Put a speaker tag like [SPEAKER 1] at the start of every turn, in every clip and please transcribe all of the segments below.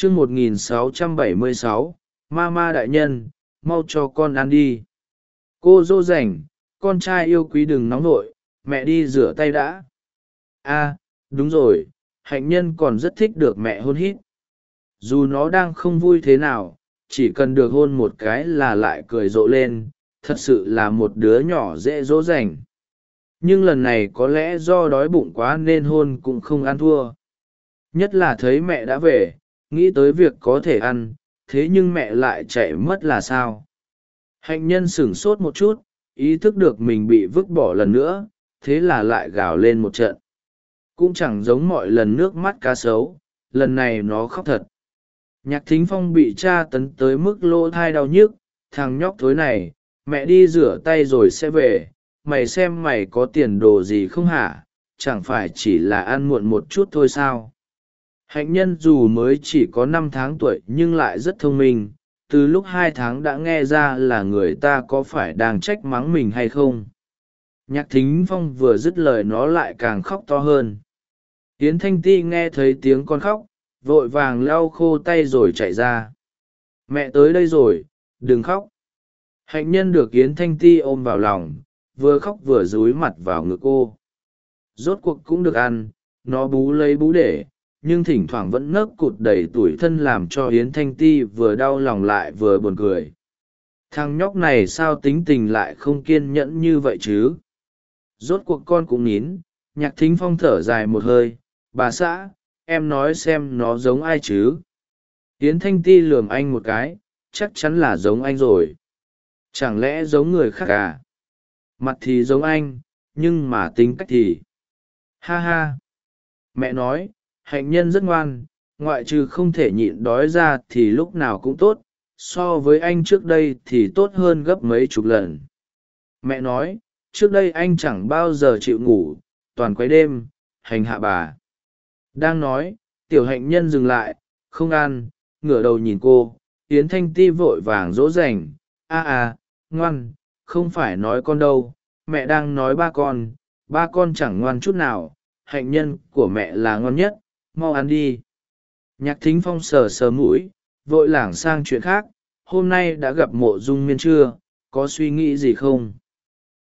[SPEAKER 1] chương một nghìn sáu trăm bảy mươi sáu ma ma đại nhân mau cho con ăn đi. Cô dỗ dành, con trai yêu quý đừng nóng nổi mẹ đi rửa tay đã. A đúng rồi hạnh nhân còn rất thích được mẹ hôn hít. Dù nó đang không vui thế nào chỉ cần được hôn một cái là lại cười rộ lên thật sự là một đứa nhỏ dễ dỗ dành nhưng lần này có lẽ do đói bụng quá nên hôn cũng không ăn thua. Nhất là thấy mẹ đã về nghĩ tới việc có thể ăn, thế nhưng mẹ lại chạy mất là sao? Hạnh nhân sửng sốt một chút, ý thức được mình bị vứt bỏ lần nữa, thế là lại gào lên một trận. Cũng chẳng giống mọi lần nước mắt cá sấu, lần này nó khóc thật. Nhạc thính phong bị tra tấn tới mức lỗ thai đau nhức, thằng nhóc thối này, mẹ đi rửa tay rồi sẽ về, mày xem mày có tiền đồ gì không hả? Chẳng phải chỉ là ăn muộn một chút thôi sao? Hạnh nhân dù mới chỉ có năm tháng tuổi nhưng lại rất thông minh. Từ lúc hai tháng đã nghe ra là người ta có phải đang trách mắng mình hay không? Nhạc thính phong vừa dứt lời nó lại càng khóc to hơn. Yến thanh ti nghe thấy tiếng con khóc, vội vàng lau khô tay rồi chạy ra. Mẹ tới đây rồi, đừng khóc. Hạnh nhân được yến thanh ti ôm vào lòng, vừa khóc vừa dúi mặt vào ngực cô. Rốt cuộc cũng được ăn, nó bú lấy bú để nhưng thỉnh thoảng vẫn nấc cụt đầy tuổi thân làm cho yến thanh ti vừa đau lòng lại vừa buồn cười. Thằng nhóc này sao tính tình lại không kiên nhẫn như vậy chứ? Rốt cuộc con cũng nín, nhạc thính phong thở dài một hơi, bà xã, em nói xem nó giống ai chứ? Yến thanh ti lườm anh một cái, chắc chắn là giống anh rồi. Chẳng lẽ giống người khác à? Mặt thì giống anh, nhưng mà tính cách thì ha ha. Mẹ nói hạnh nhân rất ngoan, ngoại trừ không thể nhịn đói ra thì lúc nào cũng tốt, so với anh trước đây thì tốt hơn gấp mấy chục lần. Mẹ nói, trước đây anh chẳng bao giờ chịu ngủ, toàn quấy đêm, hành hạ bà. Đang nói, tiểu hạnh nhân dừng lại, không ăn, ngửa đầu nhìn cô, yến thanh ti vội vàng dỗ dành, a a, ngoan, không phải nói con đâu, mẹ đang nói ba con ba con chẳng ngoan chút nào, hạnh nhân của mẹ là ngon nhất mau ăn đi. Nhạc thính phong sờ sờ mũi, vội lảng sang chuyện khác. Hôm nay đã gặp mộ dung miên chưa? Có suy nghĩ gì không?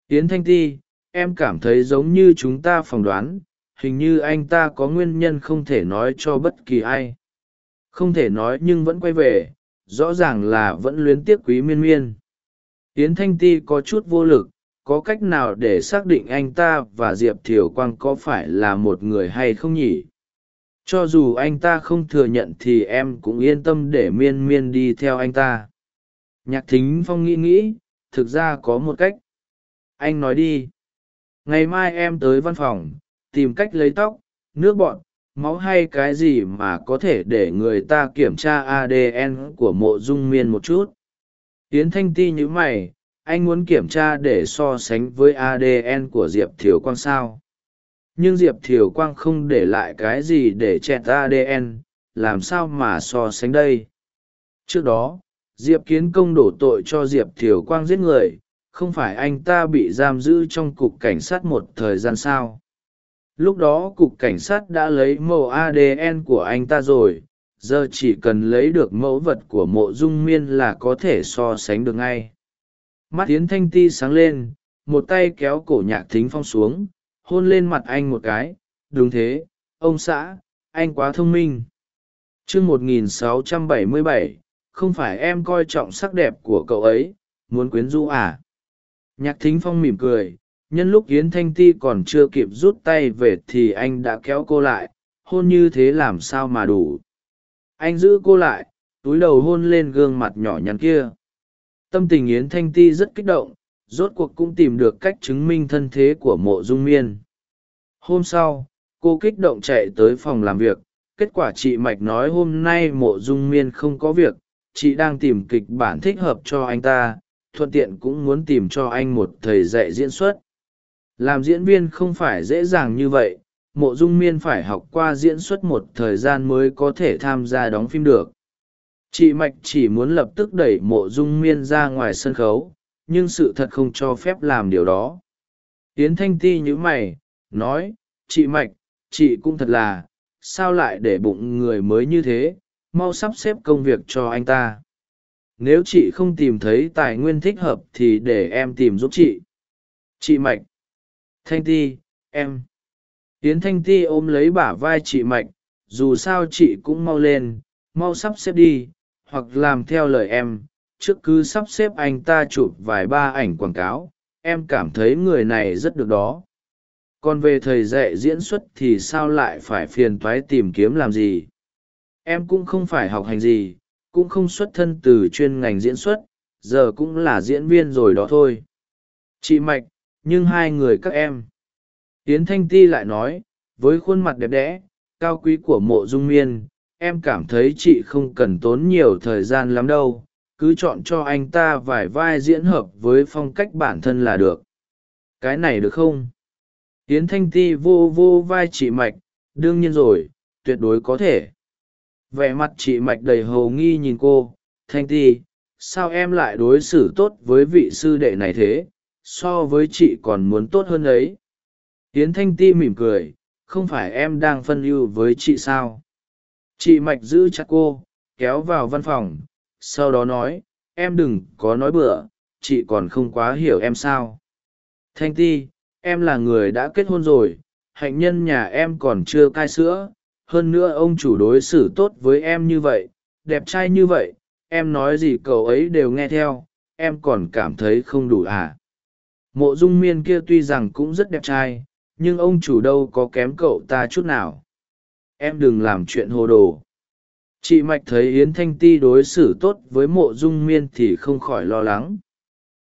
[SPEAKER 1] Yến thanh ti, em cảm thấy giống như chúng ta phỏng đoán. Hình như anh ta có nguyên nhân không thể nói cho bất kỳ ai. Không thể nói nhưng vẫn quay về. Rõ ràng là vẫn luyến tiếc quý miên miên. Yến thanh ti có chút vô lực. Có cách nào để xác định anh ta và diệp thiều quang có phải là một người hay không nhỉ? Cho dù anh ta không thừa nhận thì em cũng yên tâm để miên miên đi theo anh ta. Nhạc thính phong nghĩ nghĩ, thực ra có một cách. Anh nói đi. Ngày mai em tới văn phòng, tìm cách lấy tóc, nước bọn máu hay cái gì mà có thể để người ta kiểm tra adn của mộ dung miên một chút. Tiến thanh ti nhữ mày, anh muốn kiểm tra để so sánh với adn của diệp thiều quang sao? Nhưng diệp thiều quang không để lại cái gì để chẹt adn làm sao mà so sánh đây? Trước đó, diệp kiến công đổ tội cho diệp thiều quang giết người, không phải anh ta bị giam giữ trong cục cảnh sát một thời gian sao? Lúc đó cục cảnh sát đã lấy mẫu adn của anh ta rồi, giờ chỉ cần lấy được mẫu vật của mộ dung miên là có thể so sánh được ngay. Mắt tiến thanh ti sáng lên, một tay kéo cổ nhạc thính phong xuống hôn lên mặt anh một cái, đúng thế, ông xã, anh quá thông minh. Chương một nghìn sáu trăm bảy mươi bảy, không phải em coi trọng sắc đẹp của cậu ấy, muốn quyến rũ à? Nhạc thính phong mỉm cười, nhân lúc yến thanh ti còn chưa kịp rút tay về thì anh đã kéo cô lại, hôn như thế làm sao mà đủ? Anh giữ cô lại, túi đầu hôn lên gương mặt nhỏ nhắn kia. Tâm tình yến thanh ti rất kích động rốt cuộc cũng tìm được cách chứng minh thân thế của mộ dung miên. Hôm sau, cô kích động chạy tới phòng làm việc. Kết quả chị mạch nói hôm nay mộ dung miên không có việc. Chị đang tìm kịch bản thích hợp cho anh ta. Thuận tiện cũng muốn tìm cho anh một thầy dạy diễn xuất. Làm diễn viên không phải dễ dàng như vậy. Mộ dung miên phải học qua diễn xuất một thời gian mới có thể tham gia đóng phim được. Chị mạch chỉ muốn lập tức đẩy mộ dung miên ra ngoài sân khấu nhưng sự thật không cho phép làm điều đó. Yến thanh ti nhữ mày, nói, chị mạch, chị cũng thật là, sao lại để bụng người mới như thế? Mau sắp xếp công việc cho anh ta. Nếu chị không tìm thấy tài nguyên thích hợp thì để em tìm giúp chị. Chị mạch. Thanh ti, em. Yến thanh ti ôm lấy bả vai chị mạch, dù sao chị cũng mau lên, mau sắp xếp đi, hoặc làm theo lời em trước cứ sắp xếp anh ta chụp vài ba ảnh quảng cáo, em cảm thấy người này rất được đó. Còn về thầy dạy diễn xuất thì sao lại phải phiền toái tìm kiếm làm gì? Em cũng không phải học hành gì, cũng không xuất thân từ chuyên ngành diễn xuất, giờ cũng là diễn viên rồi đó thôi. Chị mạch, nhưng hai người các em. Tiến thanh ti lại nói, với khuôn mặt đẹp đẽ, cao quý của mộ dung miên, em cảm thấy chị không cần tốn nhiều thời gian lắm đâu cứ chọn cho anh ta vài vai diễn hợp với phong cách bản thân là được. Cái này được không? Tiến thanh ti vô vô vai chị mạch, đương nhiên rồi, tuyệt đối có thể. Vẻ mặt chị mạch đầy hầu nghi nhìn cô, thanh ti, sao em lại đối xử tốt với vị sư đệ này thế? So với chị còn muốn tốt hơn ấy. Tiến thanh ti mỉm cười, không phải em đang phân ưu với chị sao? Chị mạch giữ chặt cô, kéo vào văn phòng sau đó nói, em đừng có nói bừa, chị còn không quá hiểu em sao. Thanh ti, em là người đã kết hôn rồi, hạnh nhân nhà em còn chưa cai sữa, hơn nữa ông chủ đối xử tốt với em như vậy, đẹp trai như vậy, em nói gì cậu ấy đều nghe theo, em còn cảm thấy không đủ à. Mộ dung miên kia tuy rằng cũng rất đẹp trai, nhưng ông chủ đâu có kém cậu ta chút nào. Em đừng làm chuyện hồ đồ chị mạch thấy yến thanh ti đối xử tốt với mộ dung miên thì không khỏi lo lắng.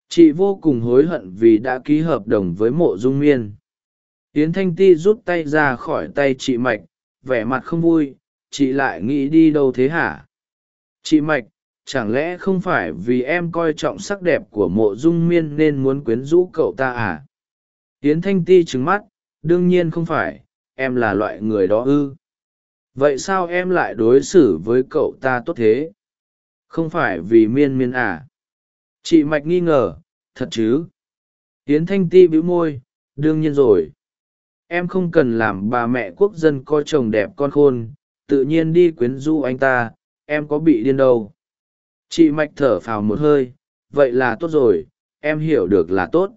[SPEAKER 1] Chị vô cùng hối hận vì đã ký hợp đồng với mộ dung miên. Yến thanh ti rút tay ra khỏi tay chị mạch, vẻ mặt không vui, chị lại nghĩ đi đâu thế hả? Chị mạch, chẳng lẽ không phải vì em coi trọng sắc đẹp của mộ dung miên nên muốn quyến rũ cậu ta à? Yến thanh ti trứng mắt, đương nhiên không phải, em là loại người đó ư vậy sao em lại đối xử với cậu ta tốt thế? Không phải vì miên miên à? Chị mạch nghi ngờ, thật chứ? Tiến thanh ti bĩu môi, đương nhiên rồi. Em không cần làm bà mẹ quốc dân coi chồng đẹp con khôn, tự nhiên đi quyến rũ anh ta, em có bị điên đâu. Chị mạch thở phào một hơi, vậy là tốt rồi, em hiểu được là tốt.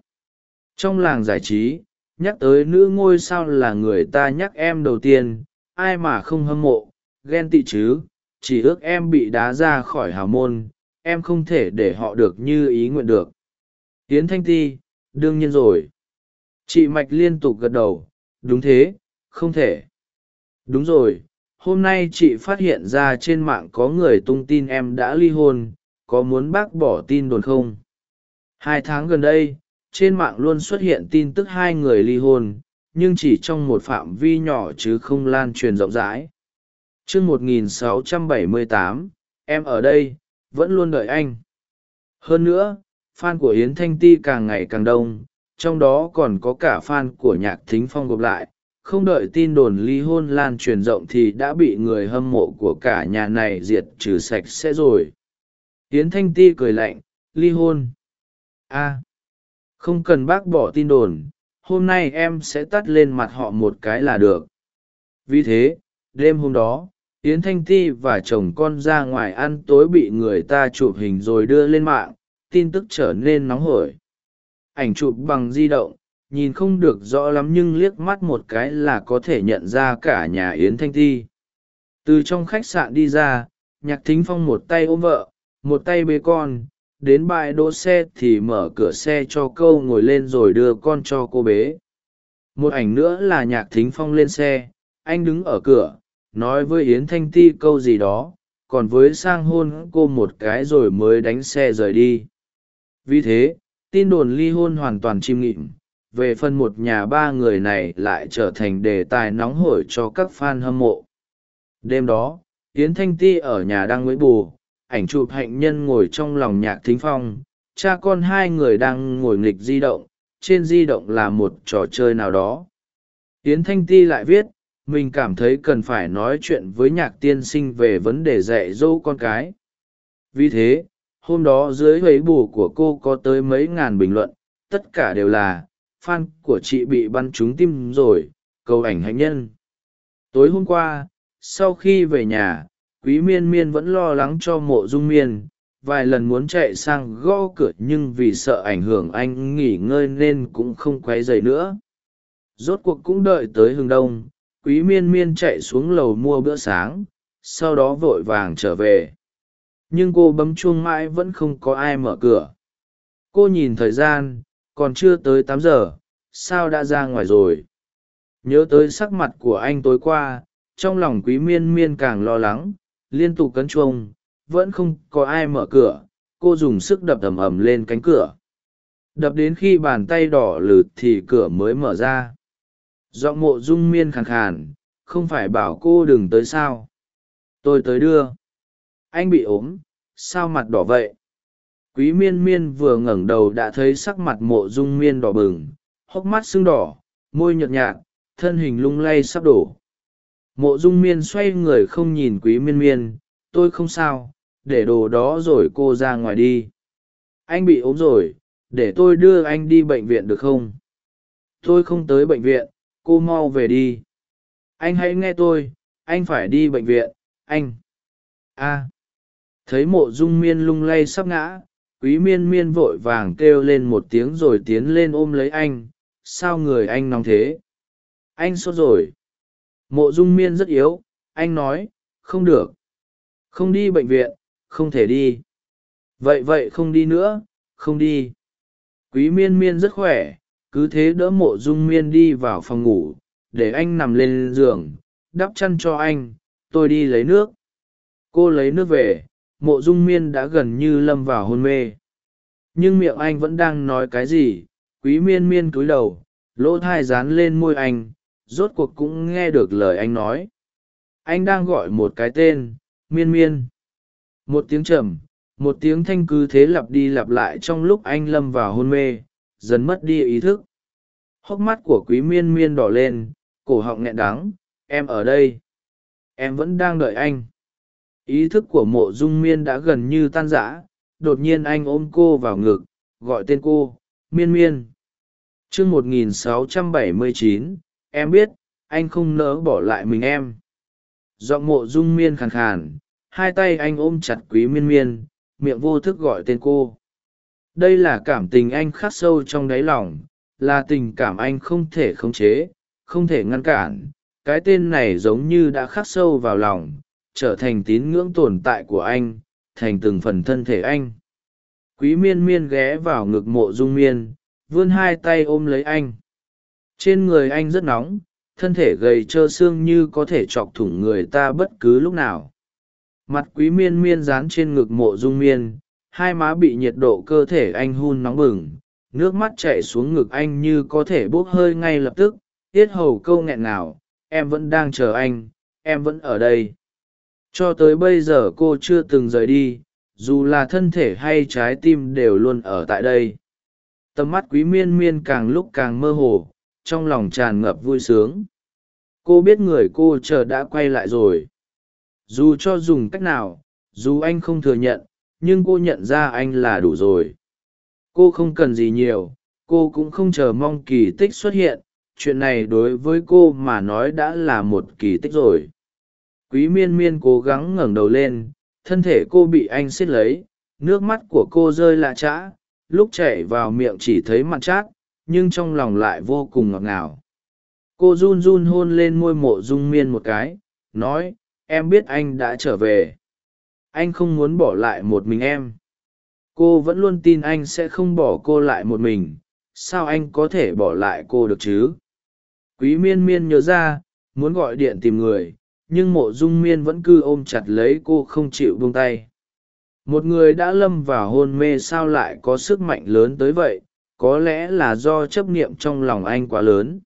[SPEAKER 1] Trong làng giải trí, nhắc tới nữ ngôi sao là người ta nhắc em đầu tiên ai mà không hâm mộ, ghen tị chứ, chỉ ước em bị đá ra khỏi hào môn, em không thể để họ được như ý nguyện được. Tiến thanh ti, đương nhiên rồi. Chị mạch liên tục gật đầu, đúng thế, không thể. Đúng rồi, hôm nay chị phát hiện ra trên mạng có người tung tin em đã ly hôn, có muốn bác bỏ tin đồn không? Hai tháng gần đây, trên mạng luôn xuất hiện tin tức hai người ly hôn nhưng chỉ trong một phạm vi nhỏ chứ không lan truyền rộng rãi. Chương 1678, em ở đây vẫn luôn đợi anh. Hơn nữa fan của yến thanh ti càng ngày càng đông trong đó còn có cả fan của nhạc thính phong gộp lại. Không đợi tin đồn ly hôn lan truyền rộng thì đã bị người hâm mộ của cả nhà này diệt trừ sạch sẽ rồi. Yến thanh ti cười lạnh ly hôn? A không cần bác bỏ tin đồn hôm nay em sẽ tắt lên mặt họ một cái là được. Vì thế, đêm hôm đó, yến thanh ti và chồng con ra ngoài ăn tối bị người ta chụp hình rồi đưa lên mạng, tin tức trở nên nóng hổi. Ảnh chụp bằng di động, nhìn không được rõ lắm nhưng liếc mắt một cái là có thể nhận ra cả nhà yến thanh ti. Từ trong khách sạn đi ra, nhạc thính phong một tay ôm vợ, một tay bế con đến bãi đỗ xe thì mở cửa xe cho câu ngồi lên rồi đưa con cho cô bế một ảnh nữa là nhạc thính phong lên xe. Anh đứng ở cửa, nói với yến thanh ti câu gì đó, còn với sang hôn cô một cái rồi mới đánh xe rời đi. Vì thế, tin đồn ly hôn hoàn toàn chim nghịm. Về phần một nhà ba người này lại trở thành đề tài nóng hổi cho các f a n hâm mộ. Đêm đó, yến thanh ti ở nhà đang mới bù ảnh chụp hạnh nhân ngồi trong lòng nhạc thính phong, cha con hai người đang ngồi nghịch di động, trên di động là một trò chơi nào đó. Yến thanh ti lại viết, mình cảm thấy cần phải nói chuyện với nhạc tiên sinh về vấn đề dạy dỗ con cái. Vì thế, hôm đó dưới huấy bù của cô có tới mấy ngàn bình luận, tất cả đều là, fan của chị bị bắn trúng tim rồi, cầu ảnh hạnh nhân. Tối hôm qua, sau khi về nhà quý miên miên vẫn lo lắng cho mộ dung miên, vài lần muốn chạy sang gõ cửa nhưng vì sợ ảnh hưởng anh nghỉ ngơi nên cũng không q u ấ y dày nữa. Rốt cuộc cũng đợi tới hừng đông, quý miên miên chạy xuống lầu mua bữa sáng, sau đó vội vàng trở về. Nhưng cô bấm chuông mãi vẫn không có ai mở cửa. Cô nhìn thời gian, còn chưa tới tám giờ, sao đã ra ngoài rồi? Nhớ tới sắc mặt của anh tối qua, trong lòng quý miên miên càng lo lắng liên tục cấn chuông, vẫn không có ai mở cửa, cô dùng sức đập ầm ầm lên cánh cửa. Đập đến khi bàn tay đỏ lử thì cửa mới mở ra. Giọng mộ dung miên khàn khàn, không phải bảo cô đừng tới sao. Tôi tới đưa. Anh bị ốm, sao mặt đỏ vậy? Quý miên miên vừa ngẩng đầu đã thấy sắc mặt mộ dung miên đỏ bừng, hốc mắt sưng đỏ, môi nhợt nhạt, thân hình lung lay sắp đổ mộ dung miên xoay người không nhìn quý miên miên, tôi không sao, để đồ đó rồi cô ra ngoài đi. Anh bị ốm rồi, để tôi đưa anh đi bệnh viện được không? Tôi không tới bệnh viện, cô mau về đi. Anh hãy nghe tôi, anh phải đi bệnh viện, anh. A. Thấy mộ dung miên lung lay sắp ngã, quý miên miên vội vàng kêu lên một tiếng rồi tiến lên ôm lấy anh. Sao người anh nóng thế? Anh sốt rồi mộ dung miên rất yếu, anh nói, không được. Không đi bệnh viện, không thể đi. Vậy vậy không đi nữa, không đi. Quý miên miên rất khỏe, cứ thế đỡ mộ dung miên đi vào phòng ngủ, để anh nằm lên giường, đắp chăn cho anh, tôi đi lấy nước. Cô lấy nước về, mộ dung miên đã gần như lâm vào hôn mê. Nhưng miệng anh vẫn đang nói cái gì, quý miên miên cúi đầu, lỗ thai dán lên môi anh rốt cuộc cũng nghe được lời anh nói. Anh đang gọi một cái tên miên miên. Một tiếng trầm một tiếng thanh cứ thế lặp đi lặp lại trong lúc anh lâm vào hôn mê dần mất đi ý thức. Hốc mắt của quý miên miên đỏ lên cổ họng nghẹn đắng em ở đây. Em vẫn đang đợi anh. Ý thức của mộ dung miên đã gần như tan rã đột nhiên anh ôm cô vào ngực gọi tên cô miên miên. T r ư ơ n g 1679, em biết, anh không nỡ bỏ lại mình em. Giọng mộ dung miên khàn khàn, hai tay anh ôm chặt quý miên miên, miệng vô thức gọi tên cô. Đây là cảm tình anh khắc sâu trong đáy lòng, là tình cảm anh không thể khống chế, không thể ngăn cản. Cái tên này giống như đã khắc sâu vào lòng, trở thành tín ngưỡng tồn tại của anh, thành từng phần thân thể anh. Quý miên miên ghé vào ngực mộ dung miên, vươn hai tay ôm lấy anh trên người anh rất nóng, thân thể gầy trơ xương như có thể chọc thủng người ta bất cứ lúc nào. Mặt quý miên miên dán trên ngực mộ dung miên, hai má bị nhiệt độ cơ thể anh hun nóng bừng, nước mắt chạy xuống ngực anh như có thể bốc hơi ngay lập tức, tiết hầu câu nghẹn nào em vẫn đang chờ anh, em vẫn ở đây. Cho tới bây giờ cô chưa từng rời đi, dù là thân thể hay trái tim đều luôn ở tại đây. Tầm mắt quý miên miên càng lúc càng mơ hồ trong lòng tràn ngập vui sướng. Cô biết người cô chờ đã quay lại rồi. Dù cho dùng cách nào, dù anh không thừa nhận, nhưng cô nhận ra anh là đủ rồi. Cô không cần gì nhiều, cô cũng không chờ mong kỳ tích xuất hiện. Chuyện này đối với cô mà nói đã là một kỳ tích rồi. Quý miên miên cố gắng ngẩng đầu lên, thân thể cô bị anh xiết lấy, nước mắt của cô rơi lạ chã lúc chảy vào miệng chỉ thấy mặt chát nhưng trong lòng lại vô cùng ngọt ngào. Cô run run hôn lên môi mộ dung miên một cái, nói, em biết anh đã trở về. Anh không muốn bỏ lại một mình em. Cô vẫn luôn tin anh sẽ không bỏ cô lại một mình. Sao anh có thể bỏ lại cô được chứ? Quý miên miên nhớ ra, muốn gọi điện tìm người, nhưng mộ dung miên vẫn cứ ôm chặt lấy cô không chịu buông tay. Một người đã lâm vào hôn mê sao lại có sức mạnh lớn tới vậy? Có lẽ là do chấp niệm trong lòng anh quá lớn.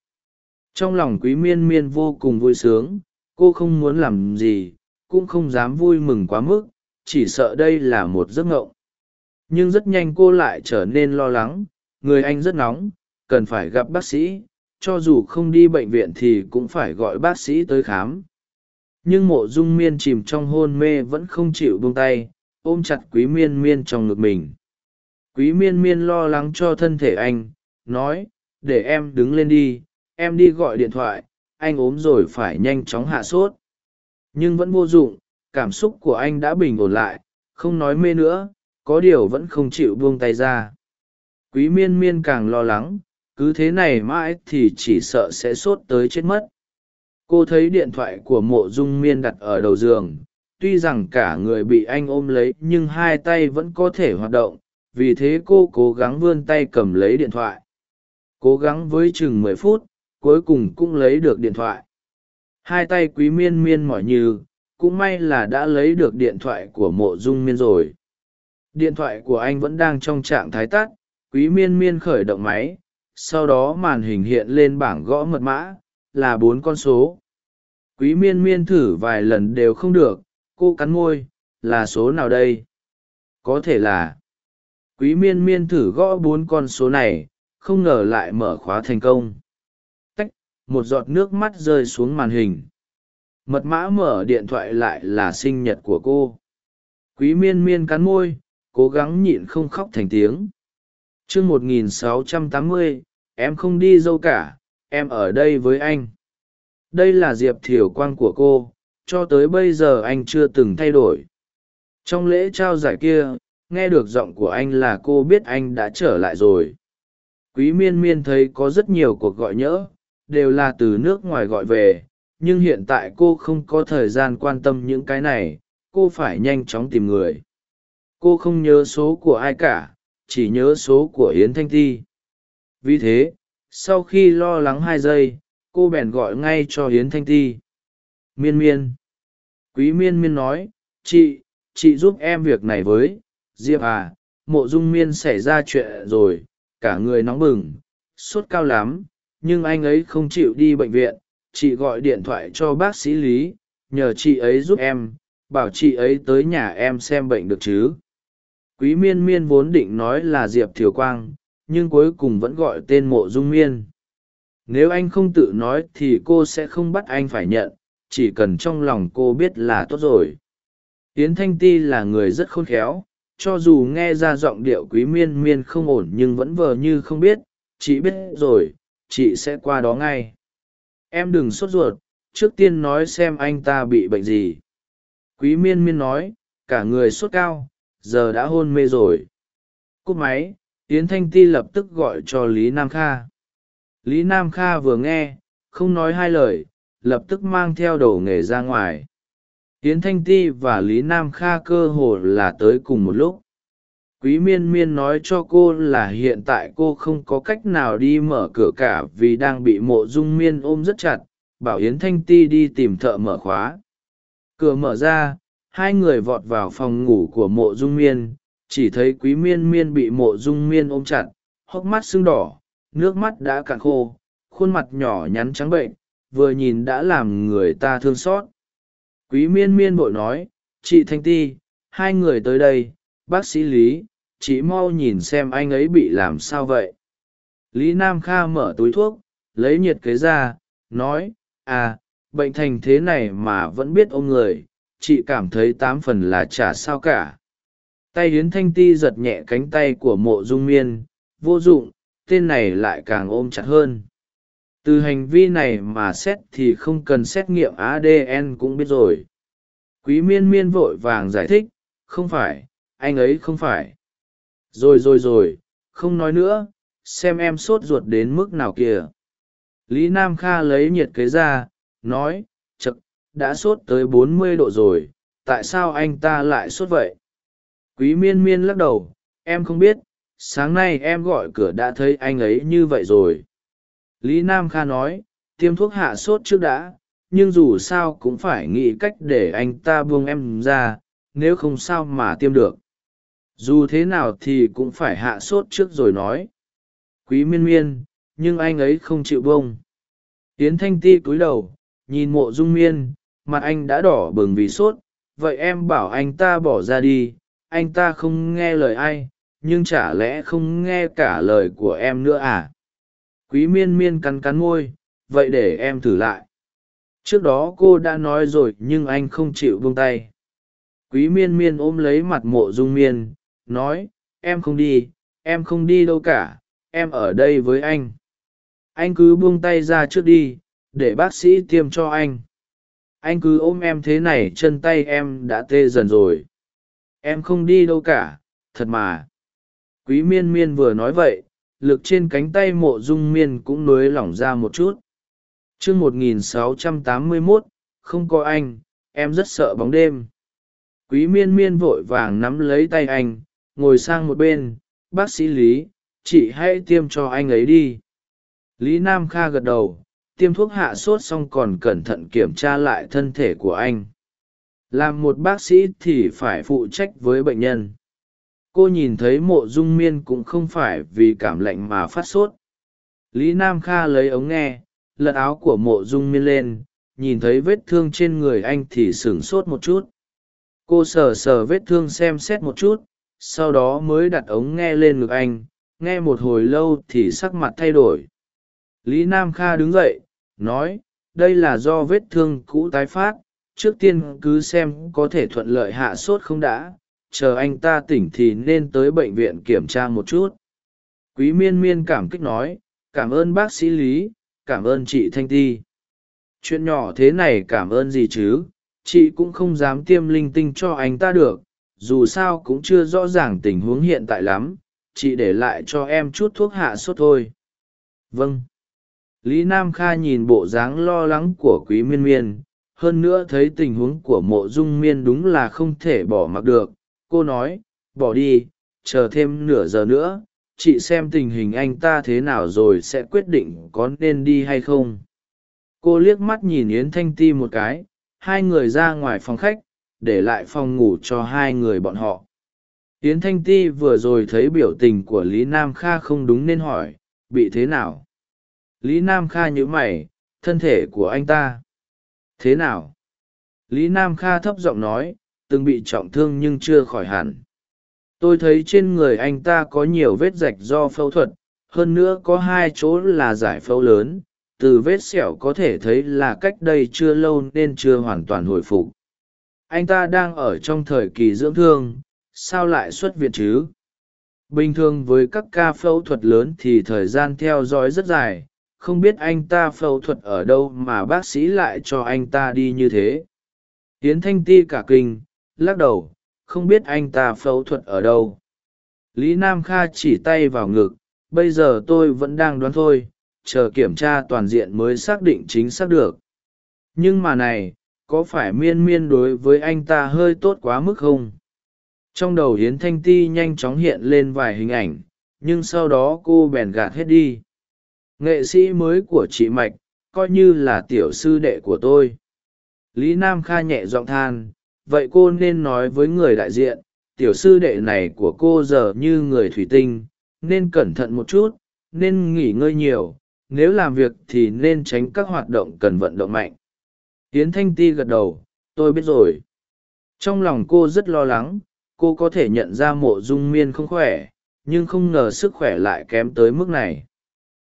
[SPEAKER 1] Trong lòng quý miên miên vô cùng vui sướng, cô không muốn làm gì, cũng không dám vui mừng quá mức, chỉ sợ đây là một giấc ngộng. Nhưng rất nhanh cô lại trở nên lo lắng, người anh rất nóng, cần phải gặp bác sĩ, cho dù không đi bệnh viện thì cũng phải gọi bác sĩ tới khám. Nhưng mộ dung miên chìm trong hôn mê vẫn không chịu buông tay, ôm chặt quý miên miên trong ngực mình quý miên miên lo lắng cho thân thể anh, nói, để em đứng lên đi, em đi gọi điện thoại, anh ốm rồi phải nhanh chóng hạ sốt. Nhưng vẫn vô dụng, cảm xúc của anh đã bình ổn lại, không nói mê nữa, có điều vẫn không chịu buông tay ra. Quý miên miên càng lo lắng, cứ thế này mãi thì chỉ sợ sẽ sốt tới chết mất. Cô thấy điện thoại của mộ dung miên đặt ở đầu giường, tuy rằng cả người bị anh ôm lấy nhưng hai tay vẫn có thể hoạt động vì thế cô cố gắng vươn tay cầm lấy điện thoại. Cố gắng với chừng mười phút, cuối cùng cũng lấy được điện thoại. Hai tay quý miên miên mỏi như cũng may là đã lấy được điện thoại của mộ dung miên rồi. Điện thoại của anh vẫn đang trong trạng thái tắt, quý miên miên khởi động máy, sau đó màn hình hiện lên bảng gõ mật mã, là bốn con số. Quý miên miên thử vài lần đều không được, cô cắn môi, là số nào đây? Có thể là quý miên miên thử gõ bốn con số này, không ngờ lại mở khóa thành công. Tách, một giọt nước mắt rơi xuống màn hình. Mật mã mở điện thoại lại là sinh nhật của cô. Quý miên miên cắn môi, cố gắng nhịn không khóc thành tiếng. Chương một nghìn sáu trăm tám mươi, em không đi dâu cả, em ở đây với anh. Đây là diệp thiều quang của cô, cho tới bây giờ anh chưa từng thay đổi. Trong lễ trao giải kia nghe được giọng của anh là cô biết anh đã trở lại rồi. Quý miên miên thấy có rất nhiều cuộc gọi nhỡ, đều là từ nước ngoài gọi về, nhưng hiện tại cô không có thời gian quan tâm những cái này, cô phải nhanh chóng tìm người. Cô không nhớ số của ai cả, chỉ nhớ số của yến thanh ti. Vì thế, sau khi lo lắng hai giây, cô bèn gọi ngay cho yến thanh ti. Miên miên. Quý miên miên nói, chị chị giúp em việc này với diệp à mộ dung miên xảy ra chuyện rồi, cả người nóng bừng, sốt cao lắm, nhưng anh ấy không chịu đi bệnh viện, chị gọi điện thoại cho bác sĩ lý, nhờ chị ấy giúp em, bảo chị ấy tới nhà em xem bệnh được chứ. Quý miên miên vốn định nói là diệp thiều quang, nhưng cuối cùng vẫn gọi tên mộ dung miên. Nếu anh không tự nói thì cô sẽ không bắt anh phải nhận, chỉ cần trong lòng cô biết là tốt rồi. Yến thanh ti là người rất khôn khéo cho dù nghe ra giọng điệu quý miên miên không ổn nhưng vẫn vờ như không biết, chị biết rồi, chị sẽ qua đó ngay. Em đừng sốt ruột, trước tiên nói xem anh ta bị bệnh gì. Quý miên miên nói, cả người sốt cao, giờ đã hôn mê rồi. Cúp máy, yến thanh ti lập tức gọi cho lý nam kha. Lý nam kha vừa nghe, không nói hai lời, lập tức mang theo đồ nghề ra ngoài yến thanh ti và lý nam kha cơ hồ là tới cùng một lúc. Quý miên miên nói cho cô là hiện tại cô không có cách nào đi mở cửa cả vì đang bị mộ dung miên ôm rất chặt, bảo yến thanh ti đi tìm thợ mở khóa. Cửa mở ra, hai người vọt vào phòng ngủ của mộ dung miên, chỉ thấy quý miên miên bị mộ dung miên ôm chặt, hốc mắt sưng đỏ, nước mắt đã cạn khô, khuôn mặt nhỏ nhắn trắng bệnh, vừa nhìn đã làm người ta thương xót quý miên miên bội nói, chị thanh ti, hai người tới đây, bác sĩ lý, chị mau nhìn xem anh ấy bị làm sao vậy. Lý nam kha mở túi thuốc, lấy nhiệt kế ra, nói à bệnh thành thế này mà vẫn biết ôm người, chị cảm thấy tám phần là chả sao cả. Tay hiến thanh ti giật nhẹ cánh tay của mộ dung miên, vô dụng, tên này lại càng ôm chặt hơn từ hành vi này mà xét thì không cần xét nghiệm adn cũng biết rồi. Quý miên miên vội vàng giải thích, không phải, anh ấy không phải. Rồi rồi rồi, không nói nữa, xem em sốt ruột đến mức nào kìa. Lý nam kha lấy nhiệt kế ra, nói chực đã sốt tới bốn mươi độ rồi, tại sao anh ta lại sốt vậy? Quý miên miên lắc đầu, em không biết, sáng nay em gọi cửa đã thấy anh ấy như vậy rồi lý nam kha nói, tiêm thuốc hạ sốt trước đã, nhưng dù sao cũng phải nghĩ cách để anh ta buông em ra, nếu không sao mà tiêm được. Dù thế nào thì cũng phải hạ sốt trước rồi nói. Quý miên miên, nhưng anh ấy không chịu bông tiến thanh ti cúi đầu, nhìn mộ dung miên, mặt anh đã đỏ bừng vì sốt. Vậy em bảo anh ta bỏ ra đi, anh ta không nghe lời ai, nhưng chả lẽ không nghe cả lời của em nữa à? Quý miên miên cắn cắn môi, vậy để em thử lại. Trước đó cô đã nói rồi nhưng anh không chịu buông tay. Quý miên miên ôm lấy mặt mộ dung miên, nói, em không đi, em không đi đâu cả, em ở đây với anh. Anh cứ buông tay ra trước đi, để bác sĩ tiêm cho anh. Anh cứ ôm em thế này, chân tay em đã tê dần rồi. Em không đi đâu cả, thật mà. Quý miên miên vừa nói vậy lực trên cánh tay mộ dung miên cũng nới lỏng ra một chút. T r ư ớ c 1681, không có anh em rất sợ bóng đêm. Quý miên miên vội vàng nắm lấy tay anh ngồi sang một bên bác sĩ lý chị hãy tiêm cho anh ấy đi. Lý nam kha gật đầu tiêm thuốc hạ sốt xong còn cẩn thận kiểm tra lại thân thể của anh. Làm một bác sĩ thì phải phụ trách với bệnh nhân cô nhìn thấy mộ dung miên cũng không phải vì cảm lạnh mà phát sốt. Lý nam kha lấy ống nghe, lật áo của mộ dung miên lên, nhìn thấy vết thương trên người anh thì sửng sốt một chút. Cô sờ sờ vết thương xem xét một chút, sau đó mới đặt ống nghe lên ngực anh, nghe một hồi lâu thì sắc mặt thay đổi. Lý nam kha đứng dậy, nói, đây là do vết thương cũ tái phát, trước tiên cứ xem có thể thuận lợi hạ sốt không đã chờ anh ta tỉnh thì nên tới bệnh viện kiểm tra một chút. Quý miên miên cảm kích nói, cảm ơn bác sĩ lý, cảm ơn chị thanh ti. Chuyện nhỏ thế này cảm ơn gì chứ? Chị cũng không dám tiêm linh tinh cho anh ta được, dù sao cũng chưa rõ ràng tình huống hiện tại lắm. Chị để lại cho em chút thuốc hạ sốt thôi. Vâng. Lý nam kha nhìn bộ dáng lo lắng của quý miên miên. Hơn nữa thấy tình huống của mộ dung miên đúng là không thể bỏ mặc được cô nói, bỏ đi, chờ thêm nửa giờ nữa, chị xem tình hình anh ta thế nào rồi sẽ quyết định có nên đi hay không. Cô liếc mắt nhìn yến thanh ti một cái, hai người ra ngoài phòng khách, để lại phòng ngủ cho hai người bọn họ. Yến thanh ti vừa rồi thấy biểu tình của lý nam kha không đúng nên hỏi, bị thế nào? Lý nam kha nhữ mày, thân thể của anh ta. Thế nào? Lý nam kha thấp giọng nói từng bị trọng thương nhưng chưa khỏi hẳn. Tôi thấy trên người anh ta có nhiều vết rạch do phẫu thuật, hơn nữa có hai chỗ là giải phẫu lớn, từ vết sẹo có thể thấy là cách đây chưa lâu nên chưa hoàn toàn hồi phục. Anh ta đang ở trong thời kỳ dưỡng thương, sao lại xuất viện chứ? Bình thường với các ca phẫu thuật lớn thì thời gian theo dõi rất dài, không biết anh ta phẫu thuật ở đâu mà bác sĩ lại cho anh ta đi như thế. Tiến thanh ti cả kinh lắc đầu, không biết anh ta phẫu thuật ở đâu. Lý nam kha chỉ tay vào ngực, bây giờ tôi vẫn đang đoán thôi, chờ kiểm tra toàn diện mới xác định chính xác được. Nhưng mà này, có phải miên miên đối với anh ta hơi tốt quá mức không? Trong đầu hiến thanh ti nhanh chóng hiện lên vài hình ảnh, nhưng sau đó cô bèn gạt hết đi. Nghệ sĩ mới của chị mạch, coi như là tiểu sư đệ của tôi. Lý nam kha nhẹ giọng than vậy cô nên nói với người đại diện, tiểu sư đệ này của cô giờ như người thủy tinh, nên cẩn thận một chút, nên nghỉ ngơi nhiều, nếu làm việc thì nên tránh các hoạt động cần vận động mạnh. Tiến thanh ti gật đầu, tôi biết rồi. Trong lòng cô rất lo lắng, cô có thể nhận ra mộ dung miên không khỏe, nhưng không ngờ sức khỏe lại kém tới mức này.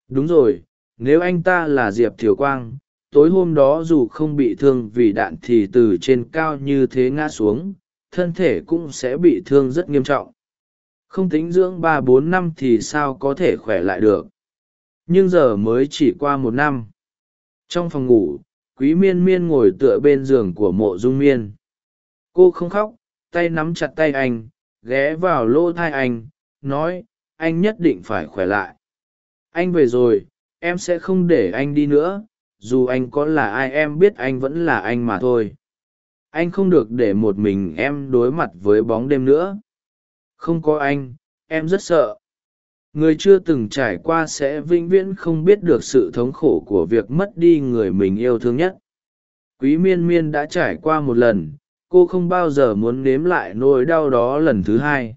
[SPEAKER 1] Đúng rồi, nếu anh ta là diệp thiều quang tối hôm đó dù không bị thương vì đạn thì từ trên cao như thế ngã xuống, thân thể cũng sẽ bị thương rất nghiêm trọng. Không tính dưỡng ba bốn năm thì sao có thể khỏe lại được. Nhưng giờ mới chỉ qua một năm. Trong phòng ngủ, quý miên miên ngồi tựa bên giường của mộ dung miên. Cô không khóc, tay nắm chặt tay anh, ghé vào lỗ thai anh, nói, anh nhất định phải khỏe lại. Anh về rồi, em sẽ không để anh đi nữa dù anh có là ai em biết anh vẫn là anh mà thôi. Anh không được để một mình em đối mặt với bóng đêm nữa. Không có anh em rất sợ. Người chưa từng trải qua sẽ vĩnh viễn không biết được sự thống khổ của việc mất đi người mình yêu thương nhất. Quý miên miên đã trải qua một lần cô không bao giờ muốn nếm lại nỗi đau đó lần thứ hai.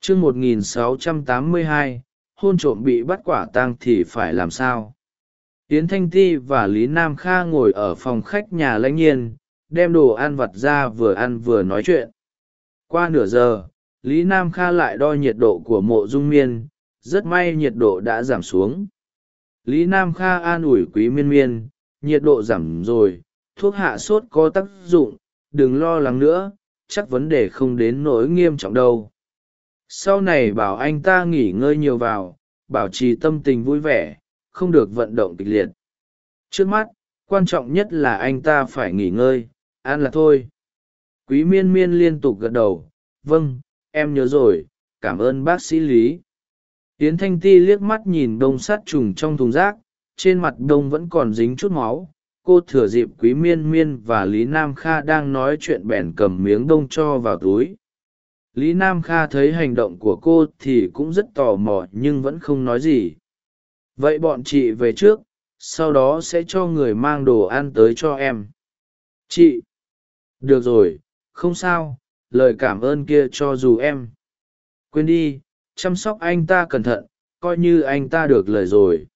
[SPEAKER 1] T r ư ơ n 1682, hôn trộm bị bắt quả tang thì phải làm sao? Yến thanh ti và lý nam kha ngồi ở phòng khách nhà lãnh nhiên, đem đồ ăn vặt ra vừa ăn vừa nói chuyện. Qua nửa giờ, lý nam kha lại đo nhiệt độ của mộ dung miên, rất may nhiệt độ đã giảm xuống. Lý nam kha an ủi quý miên miên, nhiệt độ giảm rồi, thuốc hạ sốt có tác dụng, đừng lo lắng nữa, chắc vấn đề không đến nỗi nghiêm trọng đâu. Sau này bảo anh ta nghỉ ngơi nhiều vào, bảo trì tâm tình vui vẻ không được vận động kịch liệt. Trước mắt, quan trọng nhất là anh ta phải nghỉ ngơi, ăn là thôi. Quý miên miên liên tục gật đầu vâng em nhớ rồi, cảm ơn bác sĩ lý. Yến thanh ti liếc mắt nhìn đông sát trùng trong thùng rác, trên mặt đông vẫn còn dính chút máu. Cô thừa dịp quý miên miên và lý nam kha đang nói chuyện bèn cầm miếng đông cho vào túi. Lý nam kha thấy hành động của cô thì cũng rất tò mò nhưng vẫn không nói gì vậy bọn chị về trước, sau đó sẽ cho người mang đồ ăn tới cho em. Chị. Được rồi, không sao, lời cảm ơn kia cho dù em. Quên đi, chăm sóc anh ta cẩn thận, coi như anh ta được lời rồi.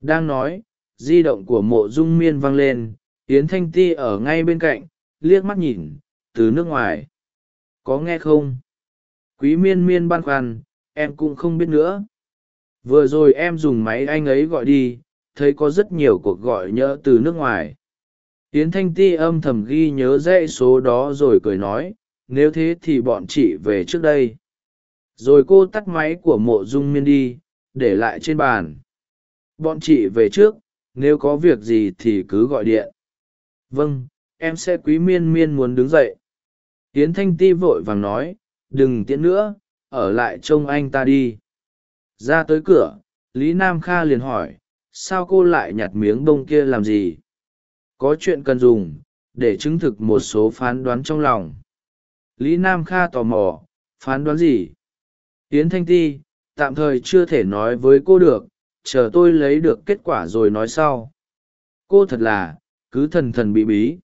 [SPEAKER 1] Đang nói, di động của mộ dung miên vang lên, yến thanh ti ở ngay bên cạnh, liếc mắt nhìn, từ nước ngoài. Có nghe không? Quý miên miên băn khoăn, em cũng không biết nữa vừa rồi em dùng máy anh ấy gọi đi, thấy có rất nhiều cuộc gọi nhỡ từ nước ngoài. Yến thanh ti âm thầm ghi nhớ dãy số đó rồi cười nói, nếu thế thì bọn chị về trước đây. Rồi cô tắt máy của mộ dung miên đi, để lại trên bàn. Bọn chị về trước, nếu có việc gì thì cứ gọi điện. Vâng em sẽ quý miên miên muốn đứng dậy. Tiến thanh ti vội vàng nói, đừng tiễn nữa, ở lại trông anh ta đi ra tới cửa, lý nam kha liền hỏi, sao cô lại nhặt miếng bông kia làm gì? Có chuyện cần dùng, để chứng thực một số phán đoán trong lòng. Lý nam kha tò mò, phán đoán gì? Yến thanh ti, tạm thời chưa thể nói với cô được, chờ tôi lấy được kết quả rồi nói sau. Cô thật là, cứ thần thần bị bí.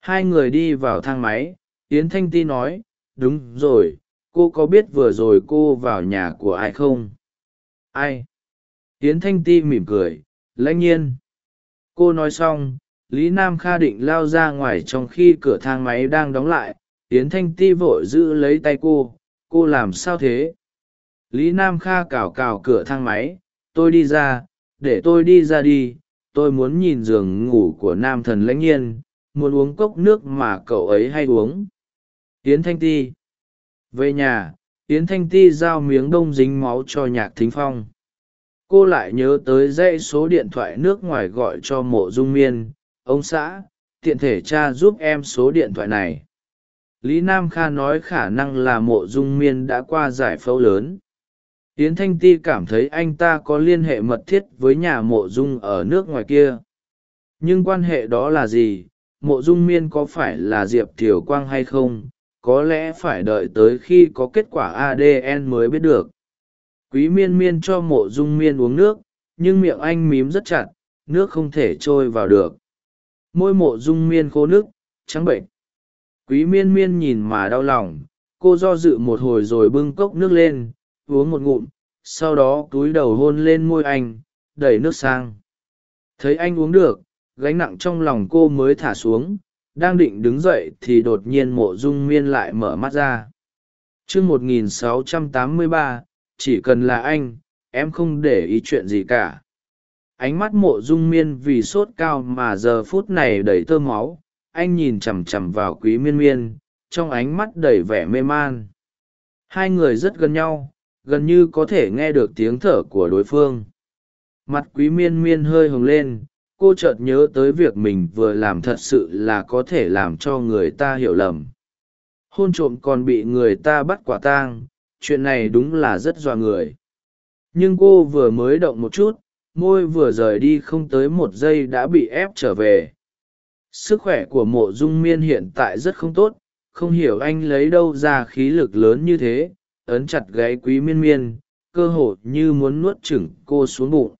[SPEAKER 1] Hai người đi vào thang máy, yến thanh ti nói, đúng rồi, cô có biết vừa rồi cô vào nhà của ai không? Ai? Hiến thanh ti mỉm cười, lãnh nhiên. Cô nói xong, lý nam kha định lao ra ngoài trong khi cửa thang máy đang đóng lại. Hiến thanh ti vội giữ lấy tay cô. Cô làm sao thế? Lý nam kha cào cào cửa thang máy. Tôi đi ra, để tôi đi ra đi. Tôi muốn nhìn giường ngủ của nam thần lãnh nhiên. Muốn uống cốc nước mà cậu ấy hay uống. Hiến thanh ti. Về nhà yến thanh ti giao miếng đông dính máu cho nhạc thính phong. Cô lại nhớ tới dãy số điện thoại nước ngoài gọi cho mộ dung miên, ông xã, tiện thể cha giúp em số điện thoại này. Lý nam kha nói khả năng là mộ dung miên đã qua giải phẫu lớn. Yến thanh ti cảm thấy anh ta có liên hệ mật thiết với nhà mộ dung ở nước ngoài kia. Nhưng quan hệ đó là gì? Mộ dung miên có phải là diệp thiều quang hay không? Có lẽ phải đợi tới khi có kết quả adn mới biết được. Quý miên miên cho mộ dung miên uống nước, nhưng miệng anh mím rất chặt, nước không thể trôi vào được. Môi mộ dung miên khô nước, trắng bệnh. Quý miên miên nhìn mà đau lòng, cô do dự một hồi rồi bưng cốc nước lên, uống một ngụm, sau đó túi đầu hôn lên môi anh, đẩy nước sang. Thấy anh uống được, gánh nặng trong lòng cô mới thả xuống đang định đứng dậy thì đột nhiên mộ dung miên lại mở mắt ra. T r ư ớ c 1683, chỉ cần là anh em không để ý chuyện gì cả. Ánh mắt mộ dung miên vì sốt cao mà giờ phút này đầy tơ máu anh nhìn chằm chằm vào quý miên miên trong ánh mắt đầy vẻ mê man. Hai người rất gần nhau gần như có thể nghe được tiếng thở của đối phương. Mặt quý miên miên hơi hồng lên cô chợt nhớ tới việc mình vừa làm thật sự là có thể làm cho người ta hiểu lầm. Hôn trộm còn bị người ta bắt quả tang, chuyện này đúng là rất dọa người. Nhưng cô vừa mới động một chút, môi vừa rời đi không tới một giây đã bị ép trở về. Sức khỏe của mộ dung miên hiện tại rất không tốt, không hiểu anh lấy đâu ra khí lực lớn như thế, ấn chặt gáy quý miên miên, cơ hồ như muốn nuốt chửng cô xuống bụng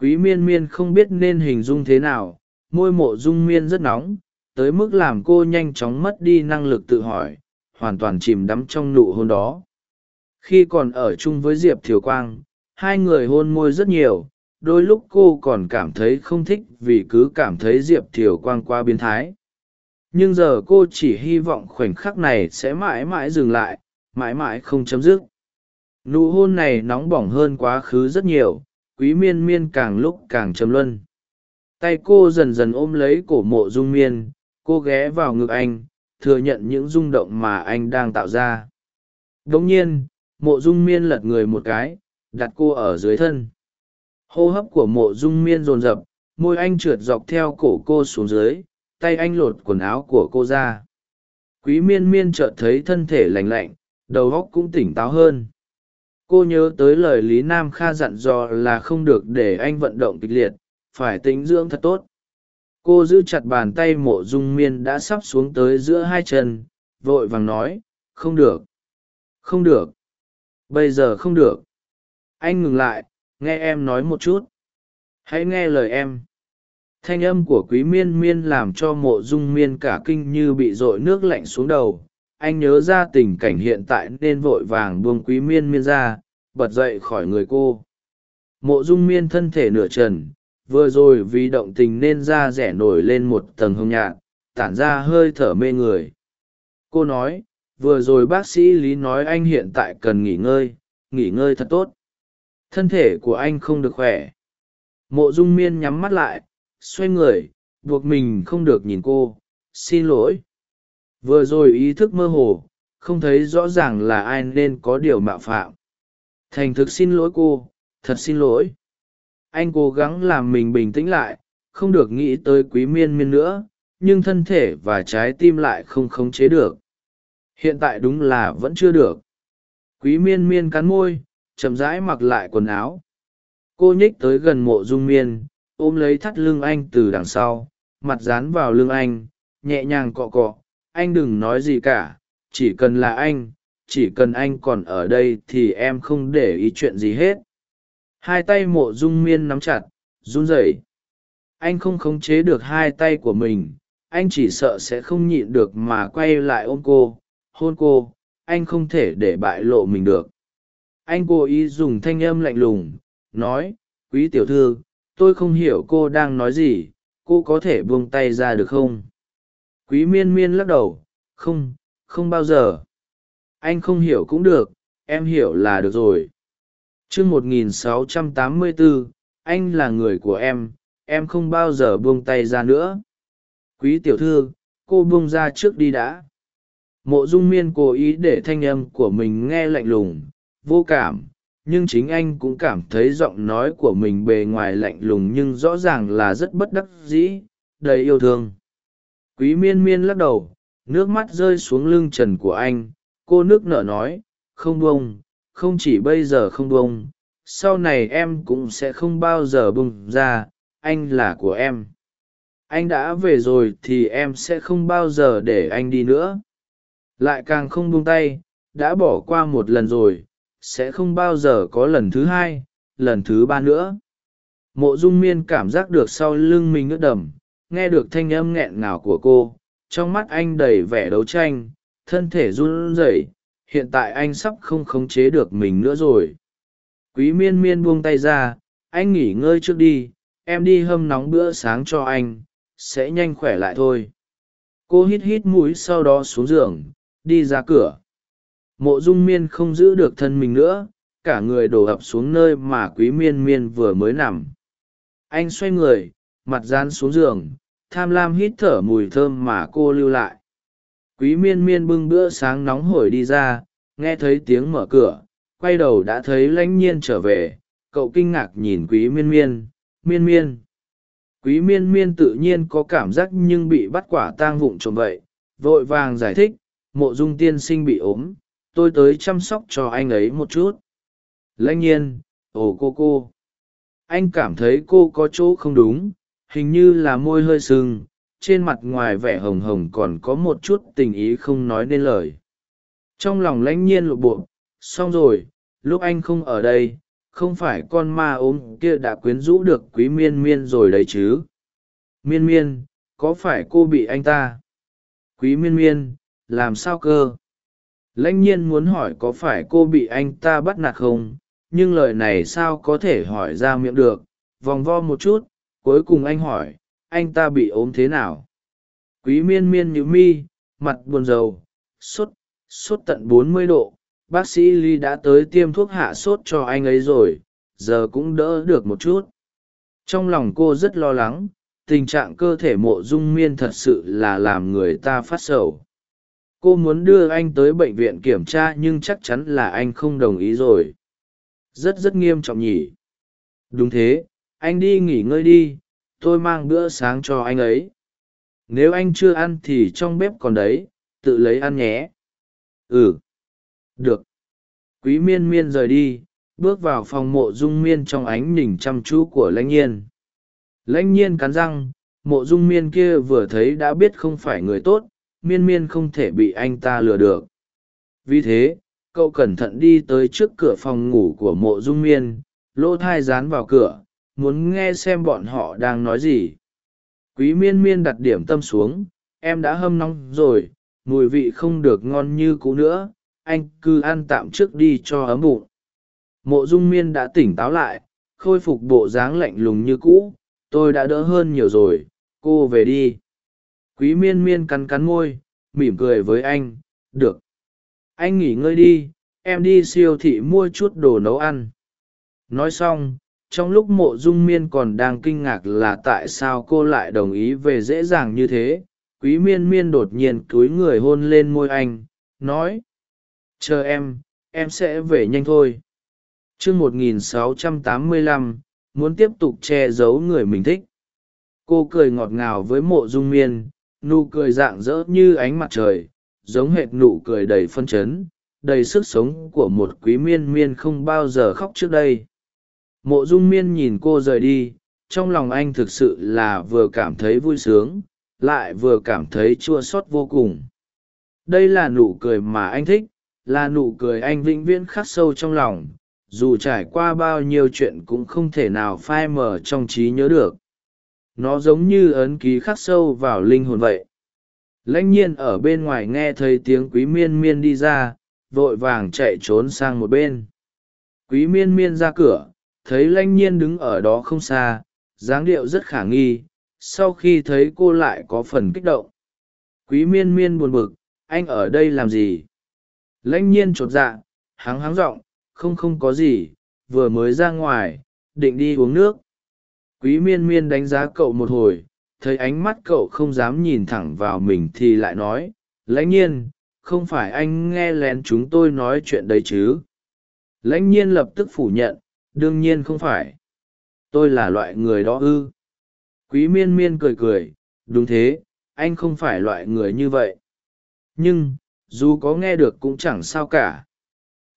[SPEAKER 1] quý miên miên không biết nên hình dung thế nào, môi mộ dung miên rất nóng, tới mức làm cô nhanh chóng mất đi năng lực tự hỏi, hoàn toàn chìm đắm trong nụ hôn đó. Khi còn ở chung với diệp thiều quang, hai người hôn môi rất nhiều, đôi lúc cô còn cảm thấy không thích vì cứ cảm thấy diệp thiều quang quá biến thái. Nhưng giờ cô chỉ hy vọng khoảnh khắc này sẽ mãi mãi dừng lại, mãi mãi không chấm dứt. Nụ hôn này nóng bỏng hơn quá khứ rất nhiều quý miên miên càng lúc càng chấm luân. Tay cô dần dần ôm lấy cổ mộ dung miên, cô ghé vào ngực anh, thừa nhận những rung động mà anh đang tạo ra. Đ ỗ n g nhiên, mộ dung miên lật người một cái, đặt cô ở dưới thân. Hô hấp của mộ dung miên rồn rập môi anh trượt dọc theo cổ cô xuống dưới, tay anh lột quần áo của cô ra. Quý miên miên chợt thấy thân thể lành lạnh, đầu óc cũng tỉnh táo hơn cô nhớ tới lời lý nam kha dặn dò là không được để anh vận động kịch liệt, phải tính dưỡng thật tốt. Cô giữ chặt bàn tay mộ dung miên đã sắp xuống tới giữa hai chân, vội vàng nói, không được không được, bây giờ không được. Anh ngừng lại, nghe em nói một chút. Hãy nghe lời em. Thanh âm của quý miên miên làm cho mộ dung miên cả kinh như bị r ộ i nước lạnh xuống đầu anh nhớ ra tình cảnh hiện tại nên vội vàng buông quý miên miên ra, bật dậy khỏi người cô. Mộ dung miên thân thể nửa trần, vừa rồi vì động tình nên da rẻ nổi lên một tầng hông nhạt, tản ra hơi thở mê người. Cô nói, vừa rồi bác sĩ lý nói anh hiện tại cần nghỉ ngơi nghỉ ngơi thật tốt. Thân thể của anh không được khỏe. Mộ dung miên nhắm mắt lại, xoay người, buộc mình không được nhìn cô. Xin lỗi vừa rồi ý thức mơ hồ, không thấy rõ ràng là ai nên có điều mạo phạm. Thành thực xin lỗi cô, thật xin lỗi. Anh cố gắng làm mình bình tĩnh lại, không được nghĩ tới quý miên miên nữa, nhưng thân thể và trái tim lại không khống chế được. Hiện tại đúng là vẫn chưa được. Quý miên miên cắn môi, chậm rãi mặc lại quần áo. Cô nhích tới gần mộ dung miên, ôm lấy thắt lưng anh từ đằng sau, mặt dán vào lưng anh, nhẹ nhàng cọ cọ anh đừng nói gì cả, chỉ cần là anh, chỉ cần anh còn ở đây thì em không để ý chuyện gì hết. Hai tay mộ dung miên nắm chặt, run rẩy. Anh không khống chế được hai tay của mình, anh chỉ sợ sẽ không nhịn được mà quay lại ôm cô, hôn cô, anh không thể để bại lộ mình được. Anh cố ý dùng thanh âm lạnh lùng, nói, quý tiểu thư, tôi không hiểu cô đang nói gì, cô có thể buông tay ra được không? Quý miên miên lắc đầu, không không bao giờ. Anh không hiểu cũng được, em hiểu là được rồi. Chương một nghìn sáu trăm tám mươi bốn anh là người của em em không bao giờ buông tay ra nữa. Quý tiểu thư, cô buông ra trước đi đã. Mộ dung miên cố ý để thanh âm của mình nghe lạnh lùng, vô cảm, nhưng chính anh cũng cảm thấy giọng nói của mình bề ngoài lạnh lùng nhưng rõ ràng là rất bất đắc dĩ, đầy yêu thương quý miên miên lắc đầu, nước mắt rơi xuống lưng trần của anh. Cô nước nở nói, không bông không chỉ bây giờ không bông sau này em cũng sẽ không bao giờ bông ra, anh là của em. Anh đã về rồi thì em sẽ không bao giờ để anh đi nữa. Lại càng không buông tay, đã bỏ qua một lần rồi, sẽ không bao giờ có lần thứ hai, lần thứ ba nữa. Mộ dung miên cảm giác được sau lưng mình ướt đầm nghe được thanh âm nghẹn ngào của cô, trong mắt anh đầy vẻ đấu tranh, thân thể run rẩy, hiện tại anh sắp không khống chế được mình nữa rồi. Quý miên miên buông tay ra, anh nghỉ ngơi trước đi, em đi hâm nóng bữa sáng cho anh, sẽ nhanh khỏe lại thôi. Cô hít hít mũi sau đó xuống giường, đi ra cửa. Mộ dung miên không giữ được thân mình nữa, cả người đổ ập xuống nơi mà quý miên miên vừa mới nằm. Anh xoay người mặt dán xuống giường, tham lam hít thở mùi thơm mà cô lưu lại. Quý miên miên bưng bữa sáng nóng hổi đi ra, nghe thấy tiếng mở cửa, quay đầu đã thấy lãnh nhiên trở về, cậu kinh ngạc nhìn quý miên miên miên miên. Quý miên miên tự nhiên có cảm giác nhưng bị bắt quả tang vụng trộm vậy, vội vàng giải thích, mộ dung tiên sinh bị ốm, tôi tới chăm sóc cho anh ấy một chút. Lãnh nhiên, ồ cô cô, anh cảm thấy cô có chỗ không đúng hình như là môi hơi sưng, trên mặt ngoài vẻ hồng hồng còn có một chút tình ý không nói nên lời. Trong lòng lãnh nhiên lộ bộ xong rồi, lúc anh không ở đây, không phải con ma ốm kia đã quyến rũ được quý miên miên rồi đấy chứ? Miên miên, có phải cô bị anh ta? Quý miên miên, làm sao cơ? Lãnh nhiên muốn hỏi có phải cô bị anh ta bắt nạt không, nhưng lời này sao có thể hỏi ra miệng được, vòng vo một chút cuối cùng anh hỏi, anh ta bị ốm thế nào? Quý miên miên nhữ mi, mặt buồn rầu, sốt sốt tận bốn mươi độ, bác sĩ ly đã tới tiêm thuốc hạ sốt cho anh ấy rồi, giờ cũng đỡ được một chút. Trong lòng cô rất lo lắng, tình trạng cơ thể mộ dung miên thật sự là làm người ta phát sầu. Cô muốn đưa anh tới bệnh viện kiểm tra nhưng chắc chắn là anh không đồng ý rồi. Rất rất nghiêm trọng nhỉ? Đúng thế anh đi nghỉ ngơi đi, tôi mang bữa sáng cho anh ấy. Nếu anh chưa ăn thì trong bếp còn đấy, tự lấy ăn nhé. Ừ. Được. Quý miên miên rời đi, bước vào phòng mộ dung miên trong ánh nhìn chăm chú của lãnh nhiên. Lãnh nhiên cắn răng, mộ dung miên kia vừa thấy đã biết không phải người tốt, miên miên không thể bị anh ta lừa được. Vì thế, cậu cẩn thận đi tới trước cửa phòng ngủ của mộ dung miên, lỗ thai dán vào cửa muốn nghe xem bọn họ đang nói gì. Quý miên miên đặt điểm tâm xuống, em đã hâm nóng rồi, mùi vị không được ngon như cũ nữa, anh cứ ăn tạm trước đi cho ấm bụng. Mộ dung miên đã tỉnh táo lại, khôi phục bộ dáng lạnh lùng như cũ, tôi đã đỡ hơn nhiều rồi, cô về đi. Quý miên miên cắn cắn môi, mỉm cười với anh, được. Anh nghỉ ngơi đi, em đi siêu thị mua chút đồ nấu ăn. Nói xong trong lúc mộ dung miên còn đang kinh ngạc là tại sao cô lại đồng ý về dễ dàng như thế, quý miên miên đột nhiên cúi người hôn lên môi anh, nói, chờ em em sẽ về nhanh thôi. T r ư ơ n g một nghìn sáu trăm tám mươi lăm, muốn tiếp tục che giấu người mình thích. Cô cười ngọt ngào với mộ dung miên, nụ cười rạng rỡ như ánh mặt trời, giống hệt nụ cười đầy phân chấn, đầy sức sống của một quý miên miên không bao giờ khóc trước đây mộ dung miên nhìn cô rời đi, trong lòng anh thực sự là vừa cảm thấy vui sướng, lại vừa cảm thấy chua xót vô cùng. Đây là nụ cười mà anh thích, là nụ cười anh vĩnh viễn khắc sâu trong lòng, dù trải qua bao nhiêu chuyện cũng không thể nào phai mờ trong trí nhớ được. Nó giống như ấn ký khắc sâu vào linh hồn vậy. Lãnh nhiên ở bên ngoài nghe thấy tiếng quý miên miên đi ra, vội vàng chạy trốn sang một bên. Quý miên miên ra cửa thấy lanh nhiên đứng ở đó không xa, dáng điệu rất khả nghi, sau khi thấy cô lại có phần kích động. Quý miên miên buồn bực, anh ở đây làm gì? Lãnh nhiên chột dạ hắng hắng giọng, không không có gì, vừa mới ra ngoài, định đi uống nước. Quý miên miên đánh giá cậu một hồi, thấy ánh mắt cậu không dám nhìn thẳng vào mình thì lại nói lãnh nhiên, không phải anh nghe lén chúng tôi nói chuyện đấy chứ? Lãnh nhiên lập tức phủ nhận đương nhiên không phải. Tôi là loại người đó ư. Quý miên miên cười cười, đúng thế, anh không phải loại người như vậy. Nhưng, dù có nghe được cũng chẳng sao cả.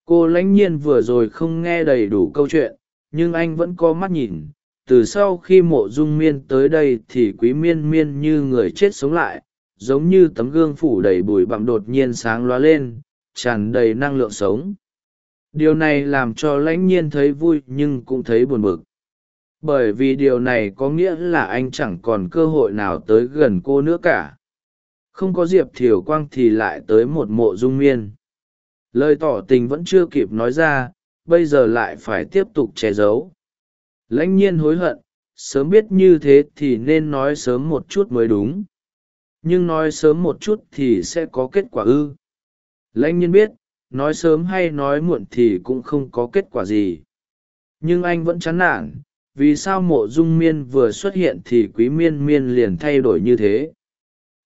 [SPEAKER 1] Cô lãnh nhiên vừa rồi không nghe đầy đủ câu chuyện, nhưng anh vẫn có mắt nhìn. Từ sau khi mộ dung miên tới đây thì quý miên miên như người chết sống lại, giống như tấm gương phủ đầy bụi bặm đột nhiên sáng loá lên, tràn đầy năng lượng sống điều này làm cho lãnh nhiên thấy vui nhưng cũng thấy buồn bực. Bởi vì điều này có nghĩa là anh chẳng còn cơ hội nào tới gần cô nữa cả. Không có diệp thiều quang thì lại tới một mộ dung miên. Lời tỏ tình vẫn chưa kịp nói ra, bây giờ lại phải tiếp tục che giấu. Lãnh nhiên hối hận, sớm biết như thế thì nên nói sớm một chút mới đúng. Nhưng nói sớm một chút thì sẽ có kết quả ư. Lãnh nhiên biết nói sớm hay nói muộn thì cũng không có kết quả gì. Nhưng anh vẫn chán nản, vì sao mộ dung miên vừa xuất hiện thì quý miên miên liền thay đổi như thế?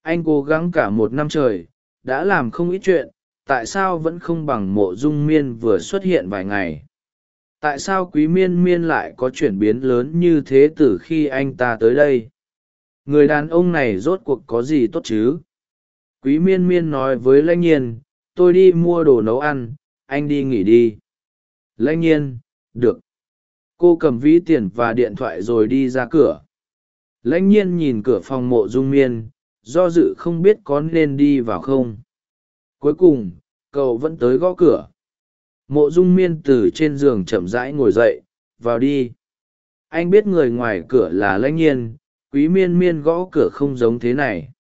[SPEAKER 1] Anh cố gắng cả một năm trời, đã làm không ít chuyện, tại sao vẫn không bằng mộ dung miên vừa xuất hiện vài ngày? Tại sao quý miên miên lại có chuyển biến lớn như thế từ khi anh ta tới đây? Người đàn ông này rốt cuộc có gì tốt chứ? Quý miên miên nói với lãnh nhiên tôi đi mua đồ nấu ăn, anh đi nghỉ đi. Lãnh nhiên, được. Cô cầm ví tiền và điện thoại rồi đi ra cửa. Lãnh nhiên nhìn cửa phòng mộ dung miên, do dự không biết có nên đi vào không. Cuối cùng, cậu vẫn tới gõ cửa. Mộ dung miên từ trên giường chậm rãi ngồi dậy, vào đi. Anh biết người ngoài cửa là lãnh nhiên, quý miên miên gõ cửa không giống thế này.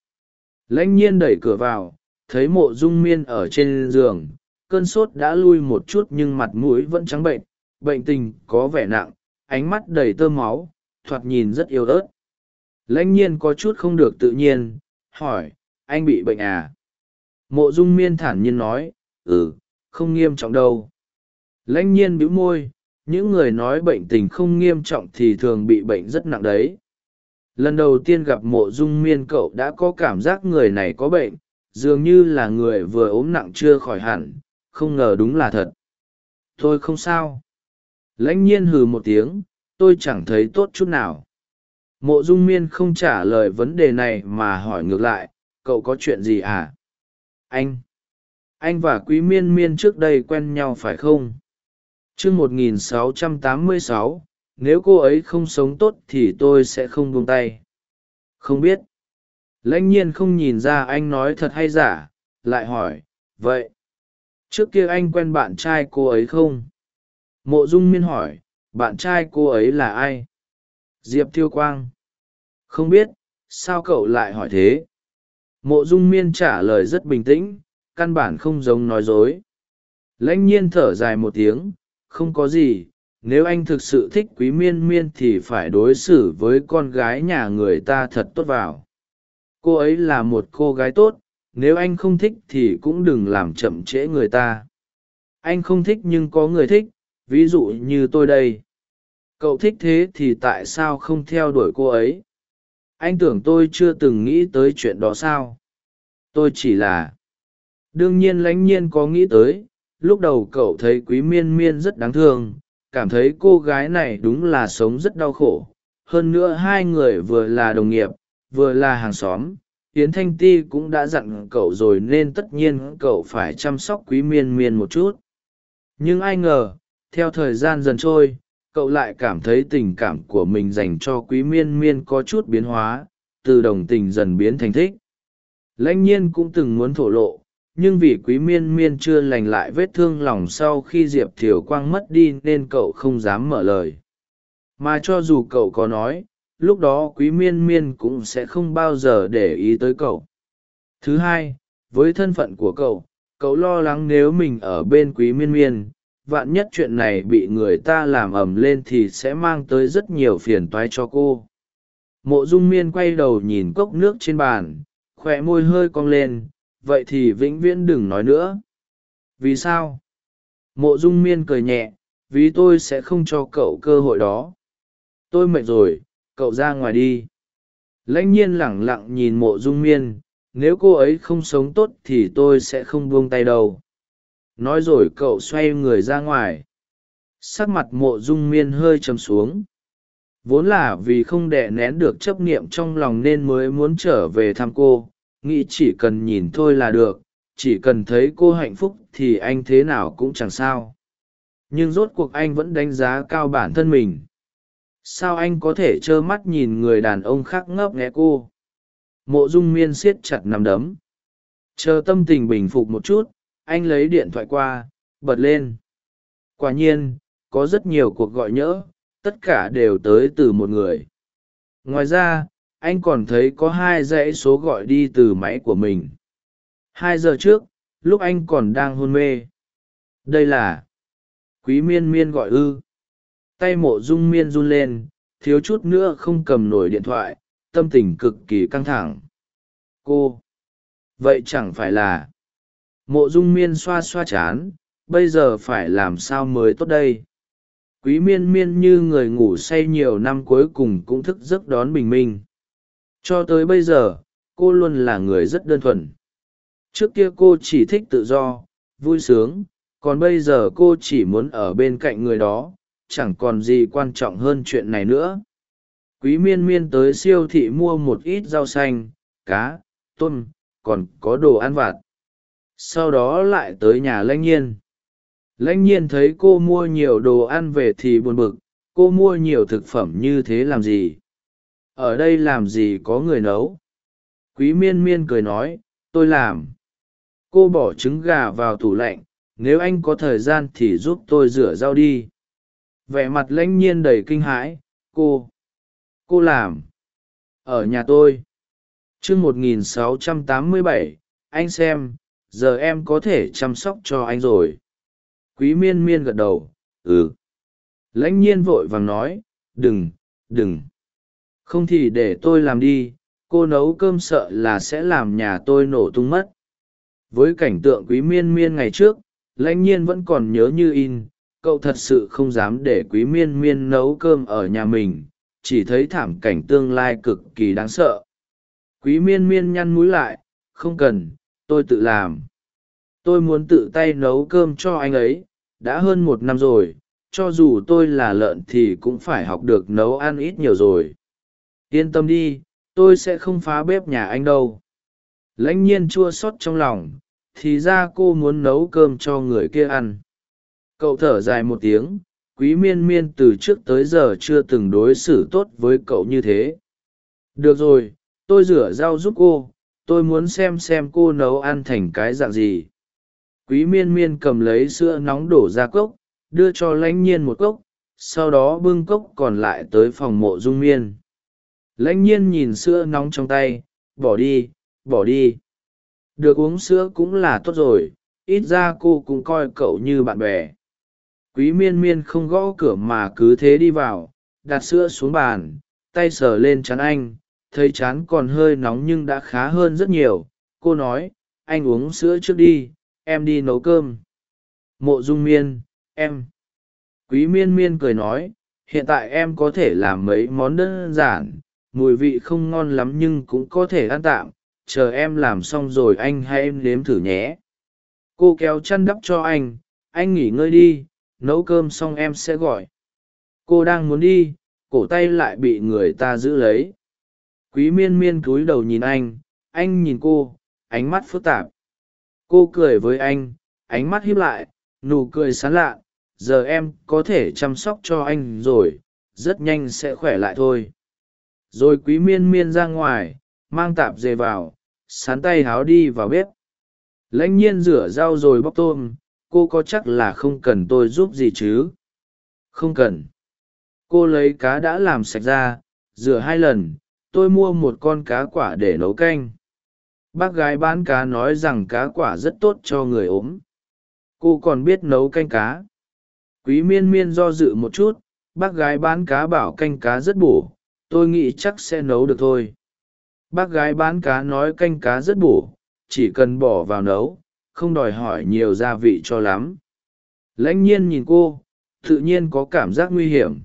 [SPEAKER 1] Lãnh nhiên đẩy cửa vào thấy mộ dung miên ở trên giường, cơn sốt đã lui một chút nhưng mặt mũi vẫn trắng bệnh bệnh tình có vẻ nặng, ánh mắt đầy tơ máu, thoạt nhìn rất yếu ớt. Lãnh nhiên có chút không được tự nhiên, hỏi, anh bị bệnh à? Mộ dung miên thản nhiên nói ừ không nghiêm trọng đâu. Lãnh nhiên bĩu môi, những người nói bệnh tình không nghiêm trọng thì thường bị bệnh rất nặng đấy. Lần đầu tiên gặp mộ dung miên cậu đã có cảm giác người này có bệnh dường như là người vừa ốm nặng chưa khỏi hẳn, không ngờ đúng là thật. Tôi không sao. Lãnh nhiên hừ một tiếng, tôi chẳng thấy tốt chút nào. Mộ dung miên không trả lời vấn đề này mà hỏi ngược lại, cậu có chuyện gì à? Anh anh và quý miên miên trước đây quen nhau phải không? T r ư sáu trăm tám nếu cô ấy không sống tốt thì tôi sẽ không buông tay. Không biết lãnh nhiên không nhìn ra anh nói thật hay giả, lại hỏi, vậy, trước kia anh quen bạn trai cô ấy không? Mộ dung miên hỏi, bạn trai cô ấy là ai? Diệp thiêu quang, không biết, sao cậu lại hỏi thế? Mộ dung miên trả lời rất bình tĩnh, căn bản không giống nói dối. Lãnh nhiên thở dài một tiếng, không có gì, nếu anh thực sự thích quý miên miên thì phải đối xử với con gái nhà người ta thật tốt vào cô ấy là một cô gái tốt, nếu anh không thích thì cũng đừng làm chậm trễ người ta. Anh không thích nhưng có người thích, ví dụ như tôi đây. Cậu thích thế thì tại sao không theo đuổi cô ấy? Anh tưởng tôi chưa từng nghĩ tới chuyện đó sao? Tôi chỉ là, đương nhiên lãnh nhiên có nghĩ tới, lúc đầu cậu thấy quý miên miên rất đáng thương, cảm thấy cô gái này đúng là sống rất đau khổ. Hơn nữa hai người vừa là đồng nghiệp vừa là hàng xóm, yến thanh ti cũng đã dặn cậu rồi nên tất nhiên cậu phải chăm sóc quý miên miên một chút. Nhưng ai ngờ, theo thời gian dần trôi, cậu lại cảm thấy tình cảm của mình dành cho quý miên miên có chút biến hóa, từ đồng tình dần biến thành thích. Lãnh nhiên cũng từng muốn thổ lộ, nhưng vì quý miên miên chưa lành lại vết thương lòng sau khi diệp thiều quang mất đi nên cậu không dám mở lời. Mà cho dù cậu có nói lúc đó quý miên miên cũng sẽ không bao giờ để ý tới cậu. Thứ hai, với thân phận của cậu cậu lo lắng nếu mình ở bên quý miên miên, vạn nhất chuyện này bị người ta làm ầm lên thì sẽ mang tới rất nhiều phiền toái cho cô. Mộ dung miên quay đầu nhìn cốc nước trên bàn khoe môi hơi cong lên, vậy thì vĩnh viễn đừng nói nữa. Vì sao? Mộ dung miên cười nhẹ, vì tôi sẽ không cho cậu cơ hội đó. Tôi mệt rồi cậu ra ngoài đi. Lãnh nhiên lẳng lặng nhìn mộ dung miên, nếu cô ấy không sống tốt thì tôi sẽ không buông tay đâu. Nói rồi cậu xoay người ra ngoài. Sắc mặt mộ dung miên hơi chấm xuống. Vốn là vì không đẻ nén được chấp niệm trong lòng nên mới muốn trở về thăm cô, nghĩ chỉ cần nhìn thôi là được, chỉ cần thấy cô hạnh phúc thì anh thế nào cũng chẳng sao. Nhưng rốt cuộc anh vẫn đánh giá cao bản thân mình sao anh có thể trơ mắt nhìn người đàn ông khác ngấp nghé cô? Mộ dung miên siết chặt nằm đấm. Chờ tâm tình bình phục một chút, anh lấy điện thoại qua, bật lên. Quả nhiên, có rất nhiều cuộc gọi nhỡ, tất cả đều tới từ một người. Ngoài ra, anh còn thấy có hai dãy số gọi đi từ máy của mình. Hai giờ trước, lúc anh còn đang hôn mê. Đây là quý miên miên gọi ư tay mộ dung miên run lên, thiếu chút nữa không cầm nổi điện thoại, tâm tình cực kỳ căng thẳng. Cô, vậy chẳng phải là mộ dung miên xoa xoa chán, bây giờ phải làm sao mới tốt đây? Quý miên miên như người ngủ say nhiều năm cuối cùng cũng thức giấc đón bình minh. Cho tới bây giờ, cô luôn là người rất đơn thuần. Trước kia cô chỉ thích tự do, vui sướng, còn bây giờ cô chỉ muốn ở bên cạnh người đó chẳng còn gì quan trọng hơn chuyện này nữa. Quý miên miên tới siêu thị mua một ít rau xanh, cá, tôm, còn có đồ ăn vặt. Sau đó lại tới nhà lãnh nhiên. Lãnh nhiên thấy cô mua nhiều đồ ăn về thì buồn bực, cô mua nhiều thực phẩm như thế làm gì? Ở đây làm gì có người nấu? Quý miên miên cười nói, tôi làm. Cô bỏ trứng gà vào tủ lạnh, nếu anh có thời gian thì giúp tôi rửa rau đi vẻ mặt lãnh nhiên đầy kinh hãi, cô cô làm ở nhà tôi. T r ư ơ n g một nghìn sáu trăm tám mươi bảy, anh xem, giờ em có thể chăm sóc cho anh rồi. Quý miên miên gật đầu ừ. Lãnh nhiên vội vàng nói, đừng đừng. Không thì để tôi làm đi, cô nấu cơm sợ là sẽ làm nhà tôi nổ tung mất. Với cảnh tượng quý miên miên ngày trước, lãnh nhiên vẫn còn nhớ như in cậu thật sự không dám để quý miên miên nấu cơm ở nhà mình, chỉ thấy thảm cảnh tương lai cực kỳ đáng sợ. Quý miên miên nhăn mũi lại, không cần, tôi tự làm. Tôi muốn tự tay nấu cơm cho anh ấy, đã hơn một năm rồi, cho dù tôi là lợn thì cũng phải học được nấu ăn ít nhiều rồi. Yên tâm đi, tôi sẽ không phá bếp nhà anh đâu. Lãnh nhiên chua xót trong lòng, thì ra cô muốn nấu cơm cho người kia ăn cậu thở dài một tiếng, quý miên miên từ trước tới giờ chưa từng đối xử tốt với cậu như thế. Được rồi, tôi rửa rau giúp cô, tôi muốn xem xem cô nấu ăn thành cái dạng gì. Quý miên miên cầm lấy sữa nóng đổ ra cốc, đưa cho lãnh nhiên một cốc, sau đó bưng cốc còn lại tới phòng mộ dung miên. Lãnh nhiên nhìn sữa nóng trong tay, bỏ đi bỏ đi. Được uống sữa cũng là tốt rồi, ít ra cô cũng coi cậu như bạn bè quý miên miên không gõ cửa mà cứ thế đi vào, đặt sữa xuống bàn, tay sờ lên chán anh, thấy chán còn hơi nóng nhưng đã khá hơn rất nhiều. Cô nói, anh uống sữa trước đi, em đi nấu cơm. Mộ dung miên, em. Quý miên miên cười nói, hiện tại em có thể làm mấy món đơn giản, mùi vị không ngon lắm nhưng cũng có thể ăn tạm, chờ em làm xong rồi anh hãy em nếm thử nhé. Cô kéo chăn đắp cho anh anh nghỉ ngơi đi nấu cơm xong em sẽ gọi. Cô đang muốn đi, cổ tay lại bị người ta giữ lấy. Quý miên miên cúi đầu nhìn anh anh nhìn cô, ánh mắt phức tạp. Cô cười với anh, ánh mắt hiếp lại, nụ cười sán lạ, giờ em có thể chăm sóc cho anh rồi, rất nhanh sẽ khỏe lại thôi. Rồi quý miên miên ra ngoài, mang tạp dề vào, sán tay háo đi vào bếp. Lãnh nhiên rửa rau rồi bóc tôm cô có chắc là không cần tôi giúp gì chứ? Không cần. Cô lấy cá đã làm sạch ra, rửa hai lần, tôi mua một con cá quả để nấu canh. Bác gái bán cá nói rằng cá quả rất tốt cho người ốm. Cô còn biết nấu canh cá. Quý miên miên do dự một chút, bác gái bán cá bảo canh cá rất bổ, tôi nghĩ chắc sẽ nấu được thôi. Bác gái bán cá nói canh cá rất bổ, chỉ cần bỏ vào nấu không đòi hỏi nhiều gia vị cho lắm. Lãnh nhiên nhìn cô, tự nhiên có cảm giác nguy hiểm.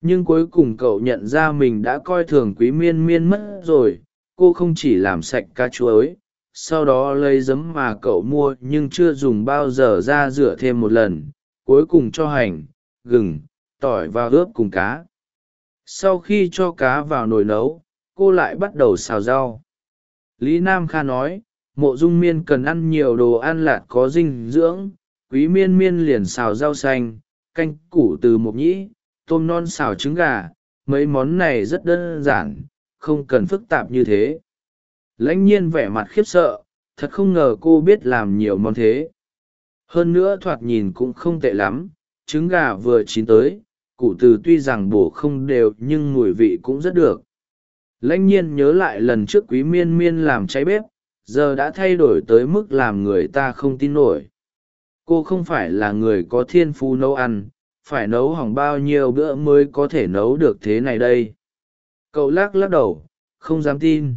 [SPEAKER 1] Nhưng cuối cùng cậu nhận ra mình đã coi thường quý miên miên mất rồi, cô không chỉ làm sạch cá chuối, sau đó lấy giấm mà cậu mua nhưng chưa dùng bao giờ ra rửa thêm một lần, cuối cùng cho hành, gừng, tỏi và ướp cùng cá. Sau khi cho cá vào nồi nấu, cô lại bắt đầu xào rau. Lý nam kha nói mộ dung miên cần ăn nhiều đồ ăn lạt có dinh dưỡng, quý miên miên liền xào rau xanh, canh củ từ mộc nhĩ, tôm non xào trứng gà, mấy món này rất đơn giản, không cần phức tạp như thế. Lãnh nhiên vẻ mặt khiếp sợ, thật không ngờ cô biết làm nhiều món thế. Hơn nữa thoạt nhìn cũng không tệ lắm, trứng gà vừa chín tới, củ từ tuy rằng bổ không đều nhưng mùi vị cũng rất được. Lãnh nhiên nhớ lại lần trước quý miên miên làm cháy bếp giờ đã thay đổi tới mức làm người ta không tin nổi. Cô không phải là người có thiên phú nấu ăn, phải nấu hỏng bao nhiêu bữa mới có thể nấu được thế này đây? Cậu lắc lắc đầu, không dám tin.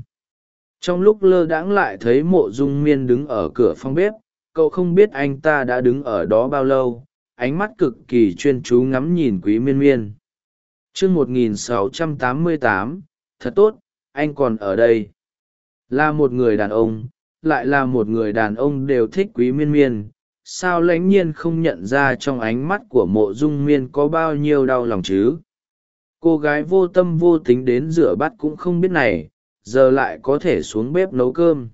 [SPEAKER 1] Trong lúc lơ đãng lại thấy mộ dung miên đứng ở cửa phòng bếp, cậu không biết anh ta đã đứng ở đó bao lâu, ánh mắt cực kỳ chuyên chú ngắm nhìn quý miên miên. Chương một nghìn sáu trăm tám mươi tám, thật tốt, anh còn ở đây là một người đàn ông, lại là một người đàn ông đều thích quý miên miên. Sao lãnh nhiên không nhận ra trong ánh mắt của mộ dung miên có bao nhiêu đau lòng chứ? Cô gái vô tâm vô tính đến rửa bát cũng không biết này, giờ lại có thể xuống bếp nấu cơm.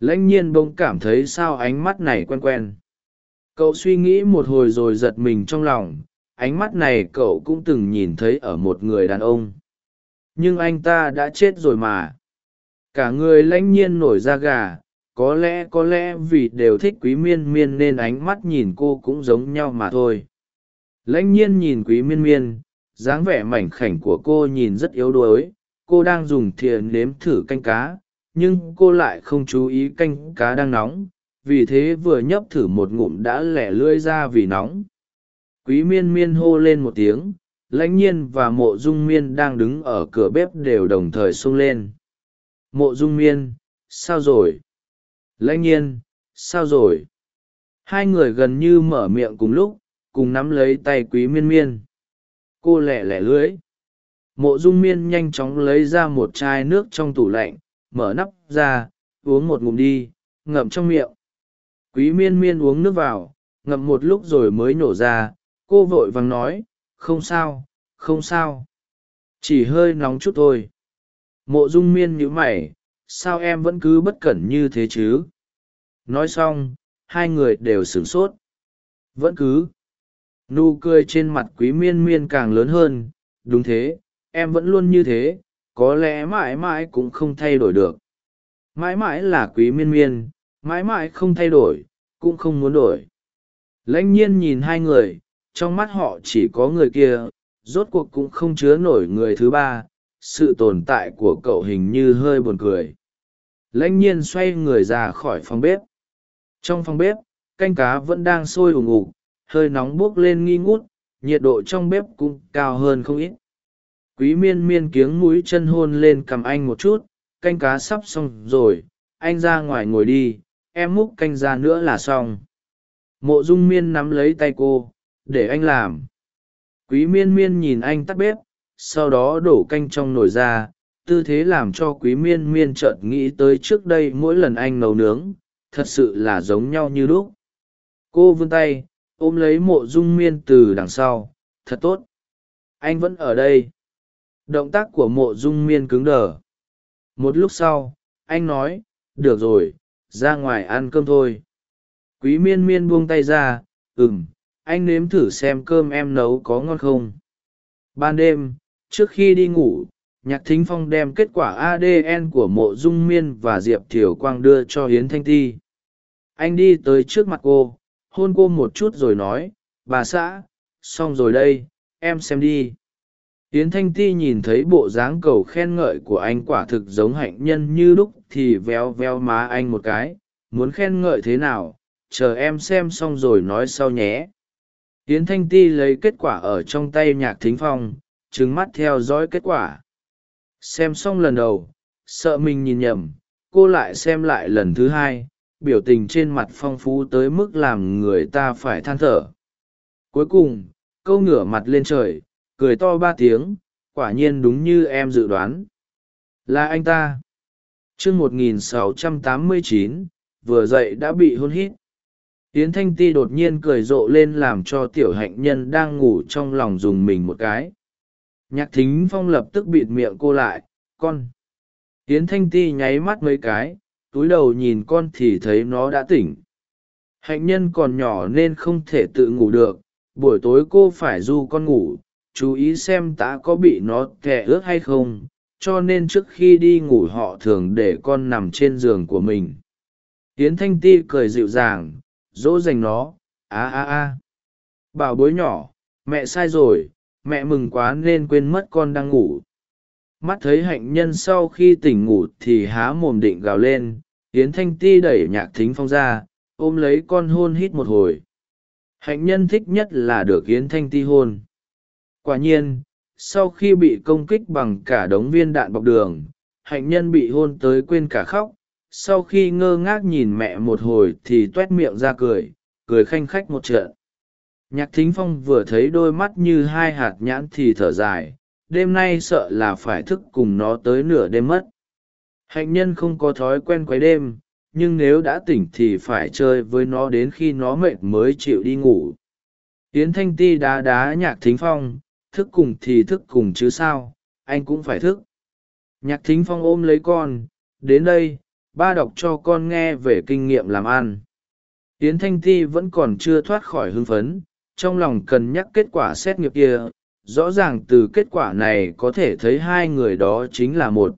[SPEAKER 1] Lãnh nhiên bỗng cảm thấy sao ánh mắt này quen quen. Cậu suy nghĩ một hồi rồi giật mình trong lòng, ánh mắt này cậu cũng từng nhìn thấy ở một người đàn ông. Nhưng anh ta đã chết rồi mà cả người lãnh nhiên nổi da gà, có lẽ có lẽ vì đều thích quý miên miên nên ánh mắt nhìn cô cũng giống nhau mà thôi. Lãnh nhiên nhìn quý miên miên, dáng vẻ mảnh khảnh của cô nhìn rất yếu đuối, cô đang dùng thìa nếm thử canh cá, nhưng cô lại không chú ý canh cá đang nóng, vì thế vừa nhấp thử một ngụm đã lẻ lưỡi ra vì nóng. Quý miên miên hô lên một tiếng, lãnh nhiên và mộ dung miên đang đứng ở cửa bếp đều đồng thời xông lên mộ dung miên, sao rồi? Lãnh nhiên, sao rồi? Hai người gần như mở miệng cùng lúc, cùng nắm lấy tay quý miên miên. Cô lẻ lẻ lưới mộ dung miên nhanh chóng lấy ra một chai nước trong tủ lạnh, mở nắp ra, uống một ngụm đi, ngậm trong miệng. Quý miên miên uống nước vào, ngậm một lúc rồi mới nổ ra. Cô vội vàng nói, không sao không sao. Chỉ hơi nóng chút thôi mộ dung miên nhữ mày, sao em vẫn cứ bất cẩn như thế chứ? Nói xong, hai người đều sửng sốt. Vẫn cứ. Nụ cười trên mặt quý miên miên càng lớn hơn. Đúng thế, em vẫn luôn như thế, có lẽ mãi mãi cũng không thay đổi được. Mãi mãi là quý miên miên, mãi mãi không thay đổi, cũng không muốn đổi. Lãnh nhiên nhìn hai người, trong mắt họ chỉ có người kia, rốt cuộc cũng không chứa nổi người thứ ba sự tồn tại của cậu hình như hơi buồn cười. Lãnh nhiên xoay người ra khỏi phòng bếp. Trong phòng bếp, canh cá vẫn đang sôi ủng ngục, hơi nóng buốc lên nghi ngút, nhiệt độ trong bếp cũng cao hơn không ít. Quý miên miên kiếng mũi chân hôn lên cầm anh một chút, canh cá sắp xong rồi, anh ra ngoài ngồi đi, em múc canh ra nữa là xong. Mộ dung miên nắm lấy tay cô, để anh làm. Quý miên miên nhìn anh tắt bếp sau đó đổ canh trong nồi ra, tư thế làm cho quý miên miên chợt nghĩ tới trước đây mỗi lần anh nấu nướng, thật sự là giống nhau như lúc. Cô vươn tay, ôm lấy mộ dung miên từ đằng sau, thật tốt. Anh vẫn ở đây. Động tác của mộ dung miên cứng đờ. Một lúc sau, anh nói, được rồi, ra ngoài ăn cơm thôi. Quý miên miên buông tay ra, ừm, anh nếm thử xem cơm em nấu có ngon không. Ban đêm trước khi đi ngủ, nhạc thính phong đem kết quả adn của mộ dung miên và diệp thiều quang đưa cho hiến thanh ti. Anh đi tới trước mặt cô, hôn cô một chút rồi nói, bà xã, xong rồi đây, em xem đi. Hiến thanh ti nhìn thấy bộ dáng cầu khen ngợi của anh quả thực giống hạnh nhân như lúc thì véo véo má anh một cái, muốn khen ngợi thế nào? Chờ em xem xong rồi nói sau nhé. Hiến thanh ti lấy kết quả ở trong tay nhạc thính phong trứng mắt theo dõi kết quả. Xem xong lần đầu, sợ mình nhìn nhầm, cô lại xem lại lần thứ hai, biểu tình trên mặt phong phú tới mức làm người ta phải than thở. Cuối cùng, câu ngửa mặt lên trời, cười to ba tiếng, quả nhiên đúng như em dự đoán. Là anh ta. Chương một nghìn sáu trăm tám mươi chín, vừa dậy đã bị hôn hít. Yến thanh ti đột nhiên cười rộ lên làm cho tiểu hạnh nhân đang ngủ trong lòng dùng mình một cái nhạc thính phong lập tức bịt miệng cô lại, con. Tiến thanh ti nháy mắt mấy cái, túi đầu nhìn con thì thấy nó đã tỉnh. Hạnh nhân còn nhỏ nên không thể tự ngủ được, buổi tối cô phải du con ngủ, chú ý xem tã có bị nó thẹ ướt hay không, cho nên trước khi đi ngủ họ thường để con nằm trên giường của mình. Tiến thanh ti cười dịu dàng, dỗ dành nó á á á bảo bối nhỏ, mẹ sai rồi mẹ mừng quá nên quên mất con đang ngủ. Mắt thấy hạnh nhân sau khi tỉnh ngủ thì há mồm định gào lên, yến thanh ti đẩy nhạc thính phong ra, ôm lấy con hôn hít một hồi. Hạnh nhân thích nhất là được yến thanh ti hôn. Quả nhiên, sau khi bị công kích bằng cả đống viên đạn bọc đường, hạnh nhân bị hôn tới quên cả khóc. Sau khi ngơ ngác nhìn mẹ một hồi thì t u é t miệng ra cười cười khanh khách một trận nhạc thính phong vừa thấy đôi mắt như hai hạt nhãn thì thở dài, đêm nay sợ là phải thức cùng nó tới nửa đêm mất. Hạnh nhân không có thói quen quấy đêm, nhưng nếu đã tỉnh thì phải chơi với nó đến khi nó mệt mới chịu đi ngủ. Yến thanh ti đá đá nhạc thính phong, thức cùng thì thức cùng chứ sao, anh cũng phải thức. Nhạc thính phong ôm lấy con, đến đây, ba đọc cho con nghe về kinh nghiệm làm ăn. Yến thanh ti vẫn còn chưa thoát khỏi hưng phấn trong lòng cần nhắc kết quả xét nghiệm kia, rõ ràng từ kết quả này có thể thấy hai người đó chính là một.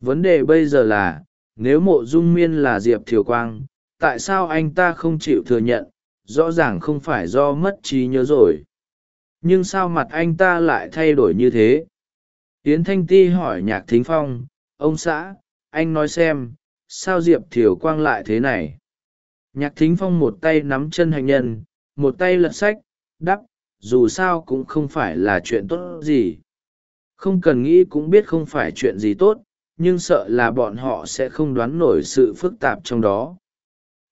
[SPEAKER 1] Vấn đề bây giờ là, nếu mộ dung miên là diệp thiều quang, tại sao anh ta không chịu thừa nhận, rõ ràng không phải do mất trí nhớ rồi. Nhưng sao mặt anh ta lại thay đổi như thế? Tiến thanh ti hỏi nhạc thính phong, ông xã, anh nói xem, sao diệp thiều quang lại thế này? Nhạc thính phong một tay nắm chân hạnh nhân một tay lật sách, đắp, dù sao cũng không phải là chuyện tốt gì. Không cần nghĩ cũng biết không phải chuyện gì tốt, nhưng sợ là bọn họ sẽ không đoán nổi sự phức tạp trong đó.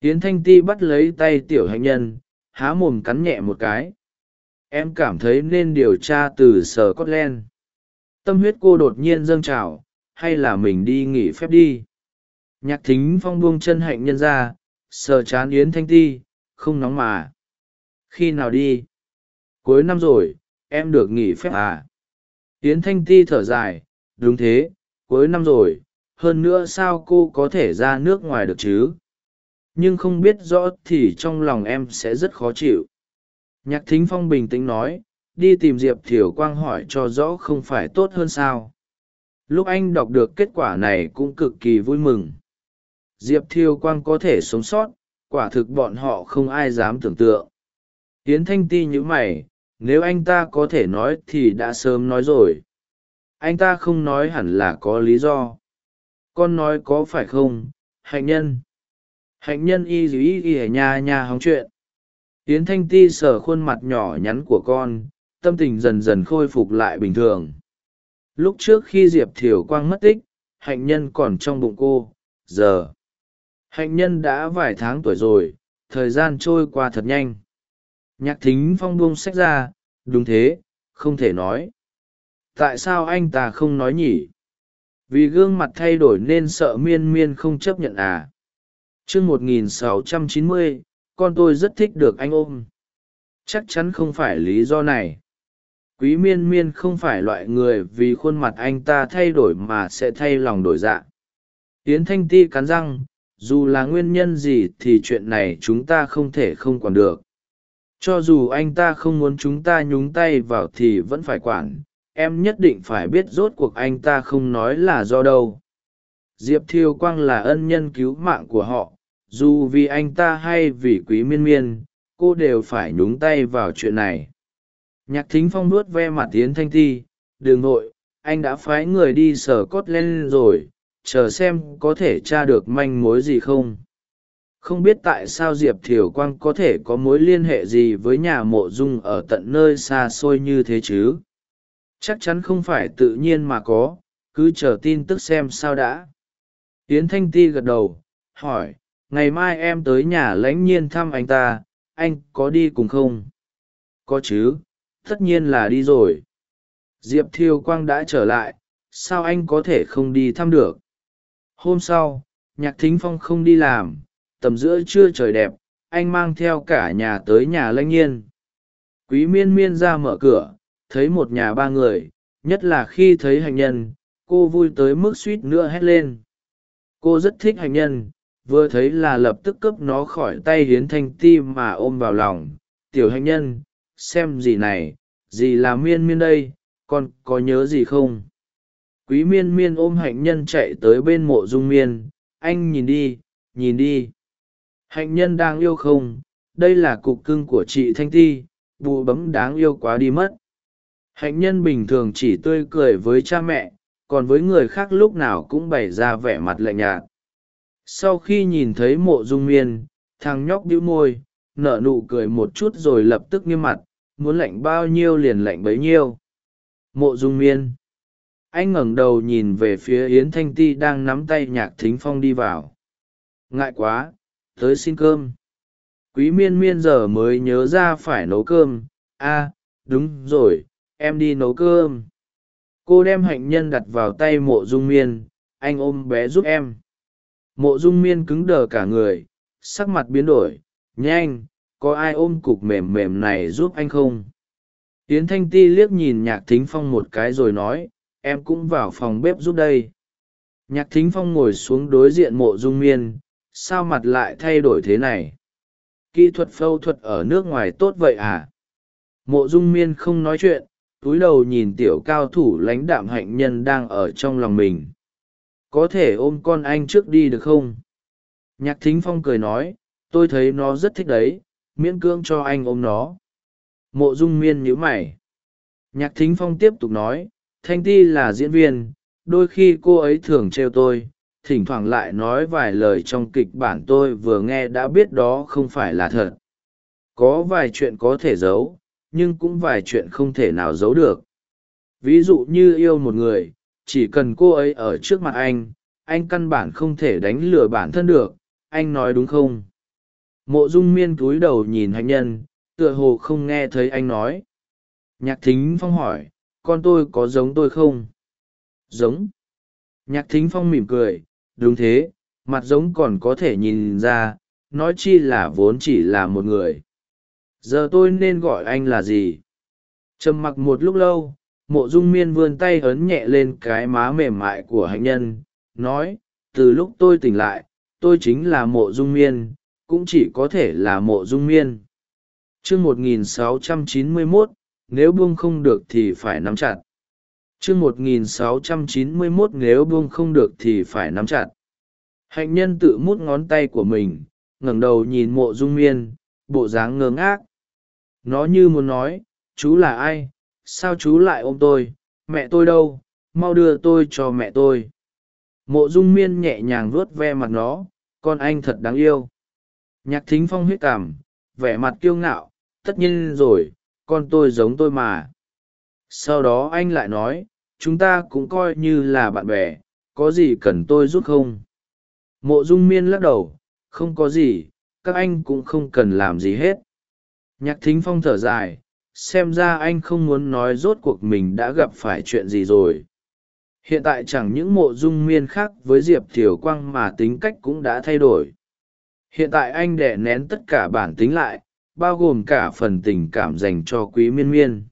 [SPEAKER 1] Tiến thanh ti bắt lấy tay tiểu hạnh nhân, há mồm cắn nhẹ một cái. Em cảm thấy nên điều tra từ sở cốt len tâm huyết cô đột nhiên dâng trào, hay là mình đi nghỉ phép đi? Nhạc thính phong buông chân hạnh nhân ra, sờ chán yến thanh ti, không nóng mà khi nào đi? Cuối năm rồi, em được nghỉ phép à? Yến thanh ti thở dài, đúng thế, cuối năm rồi, hơn nữa sao cô có thể ra nước ngoài được chứ? Nhưng không biết rõ thì trong lòng em sẽ rất khó chịu. Nhạc thính phong bình tĩnh nói, đi tìm diệp thiều quang hỏi cho rõ không phải tốt hơn sao. Lúc anh đọc được kết quả này cũng cực kỳ vui mừng. Diệp thiều quang có thể sống sót, quả thực bọn họ không ai dám tưởng tượng tiến thanh ti nhữ mày, nếu anh ta có thể nói thì đã sớm nói rồi. Anh ta không nói hẳn là có lý do. Con nói có phải không, hạnh nhân? Hạnh nhân y dù y y ở nhà nhà hóng chuyện. Tiến thanh ti sờ khuôn mặt nhỏ nhắn của con, tâm tình dần dần khôi phục lại bình thường. Lúc trước khi diệp thiều quang mất tích, hạnh nhân còn trong bụng cô, giờ. Hạnh nhân đã vài tháng tuổi rồi, thời gian trôi qua thật nhanh nhạc thính phong buông sách ra, đúng thế, không thể nói. Tại sao anh ta không nói nhỉ? Vì gương mặt thay đổi nên sợ miên miên không chấp nhận à. T một nghìn sáu trăm chín mươi, con tôi rất thích được anh ôm. Chắc chắn không phải lý do này. Quý miên miên không phải loại người vì khuôn mặt anh ta thay đổi mà sẽ thay lòng đổi dạ. Tiến thanh ti cắn răng, dù là nguyên nhân gì thì chuyện này chúng ta không thể không quản được cho dù anh ta không muốn chúng ta nhúng tay vào thì vẫn phải quản. Em nhất định phải biết rốt cuộc anh ta không nói là do đâu. Diệp thiêu quang là ân nhân cứu mạng của họ. Dù vì anh ta hay vì quý miên miên, cô đều phải nhúng tay vào chuyện này. Nhạc thính phong nuốt ve mặt tiến thanh thi. Đường nội anh đã phái người đi sở cốt lên rồi. Chờ xem có thể tra được manh mối gì không không biết tại sao diệp thiều quang có thể có mối liên hệ gì với nhà mộ dung ở tận nơi xa xôi như thế chứ? Chắc chắn không phải tự nhiên mà có, cứ chờ tin tức xem sao đã. Yến thanh ti gật đầu, hỏi, ngày mai em tới nhà lãnh nhiên thăm anh ta, anh có đi cùng không? Có chứ, tất nhiên là đi rồi. Diệp thiêu quang đã trở lại, sao anh có thể không đi thăm được? Hôm sau, nhạc thính phong không đi làm tầm giữa trưa trời đẹp, anh mang theo cả nhà tới nhà lanh nhiên. Quý miên miên ra mở cửa, thấy một nhà ba người, nhất là khi thấy hạnh nhân, cô vui tới mức suýt nữa hét lên. Cô rất thích hạnh nhân, vừa thấy là lập tức cướp nó khỏi tay hiến thanh ti mà ôm vào lòng. Tiểu hạnh nhân, xem gì này, gì là miên miên đây, con có nhớ gì không? Quý miên miên ôm hạnh nhân chạy tới bên mộ dung miên. Anh nhìn đi nhìn đi hạnh nhân đang yêu không? Đây là cục cưng của chị thanh ti vụ bấm đáng yêu quá đi mất. Hạnh nhân bình thường chỉ tươi cười với cha mẹ, còn với người khác lúc nào cũng bày ra vẻ mặt lạnh nhạt. Sau khi nhìn thấy mộ dung miên, thằng nhóc bĩu môi, nở nụ cười một chút rồi lập tức nghiêm mặt, muốn lạnh bao nhiêu liền lạnh bấy nhiêu. Mộ dung miên. Anh ngẩng đầu nhìn về phía yến thanh ti đang nắm tay nhạc thính phong đi vào. Ngại quá tới xin cơm. Quý miên miên giờ mới nhớ ra phải nấu cơm. A, đúng rồi, em đi nấu cơm. Cô đem hạnh nhân đặt vào tay mộ dung miên, anh ôm bé giúp em. Mộ dung miên cứng đờ cả người, sắc mặt biến đổi. Nhanh, có ai ôm cục mềm mềm này giúp anh không? Tiến thanh ti liếc nhìn nhạc thính phong một cái rồi nói, em cũng vào phòng bếp giúp đây. Nhạc thính phong ngồi xuống đối diện mộ dung miên sao mặt lại thay đổi thế này? Kỹ thuật phẫu thuật ở nước ngoài tốt vậy à? Mộ dung miên không nói chuyện, túi đầu nhìn tiểu cao thủ lãnh đạm hạnh nhân đang ở trong lòng mình. Có thể ôm con anh trước đi được không? Nhạc thính phong cười nói, tôi thấy nó rất thích đấy, miễn cưỡng cho anh ôm nó. Mộ dung miên nhíu mày. Nhạc thính phong tiếp tục nói, thanh ti là diễn viên, đôi khi cô ấy thường trêu tôi thỉnh thoảng lại nói vài lời trong kịch bản tôi vừa nghe đã biết đó không phải là thật. Có vài chuyện có thể giấu, nhưng cũng vài chuyện không thể nào giấu được. Ví dụ như yêu một người, chỉ cần cô ấy ở trước mặt anh anh căn bản không thể đánh lừa bản thân được, anh nói đúng không? Mộ dung miên cúi đầu nhìn hạnh nhân, tựa hồ không nghe thấy anh nói. Nhạc thính phong hỏi, con tôi có giống tôi không? Giống. Nhạc thính phong mỉm cười đúng thế, mặt giống còn có thể nhìn ra, nói chi là vốn chỉ là một người. Giờ tôi nên gọi anh là gì? Trầm mặc một lúc lâu, mộ dung miên vươn tay ấn nhẹ lên cái má mềm mại của hạnh nhân, nói, từ lúc tôi tỉnh lại, tôi chính là mộ dung miên, cũng chỉ có thể là mộ dung miên. Chương một nghìn sáu trăm chín mươi mốt, nếu buông không được thì phải nắm chặt chương một nghìn sáu trăm chín mươi mốt nếu buông không được thì phải nắm chặt. Hạnh nhân tự mút ngón tay của mình, ngẩng đầu nhìn mộ dung miên, bộ dáng ngơ ngác. Nó như muốn nói, chú là ai? Sao chú lại ôm tôi? Mẹ tôi đâu? Mau đưa tôi cho mẹ tôi. Mộ dung miên nhẹ nhàng vuốt ve mặt nó, con anh thật đáng yêu. Nhạc thính phong huyết cảm, vẻ mặt kiêu ngạo, tất nhiên rồi, con tôi giống tôi mà. Sau đó anh lại nói chúng ta cũng coi như là bạn bè, có gì cần tôi giúp không? Mộ dung miên lắc đầu, không có gì, các anh cũng không cần làm gì hết. Nhạc thính phong thở dài, xem ra anh không muốn nói rốt cuộc mình đã gặp phải chuyện gì rồi. Hiện tại chẳng những mộ dung miên khác với diệp thiều quang mà tính cách cũng đã thay đổi. Hiện tại anh đẻ nén tất cả bản tính lại, bao gồm cả phần tình cảm dành cho quý miên miên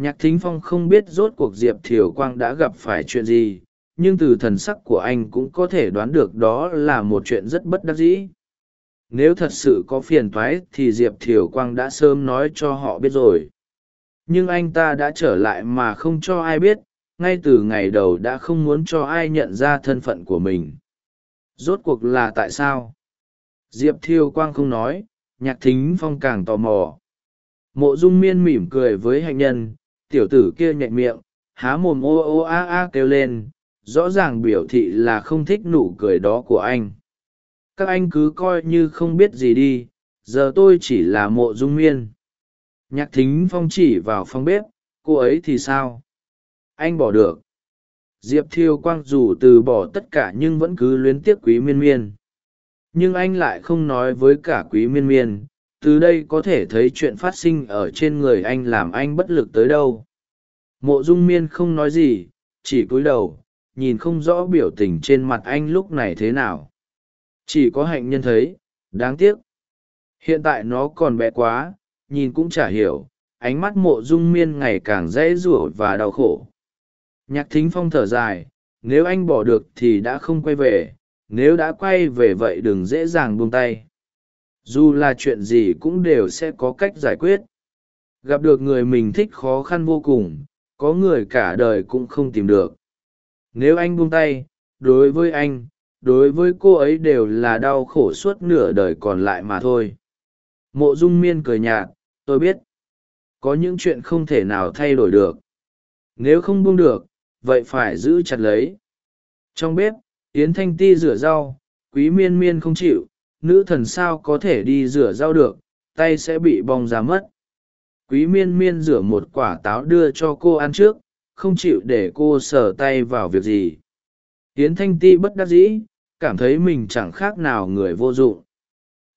[SPEAKER 1] nhạc thính phong không biết rốt cuộc diệp thiều quang đã gặp phải chuyện gì, nhưng từ thần sắc của anh cũng có thể đoán được đó là một chuyện rất bất đắc dĩ. Nếu thật sự có phiền thoái thì diệp thiều quang đã sớm nói cho họ biết rồi. Nhưng anh ta đã trở lại mà không cho ai biết, ngay từ ngày đầu đã không muốn cho ai nhận ra thân phận của mình. Rốt cuộc là tại sao? Diệp thiều quang không nói, nhạc thính phong càng tò mò. Mộ dung miên mỉm cười với hạnh nhân tiểu tử kia nhạy miệng, há mồm ô ô a a kêu lên, rõ ràng biểu thị là không thích nụ cười đó của anh. Các anh cứ coi như không biết gì đi, giờ tôi chỉ là mộ dung miên. Nhạc thính phong chỉ vào phòng bếp, cô ấy thì sao? Anh bỏ được. Diệp thiêu quang dù từ bỏ tất cả nhưng vẫn cứ luyến tiếc quý miên miên. Nhưng anh lại không nói với cả quý miên miên từ đây có thể thấy chuyện phát sinh ở trên người anh làm anh bất lực tới đâu. Mộ dung miên không nói gì, chỉ cúi đầu, nhìn không rõ biểu tình trên mặt anh lúc này thế nào. Chỉ có hạnh nhân thấy, đáng tiếc. Hiện tại nó còn bé quá, nhìn cũng chả hiểu, ánh mắt mộ dung miên ngày càng dễ rủa và đau khổ. Nhạc thính phong thở dài, nếu anh bỏ được thì đã không quay về, nếu đã quay về vậy đừng dễ dàng buông tay dù là chuyện gì cũng đều sẽ có cách giải quyết. Gặp được người mình thích khó khăn vô cùng, có người cả đời cũng không tìm được. Nếu anh buông tay, đối với anh, đối với cô ấy đều là đau khổ suốt nửa đời còn lại mà thôi. Mộ dung miên cười nhạt, tôi biết, có những chuyện không thể nào thay đổi được. Nếu không buông được, vậy phải giữ chặt lấy. Trong bếp, yến thanh ti rửa rau, quý miên miên không chịu nữ thần sao có thể đi rửa rau được, tay sẽ bị bong ra mất. Quý miên miên rửa một quả táo đưa cho cô ăn trước, không chịu để cô sờ tay vào việc gì. Tiến thanh ti bất đắc dĩ, cảm thấy mình chẳng khác nào người vô dụng.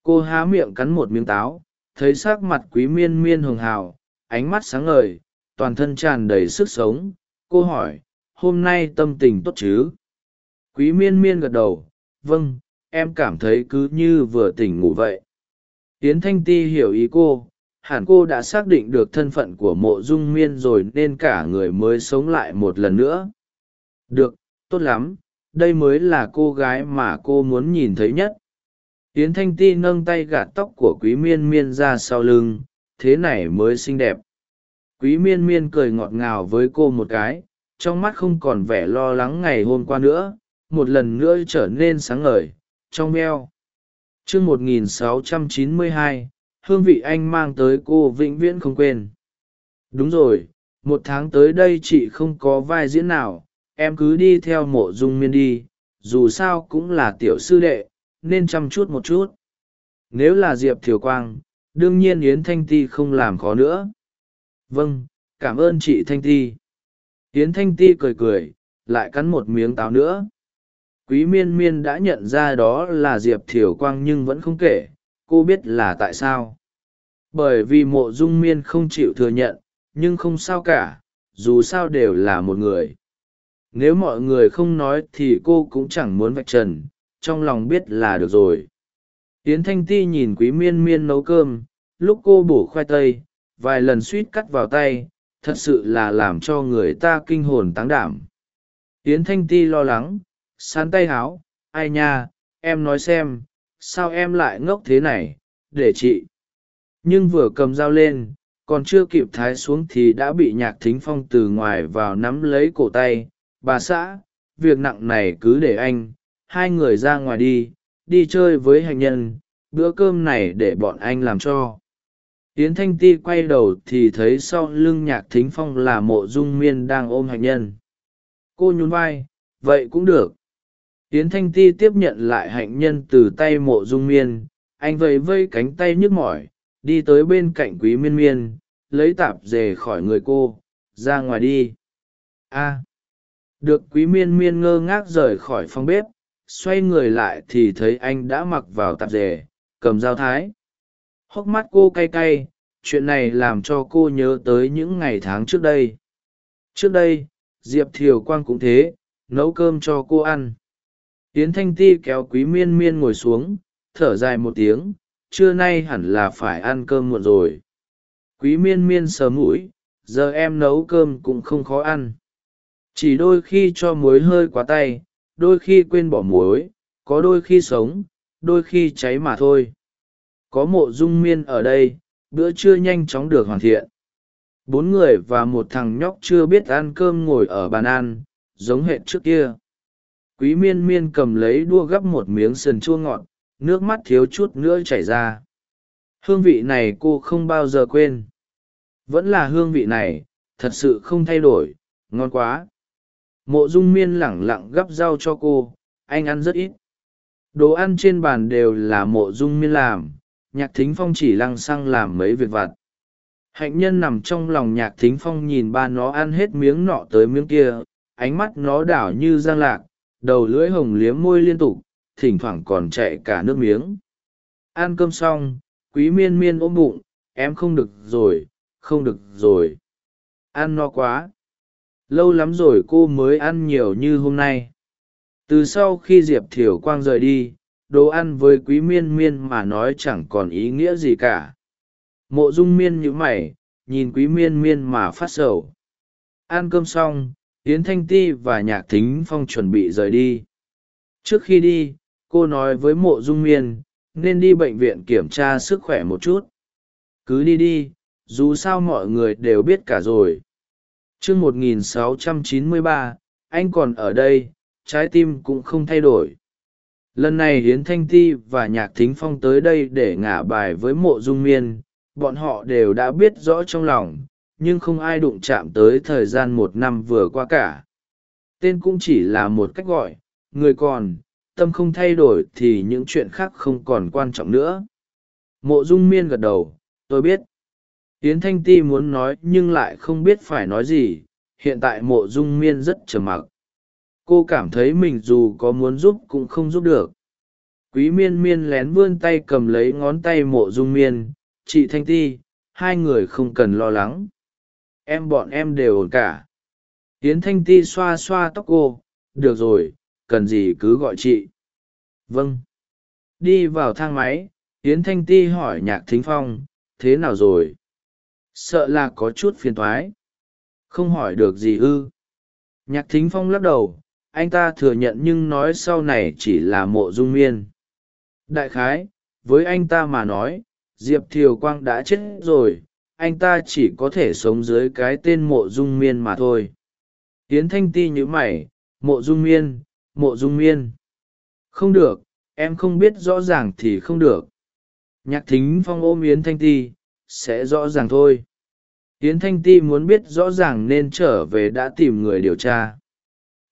[SPEAKER 1] Cô há miệng cắn một miếng táo, thấy s ắ c mặt quý miên miên hường hào, ánh mắt sáng ngời, toàn thân tràn đầy sức sống. Cô hỏi, hôm nay tâm tình tốt chứ? Quý miên miên gật đầu vâng em cảm thấy cứ như vừa tỉnh ngủ vậy. Yến thanh ti hiểu ý cô, hẳn cô đã xác định được thân phận của mộ dung miên rồi nên cả người mới sống lại một lần nữa. Được, tốt lắm, đây mới là cô gái mà cô muốn nhìn thấy nhất. Yến thanh ti nâng tay gạt tóc của quý miên miên ra sau lưng, thế này mới xinh đẹp. Quý miên miên cười ngọt ngào với cô một cái, trong mắt không còn vẻ lo lắng ngày hôm qua nữa, một lần nữa trở nên sáng ngời trong veo. Chương một nghìn sáu trăm chín mươi hai, hương vị anh mang tới cô vĩnh viễn không quên. Đúng rồi, một tháng tới đây chị không có vai diễn nào, em cứ đi theo mộ dung miên đi, dù sao cũng là tiểu sư đệ, nên chăm chút một chút. Nếu là diệp thiều quang, đương nhiên yến thanh ti không làm khó nữa. Vâng cảm ơn chị thanh ti. Yến thanh ti cười cười, lại cắn một miếng táo nữa quý miên miên đã nhận ra đó là diệp thiều quang nhưng vẫn không kể, cô biết là tại sao. Bởi vì mộ dung miên không chịu thừa nhận, nhưng không sao cả, dù sao đều là một người. Nếu mọi người không nói thì cô cũng chẳng muốn vạch trần, trong lòng biết là được rồi. Tiến thanh ti nhìn quý miên miên nấu cơm, lúc cô bổ khoai tây, vài lần suýt cắt vào tay, thật sự là làm cho người ta kinh hồn táng đảm. Tiến thanh ti lo lắng sán tay háo, ai nha, em nói xem, sao em lại ngốc thế này, để chị. Nhưng vừa cầm dao lên, còn chưa kịp thái xuống thì đã bị nhạc thính phong từ ngoài vào nắm lấy cổ tay. Bà xã, việc nặng này cứ để anh, hai người ra ngoài đi đi chơi với hành nhân, bữa cơm này để bọn anh làm cho. Yến thanh ti quay đầu thì thấy sau lưng nhạc thính phong là mộ dung miên đang ôm hạnh nhân. Cô nhún vai, vậy cũng được yến thanh ti tiếp nhận lại hạnh nhân từ tay mộ dung miên. Anh vẫy vây cánh tay nhức mỏi, đi tới bên cạnh quý miên miên, lấy tạp dề khỏi người cô, ra ngoài đi. A. À. Được quý miên miên ngơ ngác rời khỏi phòng bếp, xoay người lại thì thấy anh đã mặc vào tạp dề, cầm dao thái. Hốc mắt cô cay cay, chuyện này làm cho cô nhớ tới những ngày tháng trước đây. Trước đây, diệp thiều quang cũng thế, nấu cơm cho cô ăn tiến thanh ti kéo quý miên miên ngồi xuống, thở dài một tiếng, trưa nay hẳn là phải ăn cơm muộn rồi. Quý miên miên sờ mũi, giờ em nấu cơm cũng không khó ăn. Chỉ đôi khi cho muối hơi quá tay, đôi khi quên bỏ muối, có đôi khi sống, đôi khi cháy mà thôi. Có mộ dung miên ở đây, bữa trưa nhanh chóng được hoàn thiện. Bốn người và một thằng nhóc chưa biết ăn cơm ngồi ở bàn ăn, giống hệt trước kia quý miên miên cầm lấy đua gắp một miếng sườn chua ngọt, nước mắt thiếu chút nữa chảy ra. Hương vị này cô không bao giờ quên. Vẫn là hương vị này, thật sự không thay đổi, ngon quá. Mộ dung miên lẳng lặng gắp rau cho cô, anh ăn rất ít. Đồ ăn trên bàn đều là mộ dung miên làm, nhạc thính phong chỉ lăng xăng làm mấy việc vặt. Hạnh nhân nằm trong lòng nhạc thính phong nhìn ba nó ăn hết miếng nọ tới miếng kia, ánh mắt nó đảo như giang lạc đầu lưỡi hồng liếm môi liên tục, thỉnh thoảng còn chạy cả nước miếng. Ăn cơm xong, quý miên miên ôm bụng, em không được rồi, không được rồi. Ăn no quá. Lâu lắm rồi cô mới ăn nhiều như hôm nay. Từ sau khi diệp thiều quang rời đi, đồ ăn với quý miên miên mà nói chẳng còn ý nghĩa gì cả. Mộ dung miên nhữ mày, nhìn quý miên miên mà phát sầu. Ăn cơm xong yến thanh ti và nhạc thính phong chuẩn bị rời đi. Trước khi đi cô nói với mộ dung miên nên đi bệnh viện kiểm tra sức khỏe một chút. Cứ đi đi dù sao mọi người đều biết cả rồi. T r ư ớ c 1693, anh còn ở đây trái tim cũng không thay đổi. Lần này hiến thanh ti và nhạc thính phong tới đây để ngả bài với mộ dung miên bọn họ đều đã biết rõ trong lòng nhưng không ai đụng chạm tới thời gian một năm vừa qua cả. Tên cũng chỉ là một cách gọi, người còn, tâm không thay đổi thì những chuyện khác không còn quan trọng nữa. Mộ dung miên gật đầu, tôi biết. Yến thanh ti muốn nói nhưng lại không biết phải nói gì, hiện tại mộ dung miên rất trầm mặc. Cô cảm thấy mình dù có muốn giúp cũng không giúp được. Quý miên miên lén vươn tay cầm lấy ngón tay mộ dung miên, chị thanh ti, hai người không cần lo lắng em bọn em đều ổn cả. Yến thanh ti xoa xoa tóc cô, được rồi, cần gì cứ gọi chị. Vâng. Đi vào thang máy yến thanh ti hỏi nhạc thính phong, thế nào rồi? Sợ là có chút phiền thoái không hỏi được gì ư? Nhạc thính phong lắc đầu, anh ta thừa nhận nhưng nói sau này chỉ là mộ dung miên. Đại khái, với anh ta mà nói, diệp thiều quang đã chết rồi anh ta chỉ có thể sống dưới cái tên mộ dung miên mà thôi. Yến thanh ti nhữ mày, mộ dung miên, mộ dung miên. Không được, em không biết rõ ràng thì không được. Nhạc thính phong ôm yến thanh ti, sẽ rõ ràng thôi. Yến thanh ti muốn biết rõ ràng nên trở về đã tìm người điều tra.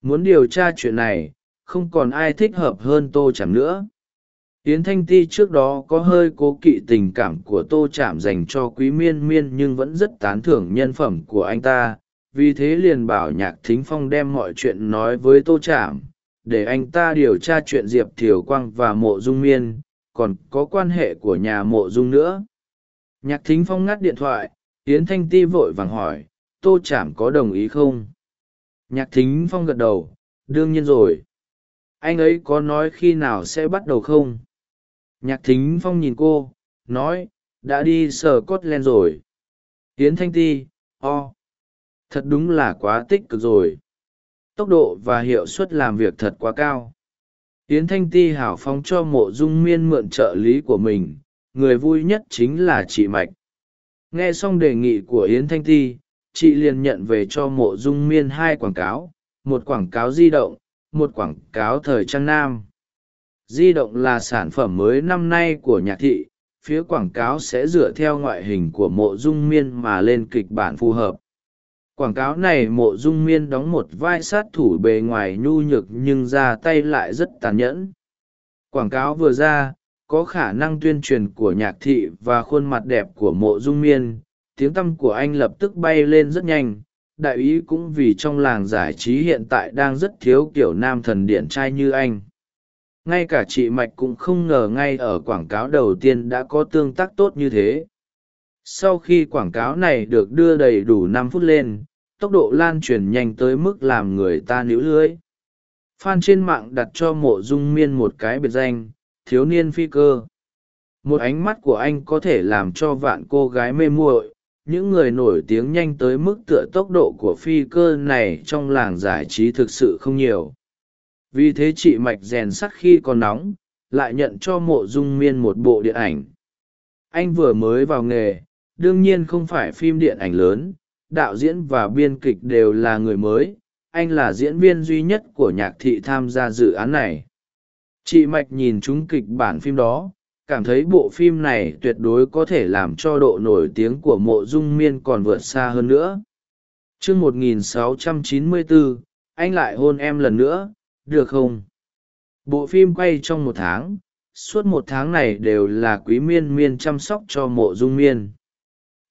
[SPEAKER 1] Muốn điều tra chuyện này, không còn ai thích hợp hơn tô chảm nữa yến thanh ti trước đó có hơi cố kỵ tình cảm của tô chạm dành cho quý miên miên nhưng vẫn rất tán thưởng nhân phẩm của anh ta. Vì thế liền bảo nhạc thính phong đem mọi chuyện nói với tô chạm để anh ta điều tra chuyện diệp thiều quang và mộ dung miên, còn có quan hệ của nhà mộ dung nữa. Nhạc thính phong ngắt điện thoại, yến thanh ti vội vàng hỏi, tô chạm có đồng ý không? Nhạc thính phong gật đầu, đương nhiên rồi. Anh ấy có nói khi nào sẽ bắt đầu không? Nhạc thính phong nhìn cô, nói, đã đi sờ cốt len rồi. Yến thanh ti, o, thật đúng là quá tích cực rồi. Tốc độ và hiệu suất làm việc thật quá cao. Yến thanh ti hảo phóng cho mộ dung miên mượn trợ lý của mình, người vui nhất chính là chị mạch. Nghe xong đề nghị của yến thanh ti, chị liền nhận về cho mộ dung miên hai quảng cáo, một quảng cáo di động, một quảng cáo thời trang nam di động là sản phẩm mới năm nay của nhạc thị, phía quảng cáo sẽ dựa theo ngoại hình của mộ dung miên mà lên kịch bản phù hợp. Quảng cáo này mộ dung miên đóng một vai sát thủ bề ngoài nhu nhược nhưng ra tay lại rất tàn nhẫn. Quảng cáo vừa ra, có khả năng tuyên truyền của nhạc thị và khuôn mặt đẹp của mộ dung miên. Tiếng tăm của anh lập tức bay lên rất nhanh. Đại ý cũng vì trong làng giải trí hiện tại đang rất thiếu kiểu nam thần điển trai như anh ngay cả chị mạch cũng không ngờ ngay ở quảng cáo đầu tiên đã có tương tác tốt như thế. Sau khi quảng cáo này được đưa đầy đủ năm phút lên, tốc độ lan truyền nhanh tới mức làm người ta níu lưới f trên mạng đặt cho mộ dung miên một cái biệt danh, thiếu niên phi cơ. Một ánh mắt của anh có thể làm cho vạn cô gái mê muội, những người nổi tiếng nhanh tới mức tựa tốc độ của phi cơ này trong làng giải trí thực sự không nhiều vì thế chị mạch rèn sắt khi còn nóng lại nhận cho mộ dung miên một bộ điện ảnh. Anh vừa mới vào nghề đương nhiên không phải phim điện ảnh lớn đạo diễn và biên kịch đều là người mới anh là diễn viên duy nhất của nhạc thị tham gia dự án này. Chị mạch nhìn chúng kịch bản phim đó cảm thấy bộ phim này tuyệt đối có thể làm cho độ nổi tiếng của mộ dung miên còn vượt xa hơn nữa. T r ư ơ n 1694, anh lại hôn em lần nữa được không? Bộ phim quay trong một tháng, suốt một tháng này đều là quý miên miên chăm sóc cho mộ dung miên.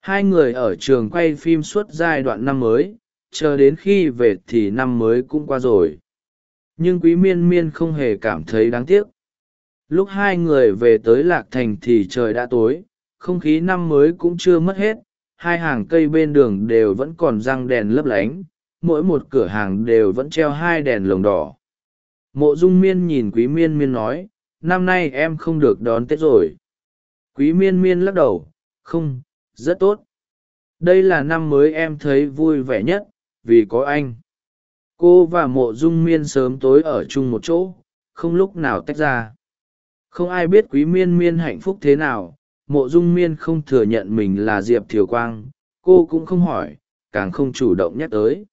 [SPEAKER 1] Hai người ở trường quay phim suốt giai đoạn năm mới, chờ đến khi về thì năm mới cũng qua rồi. Nhưng quý miên miên không hề cảm thấy đáng tiếc. Lúc hai người về tới lạc thành thì trời đã tối, không khí năm mới cũng chưa mất hết, hai hàng cây bên đường đều vẫn còn răng đèn lấp lánh, mỗi một cửa hàng đều vẫn treo hai đèn lồng đỏ mộ dung miên nhìn quý miên miên nói, năm nay em không được đón tết rồi. Quý miên miên lắc đầu, không, rất tốt. Đây là năm mới em thấy vui vẻ nhất, vì có anh. Cô và mộ dung miên sớm tối ở chung một chỗ, không lúc nào tách ra. Không ai biết quý miên miên hạnh phúc thế nào, mộ dung miên không thừa nhận mình là diệp thiều quang, cô cũng không hỏi, càng không chủ động nhắc tới.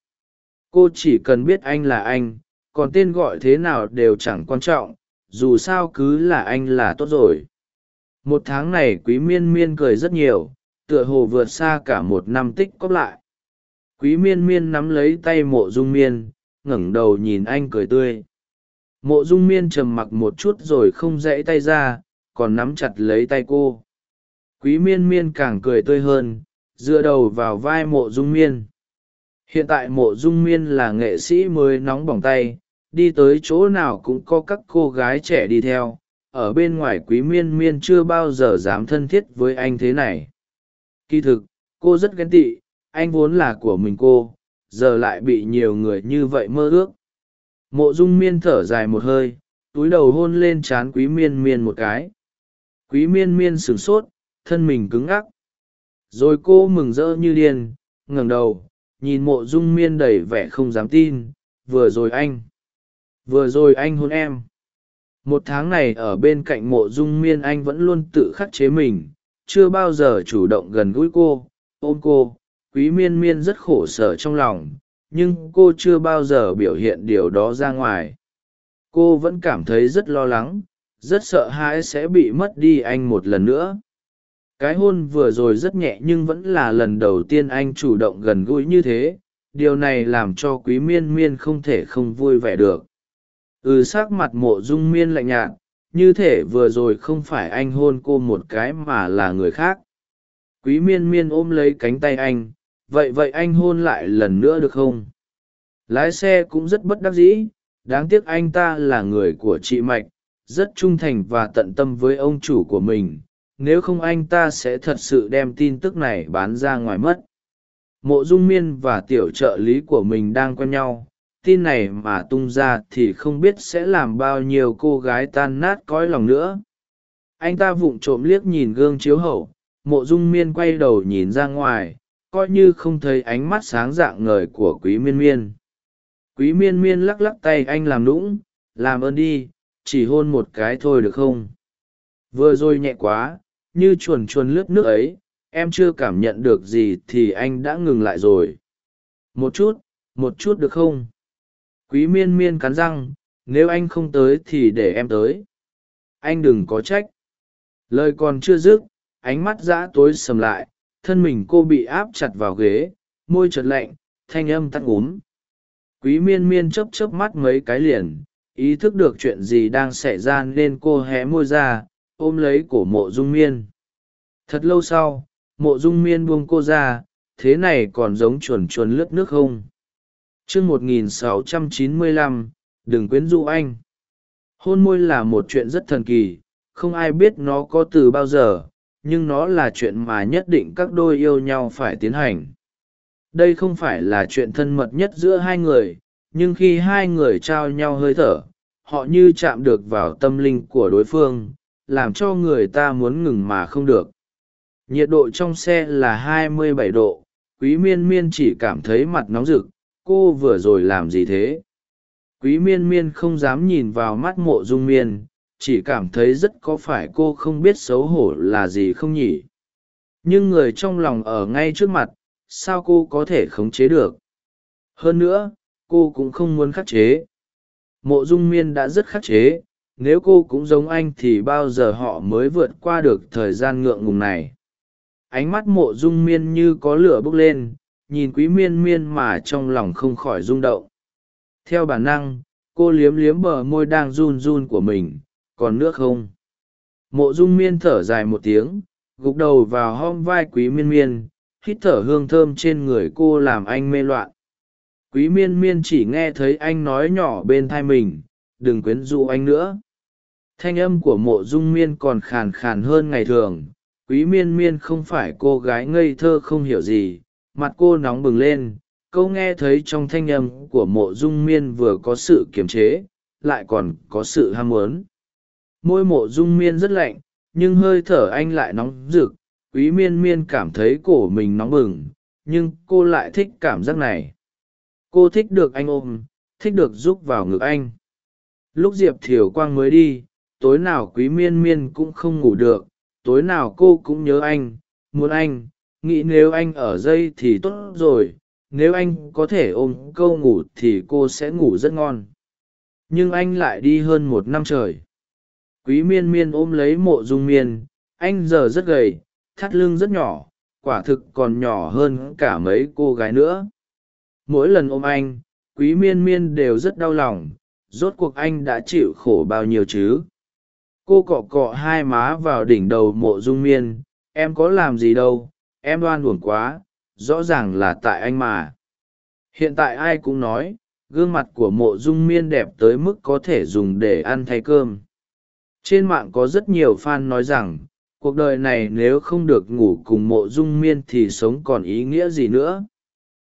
[SPEAKER 1] Cô chỉ cần biết anh là anh còn tên gọi thế nào đều chẳng quan trọng, dù sao cứ là anh là tốt rồi. Một tháng này quý miên miên cười rất nhiều, tựa hồ vượt xa cả một năm tích cóp lại. Quý miên miên nắm lấy tay mộ dung miên, ngẩng đầu nhìn anh cười tươi. Mộ dung miên trầm mặc một chút rồi không dãy tay ra, còn nắm chặt lấy tay cô. Quý miên miên càng cười tươi hơn, dựa đầu vào vai mộ dung miên. Hiện tại mộ dung miên là nghệ sĩ mới nóng bỏng tay đi tới chỗ nào cũng có các cô gái trẻ đi theo, ở bên ngoài quý miên miên chưa bao giờ dám thân thiết với anh thế này. Kỳ thực, cô rất ghen tị, anh vốn là của mình cô, giờ lại bị nhiều người như vậy mơ ước. Mộ dung miên thở dài một hơi, túi đầu hôn lên trán quý miên miên một cái. Quý miên miên sửng sốt, thân mình cứng ngắc. Rồi cô mừng rỡ như điên, ngẩng đầu, nhìn mộ dung miên đầy vẻ không dám tin, vừa rồi anh vừa rồi anh hôn em. Một tháng này ở bên cạnh mộ dung miên anh vẫn luôn tự khắc chế mình, chưa bao giờ chủ động gần gũi cô. Ôm cô, quý miên miên rất khổ sở trong lòng, nhưng cô chưa bao giờ biểu hiện điều đó ra ngoài. Cô vẫn cảm thấy rất lo lắng, rất sợ hãi sẽ bị mất đi anh một lần nữa. Cái hôn vừa rồi rất nhẹ nhưng vẫn là lần đầu tiên anh chủ động gần gũi như thế, điều này làm cho quý miên miên không thể không vui vẻ được ừ s ắ c mặt mộ dung miên lạnh nhạt, như thể vừa rồi không phải anh hôn cô một cái mà là người khác. Quý miên miên ôm lấy cánh tay anh, vậy vậy anh hôn lại lần nữa được không? Lái xe cũng rất bất đắc dĩ, đáng tiếc anh ta là người của chị mạch, rất trung thành và tận tâm với ông chủ của mình, nếu không anh ta sẽ thật sự đem tin tức này bán ra ngoài mất. Mộ dung miên và tiểu trợ lý của mình đang quen nhau tin này mà tung ra thì không biết sẽ làm bao nhiêu cô gái tan nát cõi lòng nữa. Anh ta vụng trộm liếc nhìn gương chiếu hậu, mộ dung miên quay đầu nhìn ra ngoài, coi như không thấy ánh mắt sáng dạng ngời của quý miên miên. Quý miên miên lắc lắc tay anh làm lũng làm ơn đi, chỉ hôn một cái thôi được không? Vừa rồi nhẹ quá, như chuồn chuồn lướt nước ấy, em chưa cảm nhận được gì thì anh đã ngừng lại rồi. Một chút một chút được không? Quý miên miên cắn răng, nếu anh không tới thì để em tới. Anh đừng có trách. Lời còn chưa dứt, ánh mắt dã tối sầm lại, thân mình cô bị áp chặt vào ghế, môi chật lạnh, thanh âm tắt úm quý miên miên chấp chớp mắt mấy cái liền, ý thức được chuyện gì đang xảy ra nên cô hé môi ra, ôm lấy cổ mộ dung miên. Thật lâu sau, mộ dung miên buông cô ra, thế này còn giống chuồn chuồn lướt nước không? Chương một nghìn sáu trăm chín mươi lăm, đừng quyến rũ anh. Hôn môi là một chuyện rất thần kỳ, không ai biết nó có từ bao giờ, nhưng nó là chuyện mà nhất định các đôi yêu nhau phải tiến hành. Đây không phải là chuyện thân mật nhất giữa hai người, nhưng khi hai người trao nhau hơi thở, họ như chạm được vào tâm linh của đối phương, làm cho người ta muốn ngừng mà không được. Nhiệt độ trong xe là 27 độ, quý miên miên chỉ cảm thấy mặt nóng rực cô vừa rồi làm gì thế? Quý miên miên không dám nhìn vào mắt mộ dung miên, chỉ cảm thấy rất có phải cô không biết xấu hổ là gì không nhỉ? Nhưng người trong lòng ở ngay trước mặt, sao cô có thể khống chế được? Hơn nữa, cô cũng không muốn khắc chế. Mộ dung miên đã rất khắc chế, nếu cô cũng giống anh thì bao giờ họ mới vượt qua được thời gian ngượng ngùng này? Ánh mắt mộ dung miên như có lửa bốc lên nhìn quý miên miên mà trong lòng không khỏi rung động. Theo bản năng, cô liếm liếm bờ môi đang run run của mình, còn nước không? Mộ dung miên thở dài một tiếng, gục đầu vào hom vai quý miên miên, hít thở hương thơm trên người cô làm anh mê loạn. Quý miên miên chỉ nghe thấy anh nói nhỏ bên thai mình, đừng quyến rũ anh nữa. Thanh âm của mộ dung miên còn khàn khàn hơn ngày thường, quý miên miên không phải cô gái ngây thơ không hiểu gì mặt cô nóng bừng lên, câu nghe thấy trong thanh âm của mộ dung miên vừa có sự kiềm chế, lại còn có sự ham muốn. Môi mộ dung miên rất lạnh, nhưng hơi thở anh lại nóng rực, quý miên miên cảm thấy cổ mình nóng bừng, nhưng cô lại thích cảm giác này. Cô thích được anh ôm, thích được giúp vào ngực anh. Lúc diệp thiều quang mới đi, tối nào quý miên miên cũng không ngủ được, tối nào cô cũng nhớ anh, muốn anh nghĩ nếu anh ở dây thì tốt rồi, nếu anh có thể ôm câu ngủ thì cô sẽ ngủ rất ngon. Nhưng anh lại đi hơn một năm trời. Quý miên miên ôm lấy mộ dung miên, anh giờ rất gầy, thắt lưng rất nhỏ, quả thực còn nhỏ hơn cả mấy cô gái nữa. Mỗi lần ôm anh, quý miên miên đều rất đau lòng, rốt cuộc anh đã chịu khổ bao nhiêu chứ? Cô cọ cọ hai má vào đỉnh đầu mộ dung miên, em có làm gì đâu em đoan uổng quá, rõ ràng là tại anh mà. Hiện tại ai cũng nói, gương mặt của mộ dung miên đẹp tới mức có thể dùng để ăn thay cơm. Trên mạng có rất nhiều fan nói rằng, cuộc đời này nếu không được ngủ cùng mộ dung miên thì sống còn ý nghĩa gì nữa.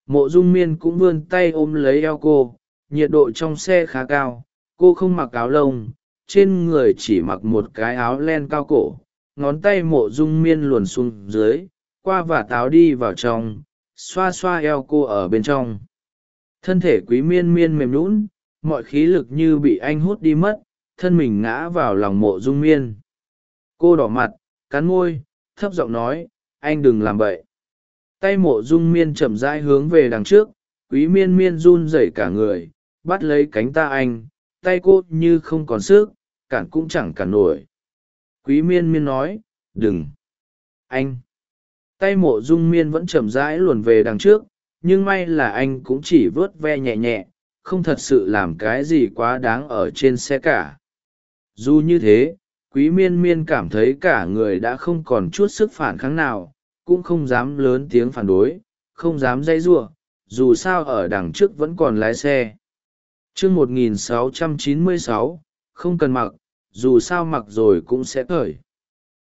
[SPEAKER 1] Mộ dung miên cũng vươn tay ôm lấy eo cô, nhiệt độ trong xe khá cao, cô không mặc áo lông, trên người chỉ mặc một cái áo len cao cổ, ngón tay mộ dung miên luồn xuống dưới qua và táo đi vào trong, xoa xoa eo cô ở bên trong. Thân thể quý miên miên mềm lún mọi khí lực như bị anh hút đi mất, thân mình ngã vào lòng mộ dung miên. Cô đỏ mặt, cắn môi, thấp giọng nói, anh đừng làm vậy. Tay mộ dung miên chậm rãi hướng về đằng trước, quý miên miên run rẩy cả người, bắt lấy cánh ta anh, tay cô như không còn sức, cản cũng chẳng cản nổi. Quý miên miên nói, đừng. Anh tay mộ dung miên vẫn chậm rãi luồn về đằng trước, nhưng may là anh cũng chỉ vớt ve nhẹ nhẹ, không thật sự làm cái gì quá đáng ở trên xe cả. Dù như thế, quý miên miên cảm thấy cả người đã không còn chút sức phản kháng nào, cũng không dám lớn tiếng phản đối, không dám dây giụa dù sao ở đằng trước vẫn còn lái xe. Chương một nghìn sáu trăm chín mươi sáu, không cần mặc, dù sao mặc rồi cũng sẽ cởi.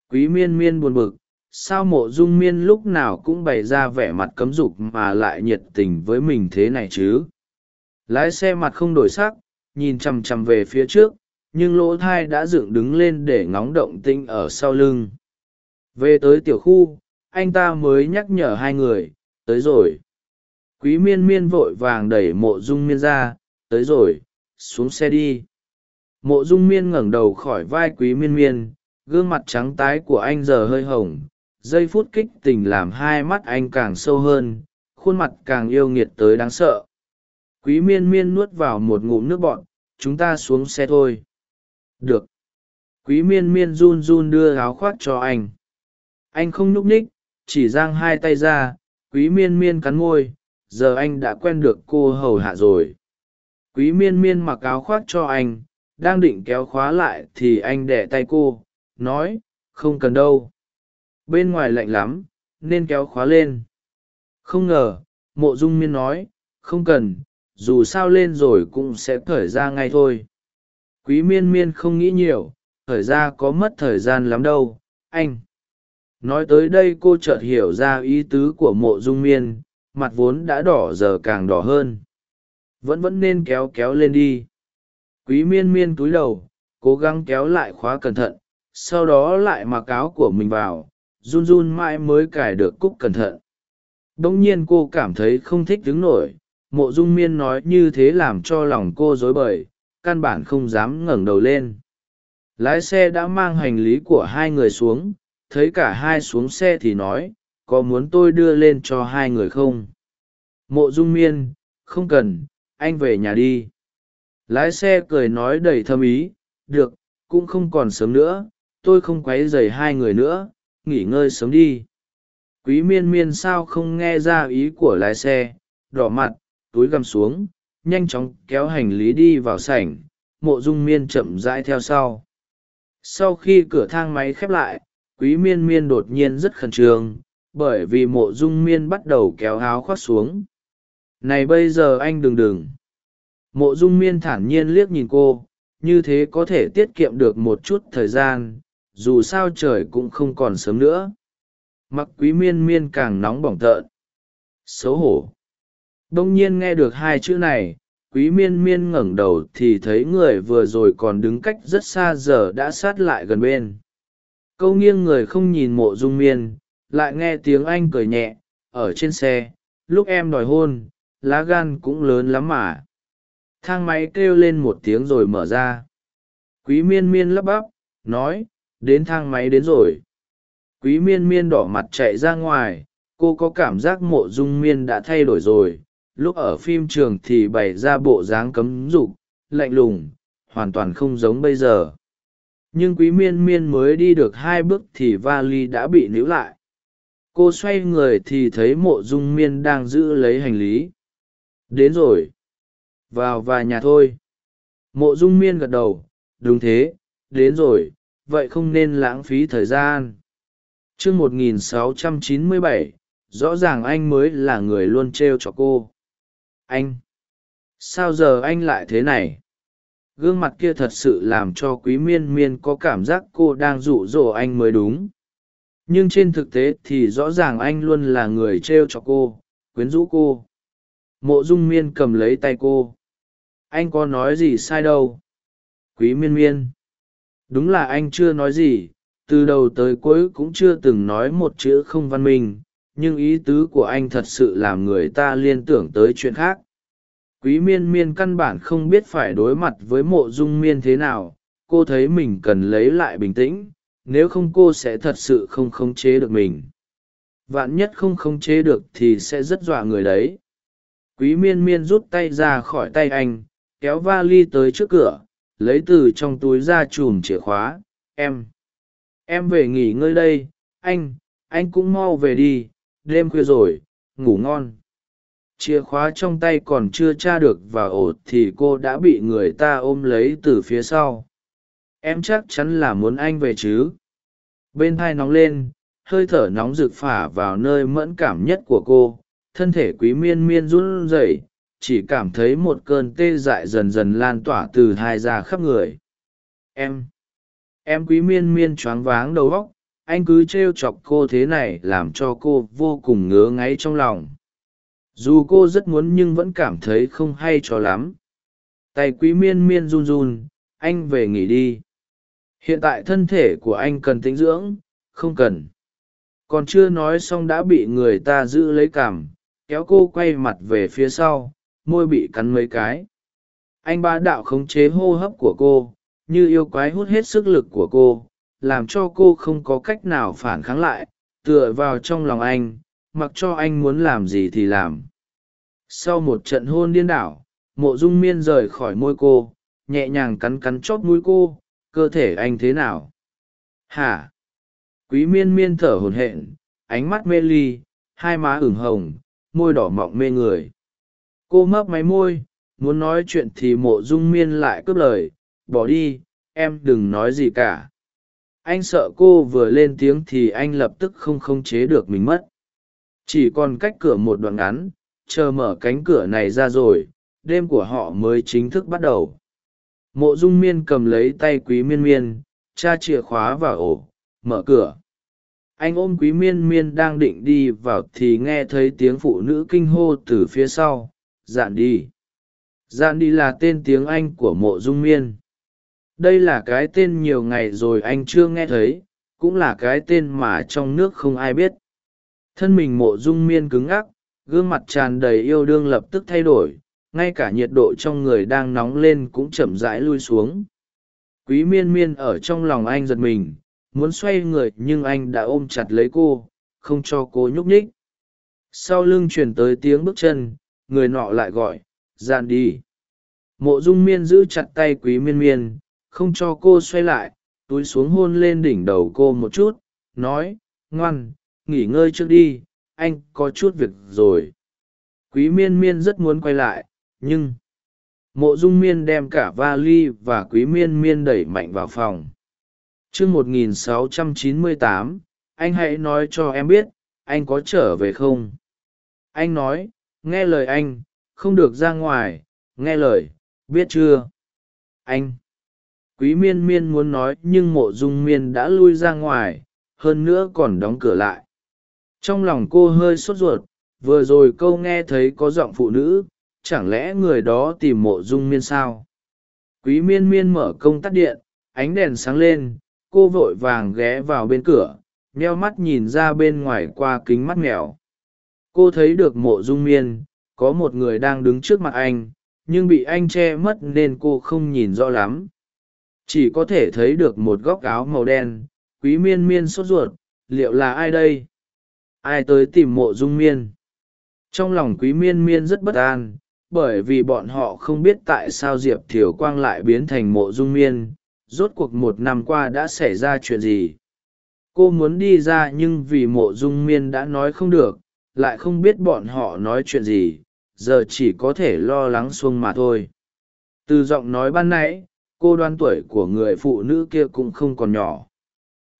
[SPEAKER 1] Quý miên miên buồn bực sao mộ dung miên lúc nào cũng bày ra vẻ mặt cấm dục mà lại nhiệt tình với mình thế này chứ? Lái xe mặt không đổi sắc, nhìn chằm chằm về phía trước, nhưng lỗ thai đã dựng đứng lên để ngóng động tinh ở sau lưng. Về tới tiểu khu, anh ta mới nhắc nhở hai người, tới rồi. Quý miên miên vội vàng đẩy mộ dung miên ra, tới rồi, xuống xe đi. Mộ dung miên ngẩng đầu khỏi vai quý miên miên, gương mặt trắng tái của anh giờ hơi hồng giây phút kích tình làm hai mắt anh càng sâu hơn, khuôn mặt càng yêu nghiệt tới đáng sợ. Quý miên miên nuốt vào một ngụm nước bọn chúng ta xuống xe thôi. Được. Quý miên miên run run đưa áo khoác cho anh. Anh không nhúc ních chỉ giang hai tay ra, quý miên miên cắn môi, giờ anh đã quen được cô hầu hạ rồi. Quý miên miên mặc áo khoác cho anh, đang định kéo khóa lại thì anh đẻ tay cô, nói, không cần đâu bên ngoài lạnh lắm, nên kéo khóa lên. Không ngờ, mộ dung miên nói, không cần, dù sao lên rồi cũng sẽ khởi ra ngay thôi. Quý miên miên không nghĩ nhiều khởi ra có mất thời gian lắm đâu, anh. Nói tới đây cô chợt hiểu ra ý tứ của mộ dung miên, mặt vốn đã đỏ giờ càng đỏ hơn. Vẫn vẫn nên kéo kéo lên đi. Quý miên miên túi đầu, cố gắng kéo lại khóa cẩn thận, sau đó lại mặc áo của mình vào run run mãi mới cài được cúc cẩn thận. Đ ỗ n g nhiên cô cảm thấy không thích đứng nổi, mộ dung miên nói như thế làm cho lòng cô rối bời, căn bản không dám ngẩng đầu lên. Lái xe đã mang hành lý của hai người xuống, thấy cả hai xuống xe thì nói, có muốn tôi đưa lên cho hai người không? Mộ dung miên, không cần, anh về nhà đi. Lái xe cười nói đầy thâm ý, được, cũng không còn sớm nữa, tôi không q u ấ y dày hai người nữa nghỉ ngơi sớm đi. Quý miên miên sao không nghe ra ý của lái xe, đỏ mặt, túi găm xuống, nhanh chóng kéo hành lý đi vào sảnh, mộ dung miên chậm rãi theo sau. Sau khi cửa thang máy khép lại, quý miên miên đột nhiên rất khẩn trương, bởi vì mộ dung miên bắt đầu kéo áo khoác xuống. Này bây giờ anh đừng đừng. Mộ dung miên thản nhiên liếc nhìn cô, như thế có thể tiết kiệm được một chút thời gian dù sao trời cũng không còn sớm nữa. Mặc quý miên miên càng nóng bỏng tợn. Xấu hổ. Đông nhiên nghe được hai chữ này, quý miên miên ngẩng đầu thì thấy người vừa rồi còn đứng cách rất xa giờ đã sát lại gần bên. Câu nghiêng người không nhìn mộ dung miên, lại nghe tiếng anh cười nhẹ, ở trên xe, lúc em đòi hôn, lá gan cũng lớn lắm mà. Thang máy kêu lên một tiếng rồi mở ra. Quý miên miên lắp bắp, nói đến thang máy đến rồi. Quý miên miên đỏ mặt chạy ra ngoài, cô có cảm giác mộ dung miên đã thay đổi rồi. Lúc ở phim trường thì bày ra bộ dáng cấm dục, lạnh lùng, hoàn toàn không giống bây giờ. Nhưng quý miên miên mới đi được hai bước thì vali đã bị níu lại. Cô xoay người thì thấy mộ dung miên đang giữ lấy hành lý. Đến rồi. Vào vài nhà thôi. Mộ dung miên gật đầu. Đúng thế. Đến rồi vậy không nên lãng phí thời gian. Chương một nghìn sáu trăm chín mươi bảy, rõ ràng anh mới là người luôn t r e o cho cô. Anh, sao giờ anh lại thế này? Gương mặt kia thật sự làm cho quý miên miên có cảm giác cô đang rụ rỗ anh mới đúng. Nhưng trên thực tế thì rõ ràng anh luôn là người t r e o cho cô, quyến rũ cô. Mộ dung miên cầm lấy tay cô. Anh có nói gì sai đâu? Quý miên miên đúng là anh chưa nói gì, từ đầu tới cuối cũng chưa từng nói một chữ không văn minh, nhưng ý tứ của anh thật sự làm người ta liên tưởng tới chuyện khác. Quý miên miên căn bản không biết phải đối mặt với mộ dung miên thế nào, cô thấy mình cần lấy lại bình tĩnh, nếu không cô sẽ thật sự không khống chế được mình. Vạn nhất không khống chế được thì sẽ rất dọa người đấy. Quý miên miên rút tay ra khỏi tay anh, kéo va li tới trước cửa lấy từ trong túi ra chùm chìa khóa, em em về nghỉ ngơi đây, anh anh cũng mau về đi, đêm khuya rồi, ngủ ngon. Chìa khóa trong tay còn chưa t r a được vào ổ thì cô đã bị người ta ôm lấy từ phía sau. Em chắc chắn là muốn anh về chứ? Bên thai nóng lên, hơi thở nóng rực phả vào nơi mẫn cảm nhất của cô, thân thể quý miên miên run rẩy chỉ cảm thấy một cơn tê dại dần dần lan tỏa từ hai ra khắp người. Em em quý miên miên choáng váng đầu óc, anh cứ t r e o chọc cô thế này làm cho cô vô cùng ngứa ngáy trong lòng. Dù cô rất muốn nhưng vẫn cảm thấy không hay cho lắm. Tay quý miên miên run run, anh về nghỉ đi. Hiện tại thân thể của anh cần tĩnh dưỡng, không cần. Còn chưa nói xong đã bị người ta giữ lấy cảm, kéo cô quay mặt về phía sau môi bị cắn mấy cái. Anh ba đạo khống chế hô hấp của cô, như yêu quái hút hết sức lực của cô, làm cho cô không có cách nào phản kháng lại, tựa vào trong lòng anh, mặc cho anh muốn làm gì thì làm. Sau một trận hôn điên đảo, mộ dung miên rời khỏi môi cô, nhẹ nhàng cắn cắn chót mũi cô, cơ thể anh thế nào? Hả? Quý miên miên thở hổn hển, ánh mắt mê ly, hai má ửng hồng, môi đỏ mọng mê người cô mấp máy môi, muốn nói chuyện thì mộ dung miên lại cướp lời. Bỏ đi, em đừng nói gì cả. Anh sợ cô vừa lên tiếng thì anh lập tức không khống chế được mình mất. Chỉ còn cách cửa một đoạn ngắn, chờ mở cánh cửa này ra rồi, đêm của họ mới chính thức bắt đầu. Mộ dung miên cầm lấy tay quý miên miên tra chìa khóa vào ổ, mở cửa. Anh ôm quý miên miên đang định đi vào thì nghe thấy tiếng phụ nữ kinh hô từ phía sau dạn đi. Dạn đi là tên tiếng anh của mộ dung miên. Đây là cái tên nhiều ngày rồi anh chưa nghe thấy, cũng là cái tên mà trong nước không ai biết. Thân mình mộ dung miên cứng ngắc, gương mặt tràn đầy yêu đương lập tức thay đổi, ngay cả nhiệt độ trong người đang nóng lên cũng chậm rãi lui xuống. Quý miên miên ở trong lòng anh giật mình, muốn xoay người nhưng anh đã ôm chặt lấy cô, không cho cô nhúc nhích. Sau lưng truyền tới tiếng bước chân người nọ lại gọi gian đi. Mộ dung miên giữ chặt tay quý miên miên không cho cô xoay lại túi xuống hôn lên đỉnh đầu cô một chút nói ngoan nghỉ ngơi trước đi anh có chút việc rồi. Quý miên miên rất muốn quay lại nhưng mộ dung miên đem cả vali và quý miên miên đẩy mạnh vào phòng. T r ư ớ c 1698, anh hãy nói cho em biết anh có trở về không? Anh nói nghe lời anh, không được ra ngoài, nghe lời, biết chưa? Anh. Quý miên miên muốn nói nhưng mộ dung miên đã lui ra ngoài, hơn nữa còn đóng cửa lại. Trong lòng cô hơi sốt ruột, vừa rồi câu nghe thấy có giọng phụ nữ, chẳng lẽ người đó tìm mộ dung miên sao? Quý miên miên mở công tắt điện, ánh đèn sáng lên, cô vội vàng ghé vào bên cửa, nheo mắt nhìn ra bên ngoài qua kính mắt mèo cô thấy được mộ dung miên, có một người đang đứng trước mặt anh, nhưng bị anh che mất nên cô không nhìn rõ lắm. Chỉ có thể thấy được một góc áo màu đen, quý miên miên sốt ruột, liệu là ai đây? Ai tới tìm mộ dung miên? Trong lòng quý miên miên rất bất an, bởi vì bọn họ không biết tại sao diệp thiều quang lại biến thành mộ dung miên, rốt cuộc một năm qua đã xảy ra chuyện gì. Cô muốn đi ra nhưng vì mộ dung miên đã nói không được lại không biết bọn họ nói chuyện gì, giờ chỉ có thể lo lắng xuông mà thôi. Từ giọng nói ban nãy, cô đoan tuổi của người phụ nữ kia cũng không còn nhỏ.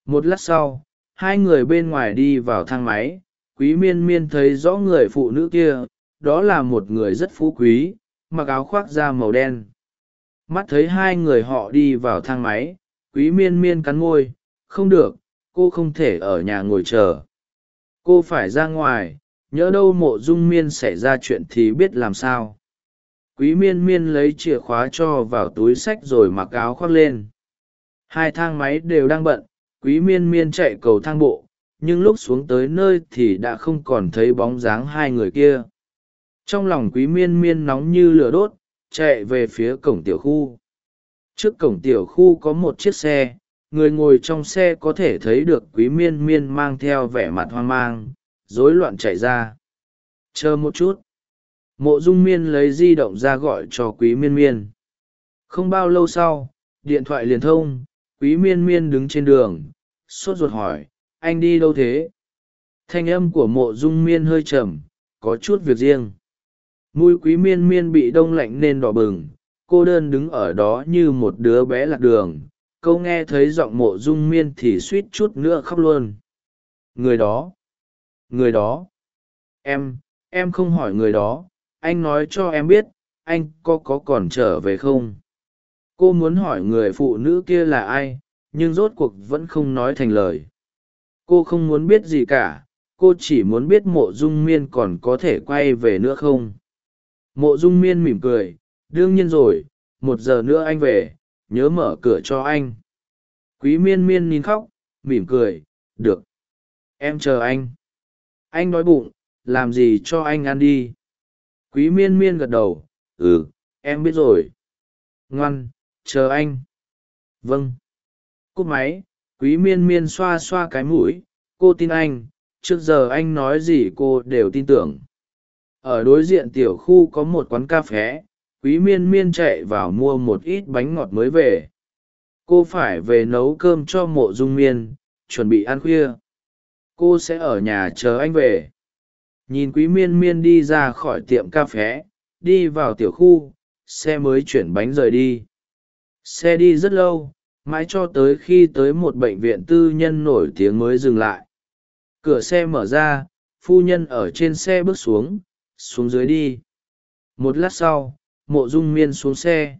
[SPEAKER 1] Một lát sau, hai người bên ngoài đi vào thang máy, quý miên miên thấy rõ người phụ nữ kia, đó là một người rất phú quý, mặc áo khoác da màu đen. Mắt thấy hai người họ đi vào thang máy, quý miên miên cắn ngôi không được, cô không thể ở nhà ngồi chờ. Cô phải ra ngoài nhỡ đâu mộ dung miên xảy ra chuyện thì biết làm sao. Quý miên miên lấy chìa khóa cho vào túi sách rồi mặc áo khoác lên. Hai thang máy đều đang bận, quý miên miên chạy cầu thang bộ, nhưng lúc xuống tới nơi thì đã không còn thấy bóng dáng hai người kia. Trong lòng quý miên miên nóng như lửa đốt, chạy về phía cổng tiểu khu. Trước cổng tiểu khu có một chiếc xe, người ngồi trong xe có thể thấy được quý miên miên mang theo vẻ mặt hoang mang rối loạn chạy ra. Chờ một chút. Mộ dung miên lấy di động ra gọi cho quý miên miên. Không bao lâu sau, điện thoại liền thông, quý miên miên đứng trên đường, sốt ruột hỏi, anh đi đâu thế? Thanh âm của mộ dung miên hơi trầm, có chút việc riêng. Mũi quý miên miên bị đông lạnh nên đỏ bừng, cô đơn đứng ở đó như một đứa bé lạc đường. Câu nghe thấy giọng mộ dung miên thì suýt chút nữa khóc luôn. Người đó người đó. Em em không hỏi người đó. Anh nói cho em biết, anh có có còn trở về không? Cô muốn hỏi người phụ nữ kia là ai, nhưng rốt cuộc vẫn không nói thành lời. Cô không muốn biết gì cả. Cô chỉ muốn biết mộ dung miên còn có thể quay về nữa không? Mộ dung miên mỉm cười. Đương nhiên rồi, một giờ nữa anh về. Nhớ mở cửa cho anh. Quý miên miên nhìn khóc, mỉm cười. Được. Em chờ anh anh đói bụng, làm gì cho anh ăn đi? Quý miên miên gật đầu ừ em biết rồi. Ngoan, chờ anh. Vâng. Cúp máy, quý miên miên xoa xoa cái mũi, cô tin anh, trước giờ anh nói gì cô đều tin tưởng. Ở đối diện tiểu khu có một quán cà phé quý miên miên chạy vào mua một ít bánh ngọt mới về. Cô phải về nấu cơm cho mộ dung miên, chuẩn bị ăn khuya cô sẽ ở nhà chờ anh về. Nhìn quý miên miên đi ra khỏi tiệm cà phé, đi vào tiểu khu, xe mới chuyển bánh rời đi. Xe đi rất lâu, mãi cho tới khi tới một bệnh viện tư nhân nổi tiếng mới dừng lại. Cửa xe mở ra, phu nhân ở trên xe bước xuống xuống dưới đi. Một lát sau, mộ dung miên xuống xe.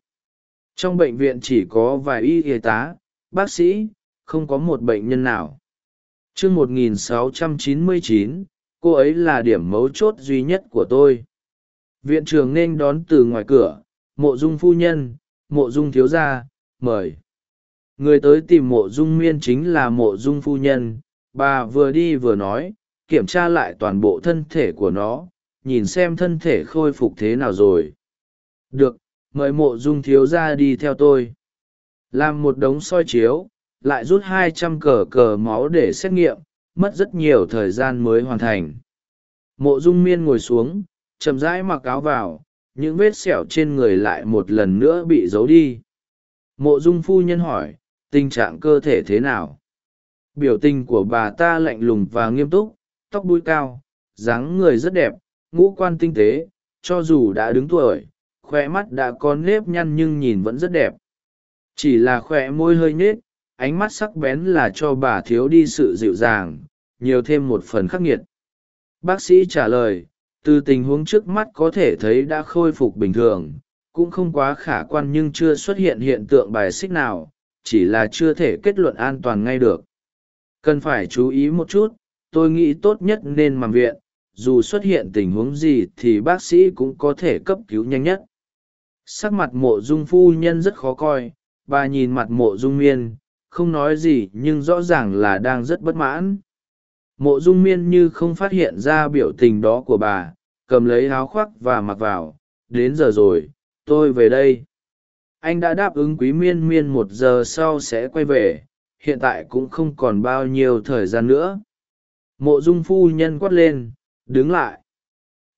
[SPEAKER 1] Trong bệnh viện chỉ có vài y y tá, bác sĩ, không có một bệnh nhân nào chương một nghìn sáu trăm chín mươi chín, cô ấy là điểm mấu chốt duy nhất của tôi. Viện trưởng nên đón từ ngoài cửa, mộ dung phu nhân, mộ dung thiếu gia, mời. Người tới tìm mộ dung miên chính là mộ dung phu nhân. Bà vừa đi vừa nói, kiểm tra lại toàn bộ thân thể của nó, nhìn xem thân thể khôi phục thế nào rồi. Được, mời mộ dung thiếu gia đi theo tôi. Làm một đống soi chiếu lại rút hai trăm cờ cờ máu để xét nghiệm, mất rất nhiều thời gian mới hoàn thành. Mộ dung miên ngồi xuống, chậm rãi mặc áo vào, những vết sẹo trên người lại một lần nữa bị giấu đi. Mộ dung phu nhân hỏi, tình trạng cơ thể thế nào? Biểu tình của bà ta lạnh lùng và nghiêm túc, tóc đuôi cao, dáng người rất đẹp, ngũ quan tinh tế, cho dù đã đứng tuổi khoe mắt đã có nếp nhăn nhưng nhìn vẫn rất đẹp. Chỉ là khoe môi hơi nết ánh mắt sắc bén là cho bà thiếu đi sự dịu dàng, nhiều thêm một phần khắc nghiệt. Bác sĩ trả lời, từ tình huống trước mắt có thể thấy đã khôi phục bình thường, cũng không quá khả quan nhưng chưa xuất hiện hiện tượng bài xích nào, chỉ là chưa thể kết luận an toàn ngay được. Cần phải chú ý một chút, tôi nghĩ tốt nhất nên nằm viện, dù xuất hiện tình huống gì thì bác sĩ cũng có thể cấp cứu nhanh nhất. Sắc mặt mộ dung phu nhân rất khó coi, bà nhìn mặt mộ dung miên không nói gì nhưng rõ ràng là đang rất bất mãn. Mộ dung miên như không phát hiện ra biểu tình đó của bà, cầm lấy áo khoác và mặc vào, đến giờ rồi, tôi về đây. Anh đã đáp ứng quý miên miên một giờ sau sẽ quay về, hiện tại cũng không còn bao nhiêu thời gian nữa. Mộ dung phu nhân quát lên, đứng lại.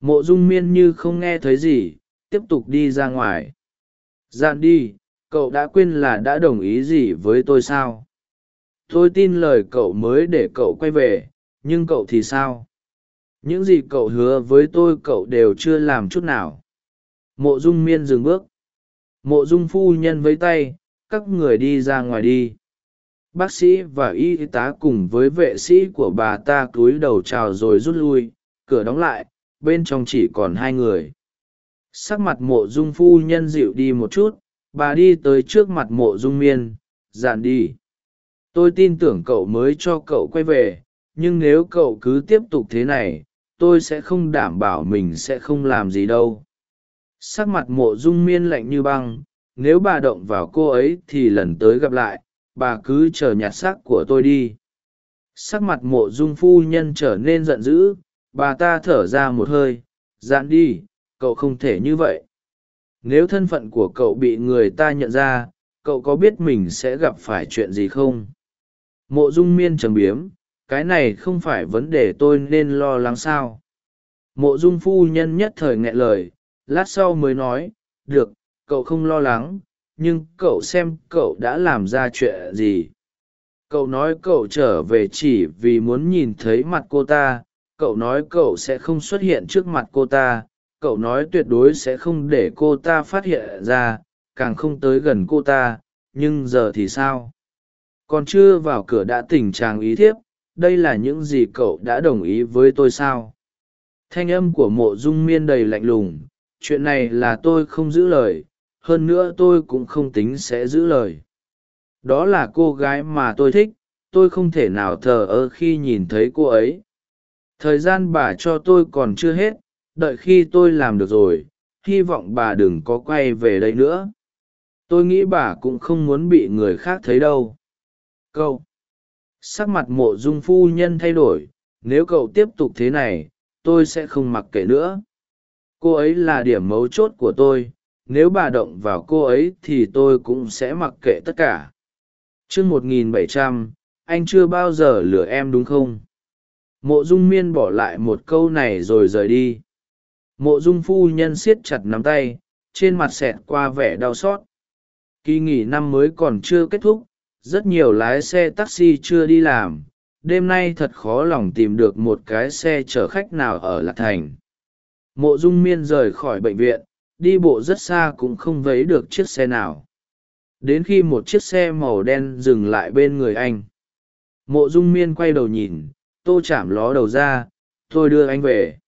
[SPEAKER 1] Mộ dung miên như không nghe thấy gì, tiếp tục đi ra ngoài. Dạn đi cậu đã quên là đã đồng ý gì với tôi sao? Tôi tin lời cậu mới để cậu quay về, nhưng cậu thì sao? Những gì cậu hứa với tôi cậu đều chưa làm chút nào. Mộ dung miên dừng bước. Mộ dung phu nhân với tay, các người đi ra ngoài đi. Bác sĩ và y tá cùng với vệ sĩ của bà ta cúi đầu chào rồi rút lui, cửa đóng lại, bên trong chỉ còn hai người. Sắc mặt mộ dung phu nhân dịu đi một chút bà đi tới trước mặt mộ dung miên, dạn đi. Tôi tin tưởng cậu mới cho cậu quay về, nhưng nếu cậu cứ tiếp tục thế này, tôi sẽ không đảm bảo mình sẽ không làm gì đâu. Sắc mặt mộ dung miên lạnh như băng, nếu bà động vào cô ấy thì lần tới gặp lại, bà cứ chờ nhặt xác của tôi đi. Sắc mặt mộ dung phu nhân trở nên giận dữ, bà ta thở ra một hơi, dạn đi, cậu không thể như vậy nếu thân phận của cậu bị người ta nhận ra, cậu có biết mình sẽ gặp phải chuyện gì không? Mộ dung miên trầm biếm, cái này không phải vấn đề tôi nên lo lắng sao? Mộ dung phu nhân nhất thời nghẹn lời, lát sau mới nói, được, cậu không lo lắng, nhưng cậu xem cậu đã làm ra chuyện gì. Cậu nói cậu trở về chỉ vì muốn nhìn thấy mặt cô ta, cậu nói cậu sẽ không xuất hiện trước mặt cô ta cậu nói tuyệt đối sẽ không để cô ta phát hiện ra, càng không tới gần cô ta, nhưng giờ thì sao? Còn chưa vào cửa đã tình trạng ý thiếp, đây là những gì cậu đã đồng ý với tôi sao? Thanh âm của mộ dung miên đầy lạnh lùng, chuyện này là tôi không giữ lời, hơn nữa tôi cũng không tính sẽ giữ lời. Đó là cô gái mà tôi thích, tôi không thể nào thờ ơ khi nhìn thấy cô ấy. Thời gian bà cho tôi còn chưa hết đợi khi tôi làm được rồi hy vọng bà đừng có quay về đây nữa. Tôi nghĩ bà cũng không muốn bị người khác thấy đâu. Cậu. sắc mặt mộ dung phu nhân thay đổi nếu cậu tiếp tục thế này tôi sẽ không mặc kệ nữa. Cô ấy là điểm mấu chốt của tôi nếu bà động vào cô ấy thì tôi cũng sẽ mặc kệ tất cả. T r ư ớ c 1700, anh chưa bao giờ lừa em đúng không? Mộ dung miên bỏ lại một câu này rồi rời đi mộ dung phu nhân siết chặt nắm tay, trên mặt xẹt qua vẻ đau xót. Kỳ nghỉ năm mới còn chưa kết thúc, rất nhiều lái xe taxi chưa đi làm. Đêm nay thật khó lòng tìm được một cái xe chở khách nào ở lạc thành. Mộ dung miên rời khỏi bệnh viện, đi bộ rất xa cũng không vấy được chiếc xe nào. Đến khi một chiếc xe màu đen dừng lại bên người anh. Mộ dung miên quay đầu nhìn, tô chạm ló đầu ra, tôi đưa anh về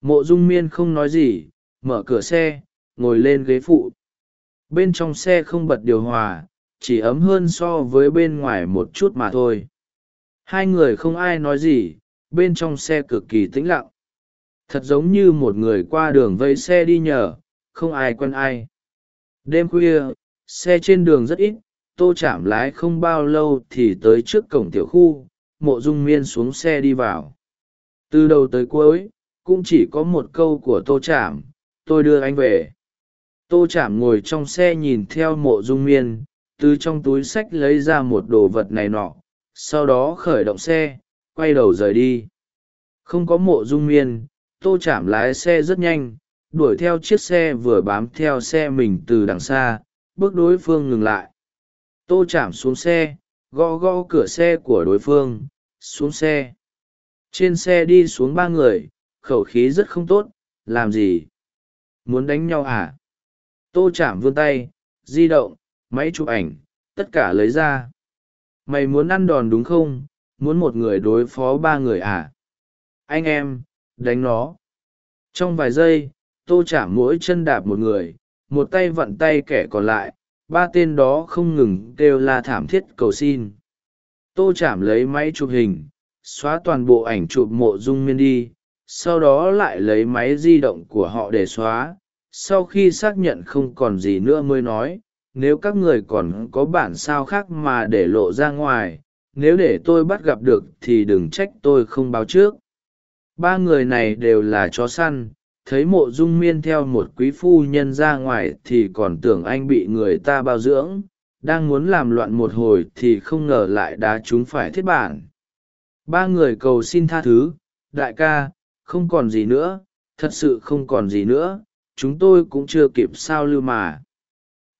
[SPEAKER 1] mộ dung miên không nói gì, mở cửa xe, ngồi lên ghế phụ. Bên trong xe không bật điều hòa, chỉ ấm hơn so với bên ngoài một chút mà thôi. Hai người không ai nói gì, bên trong xe cực kỳ tĩnh lặng. Thật giống như một người qua đường vây xe đi nhờ, không ai quen ai. Đêm khuya, xe trên đường rất ít, tô chạm lái không bao lâu thì tới trước cổng tiểu khu, mộ dung miên xuống xe đi vào. Từ đầu tới cuối cũng chỉ có một câu của tô chạm tôi đưa anh về. Tô chạm ngồi trong xe nhìn theo mộ dung miên, từ trong túi sách lấy ra một đồ vật này nọ, sau đó khởi động xe, quay đầu rời đi. Không có mộ dung miên, tô chạm lái xe rất nhanh, đuổi theo chiếc xe vừa bám theo xe mình từ đằng xa, bước đối phương ngừng lại. Tô chạm xuống xe, gõ gõ cửa xe của đối phương, xuống xe. Trên xe đi xuống ba người khẩu khí rất không tốt, làm gì? Muốn đánh nhau à? Tô chạm vươn tay, di động, máy chụp ảnh, tất cả lấy ra. Mày muốn ăn đòn đúng không? Muốn một người đối phó ba người à? Anh em, đánh nó. Trong vài giây, tô chạm mỗi chân đạp một người, một tay vặn tay kẻ còn lại, ba tên đó không ngừng kêu la thảm thiết cầu xin. Tô chạm lấy máy chụp hình, xóa toàn bộ ảnh chụp mộ dung miên đi sau đó lại lấy máy di động của họ để xóa. Sau khi xác nhận không còn gì nữa mới nói, nếu các người còn có bản sao khác mà để lộ ra ngoài, nếu để tôi bắt gặp được thì đừng trách tôi không báo trước. Ba người này đều là chó săn, thấy mộ dung miên theo một quý phu nhân ra ngoài thì còn tưởng anh bị người ta bao dưỡng, đang muốn làm loạn một hồi thì không ngờ lại đá chúng phải thiết bản. Ba người cầu xin tha thứ, đại ca không còn gì nữa, thật sự không còn gì nữa, chúng tôi cũng chưa kịp sao lưu mà.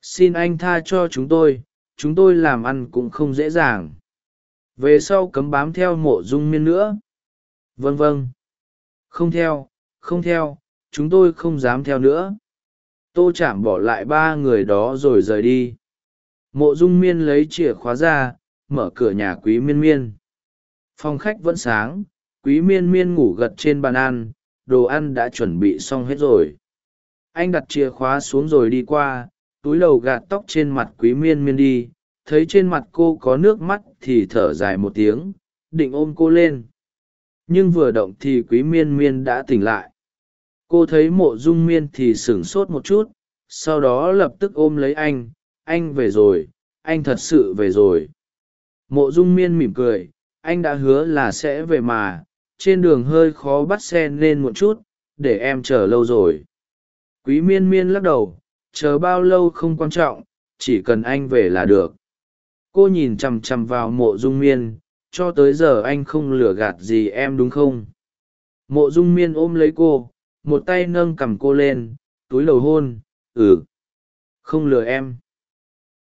[SPEAKER 1] Xin anh tha cho chúng tôi chúng tôi làm ăn cũng không dễ dàng. Về sau cấm bám theo mộ dung miên nữa. Vân vân không theo không theo, chúng tôi không dám theo nữa. Tô chạm bỏ lại ba người đó rồi rời đi. Mộ dung miên lấy chìa khóa ra, mở cửa nhà quý miên miên. Phòng khách vẫn sáng quý miên miên ngủ gật trên bàn ăn, đồ ăn đã chuẩn bị xong hết rồi. Anh đặt chìa khóa xuống rồi đi qua, túi đầu gạt tóc trên mặt quý miên miên đi, thấy trên mặt cô có nước mắt thì thở dài một tiếng, định ôm cô lên. Nhưng vừa động thì quý miên miên đã tỉnh lại. Cô thấy mộ dung miên thì sửng sốt một chút, sau đó lập tức ôm lấy anh anh về rồi, anh thật sự về rồi. Mộ dung miên mỉm cười, anh đã hứa là sẽ về mà trên đường hơi khó bắt xe nên một chút, để em chờ lâu rồi. Quý miên miên lắc đầu, chờ bao lâu không quan trọng, chỉ cần anh về là được. Cô nhìn chằm chằm vào mộ dung miên, cho tới giờ anh không lừa gạt gì em đúng không? Mộ dung miên ôm lấy cô, một tay nâng cằm cô lên, túi lầu hôn ừ. Không lừa em.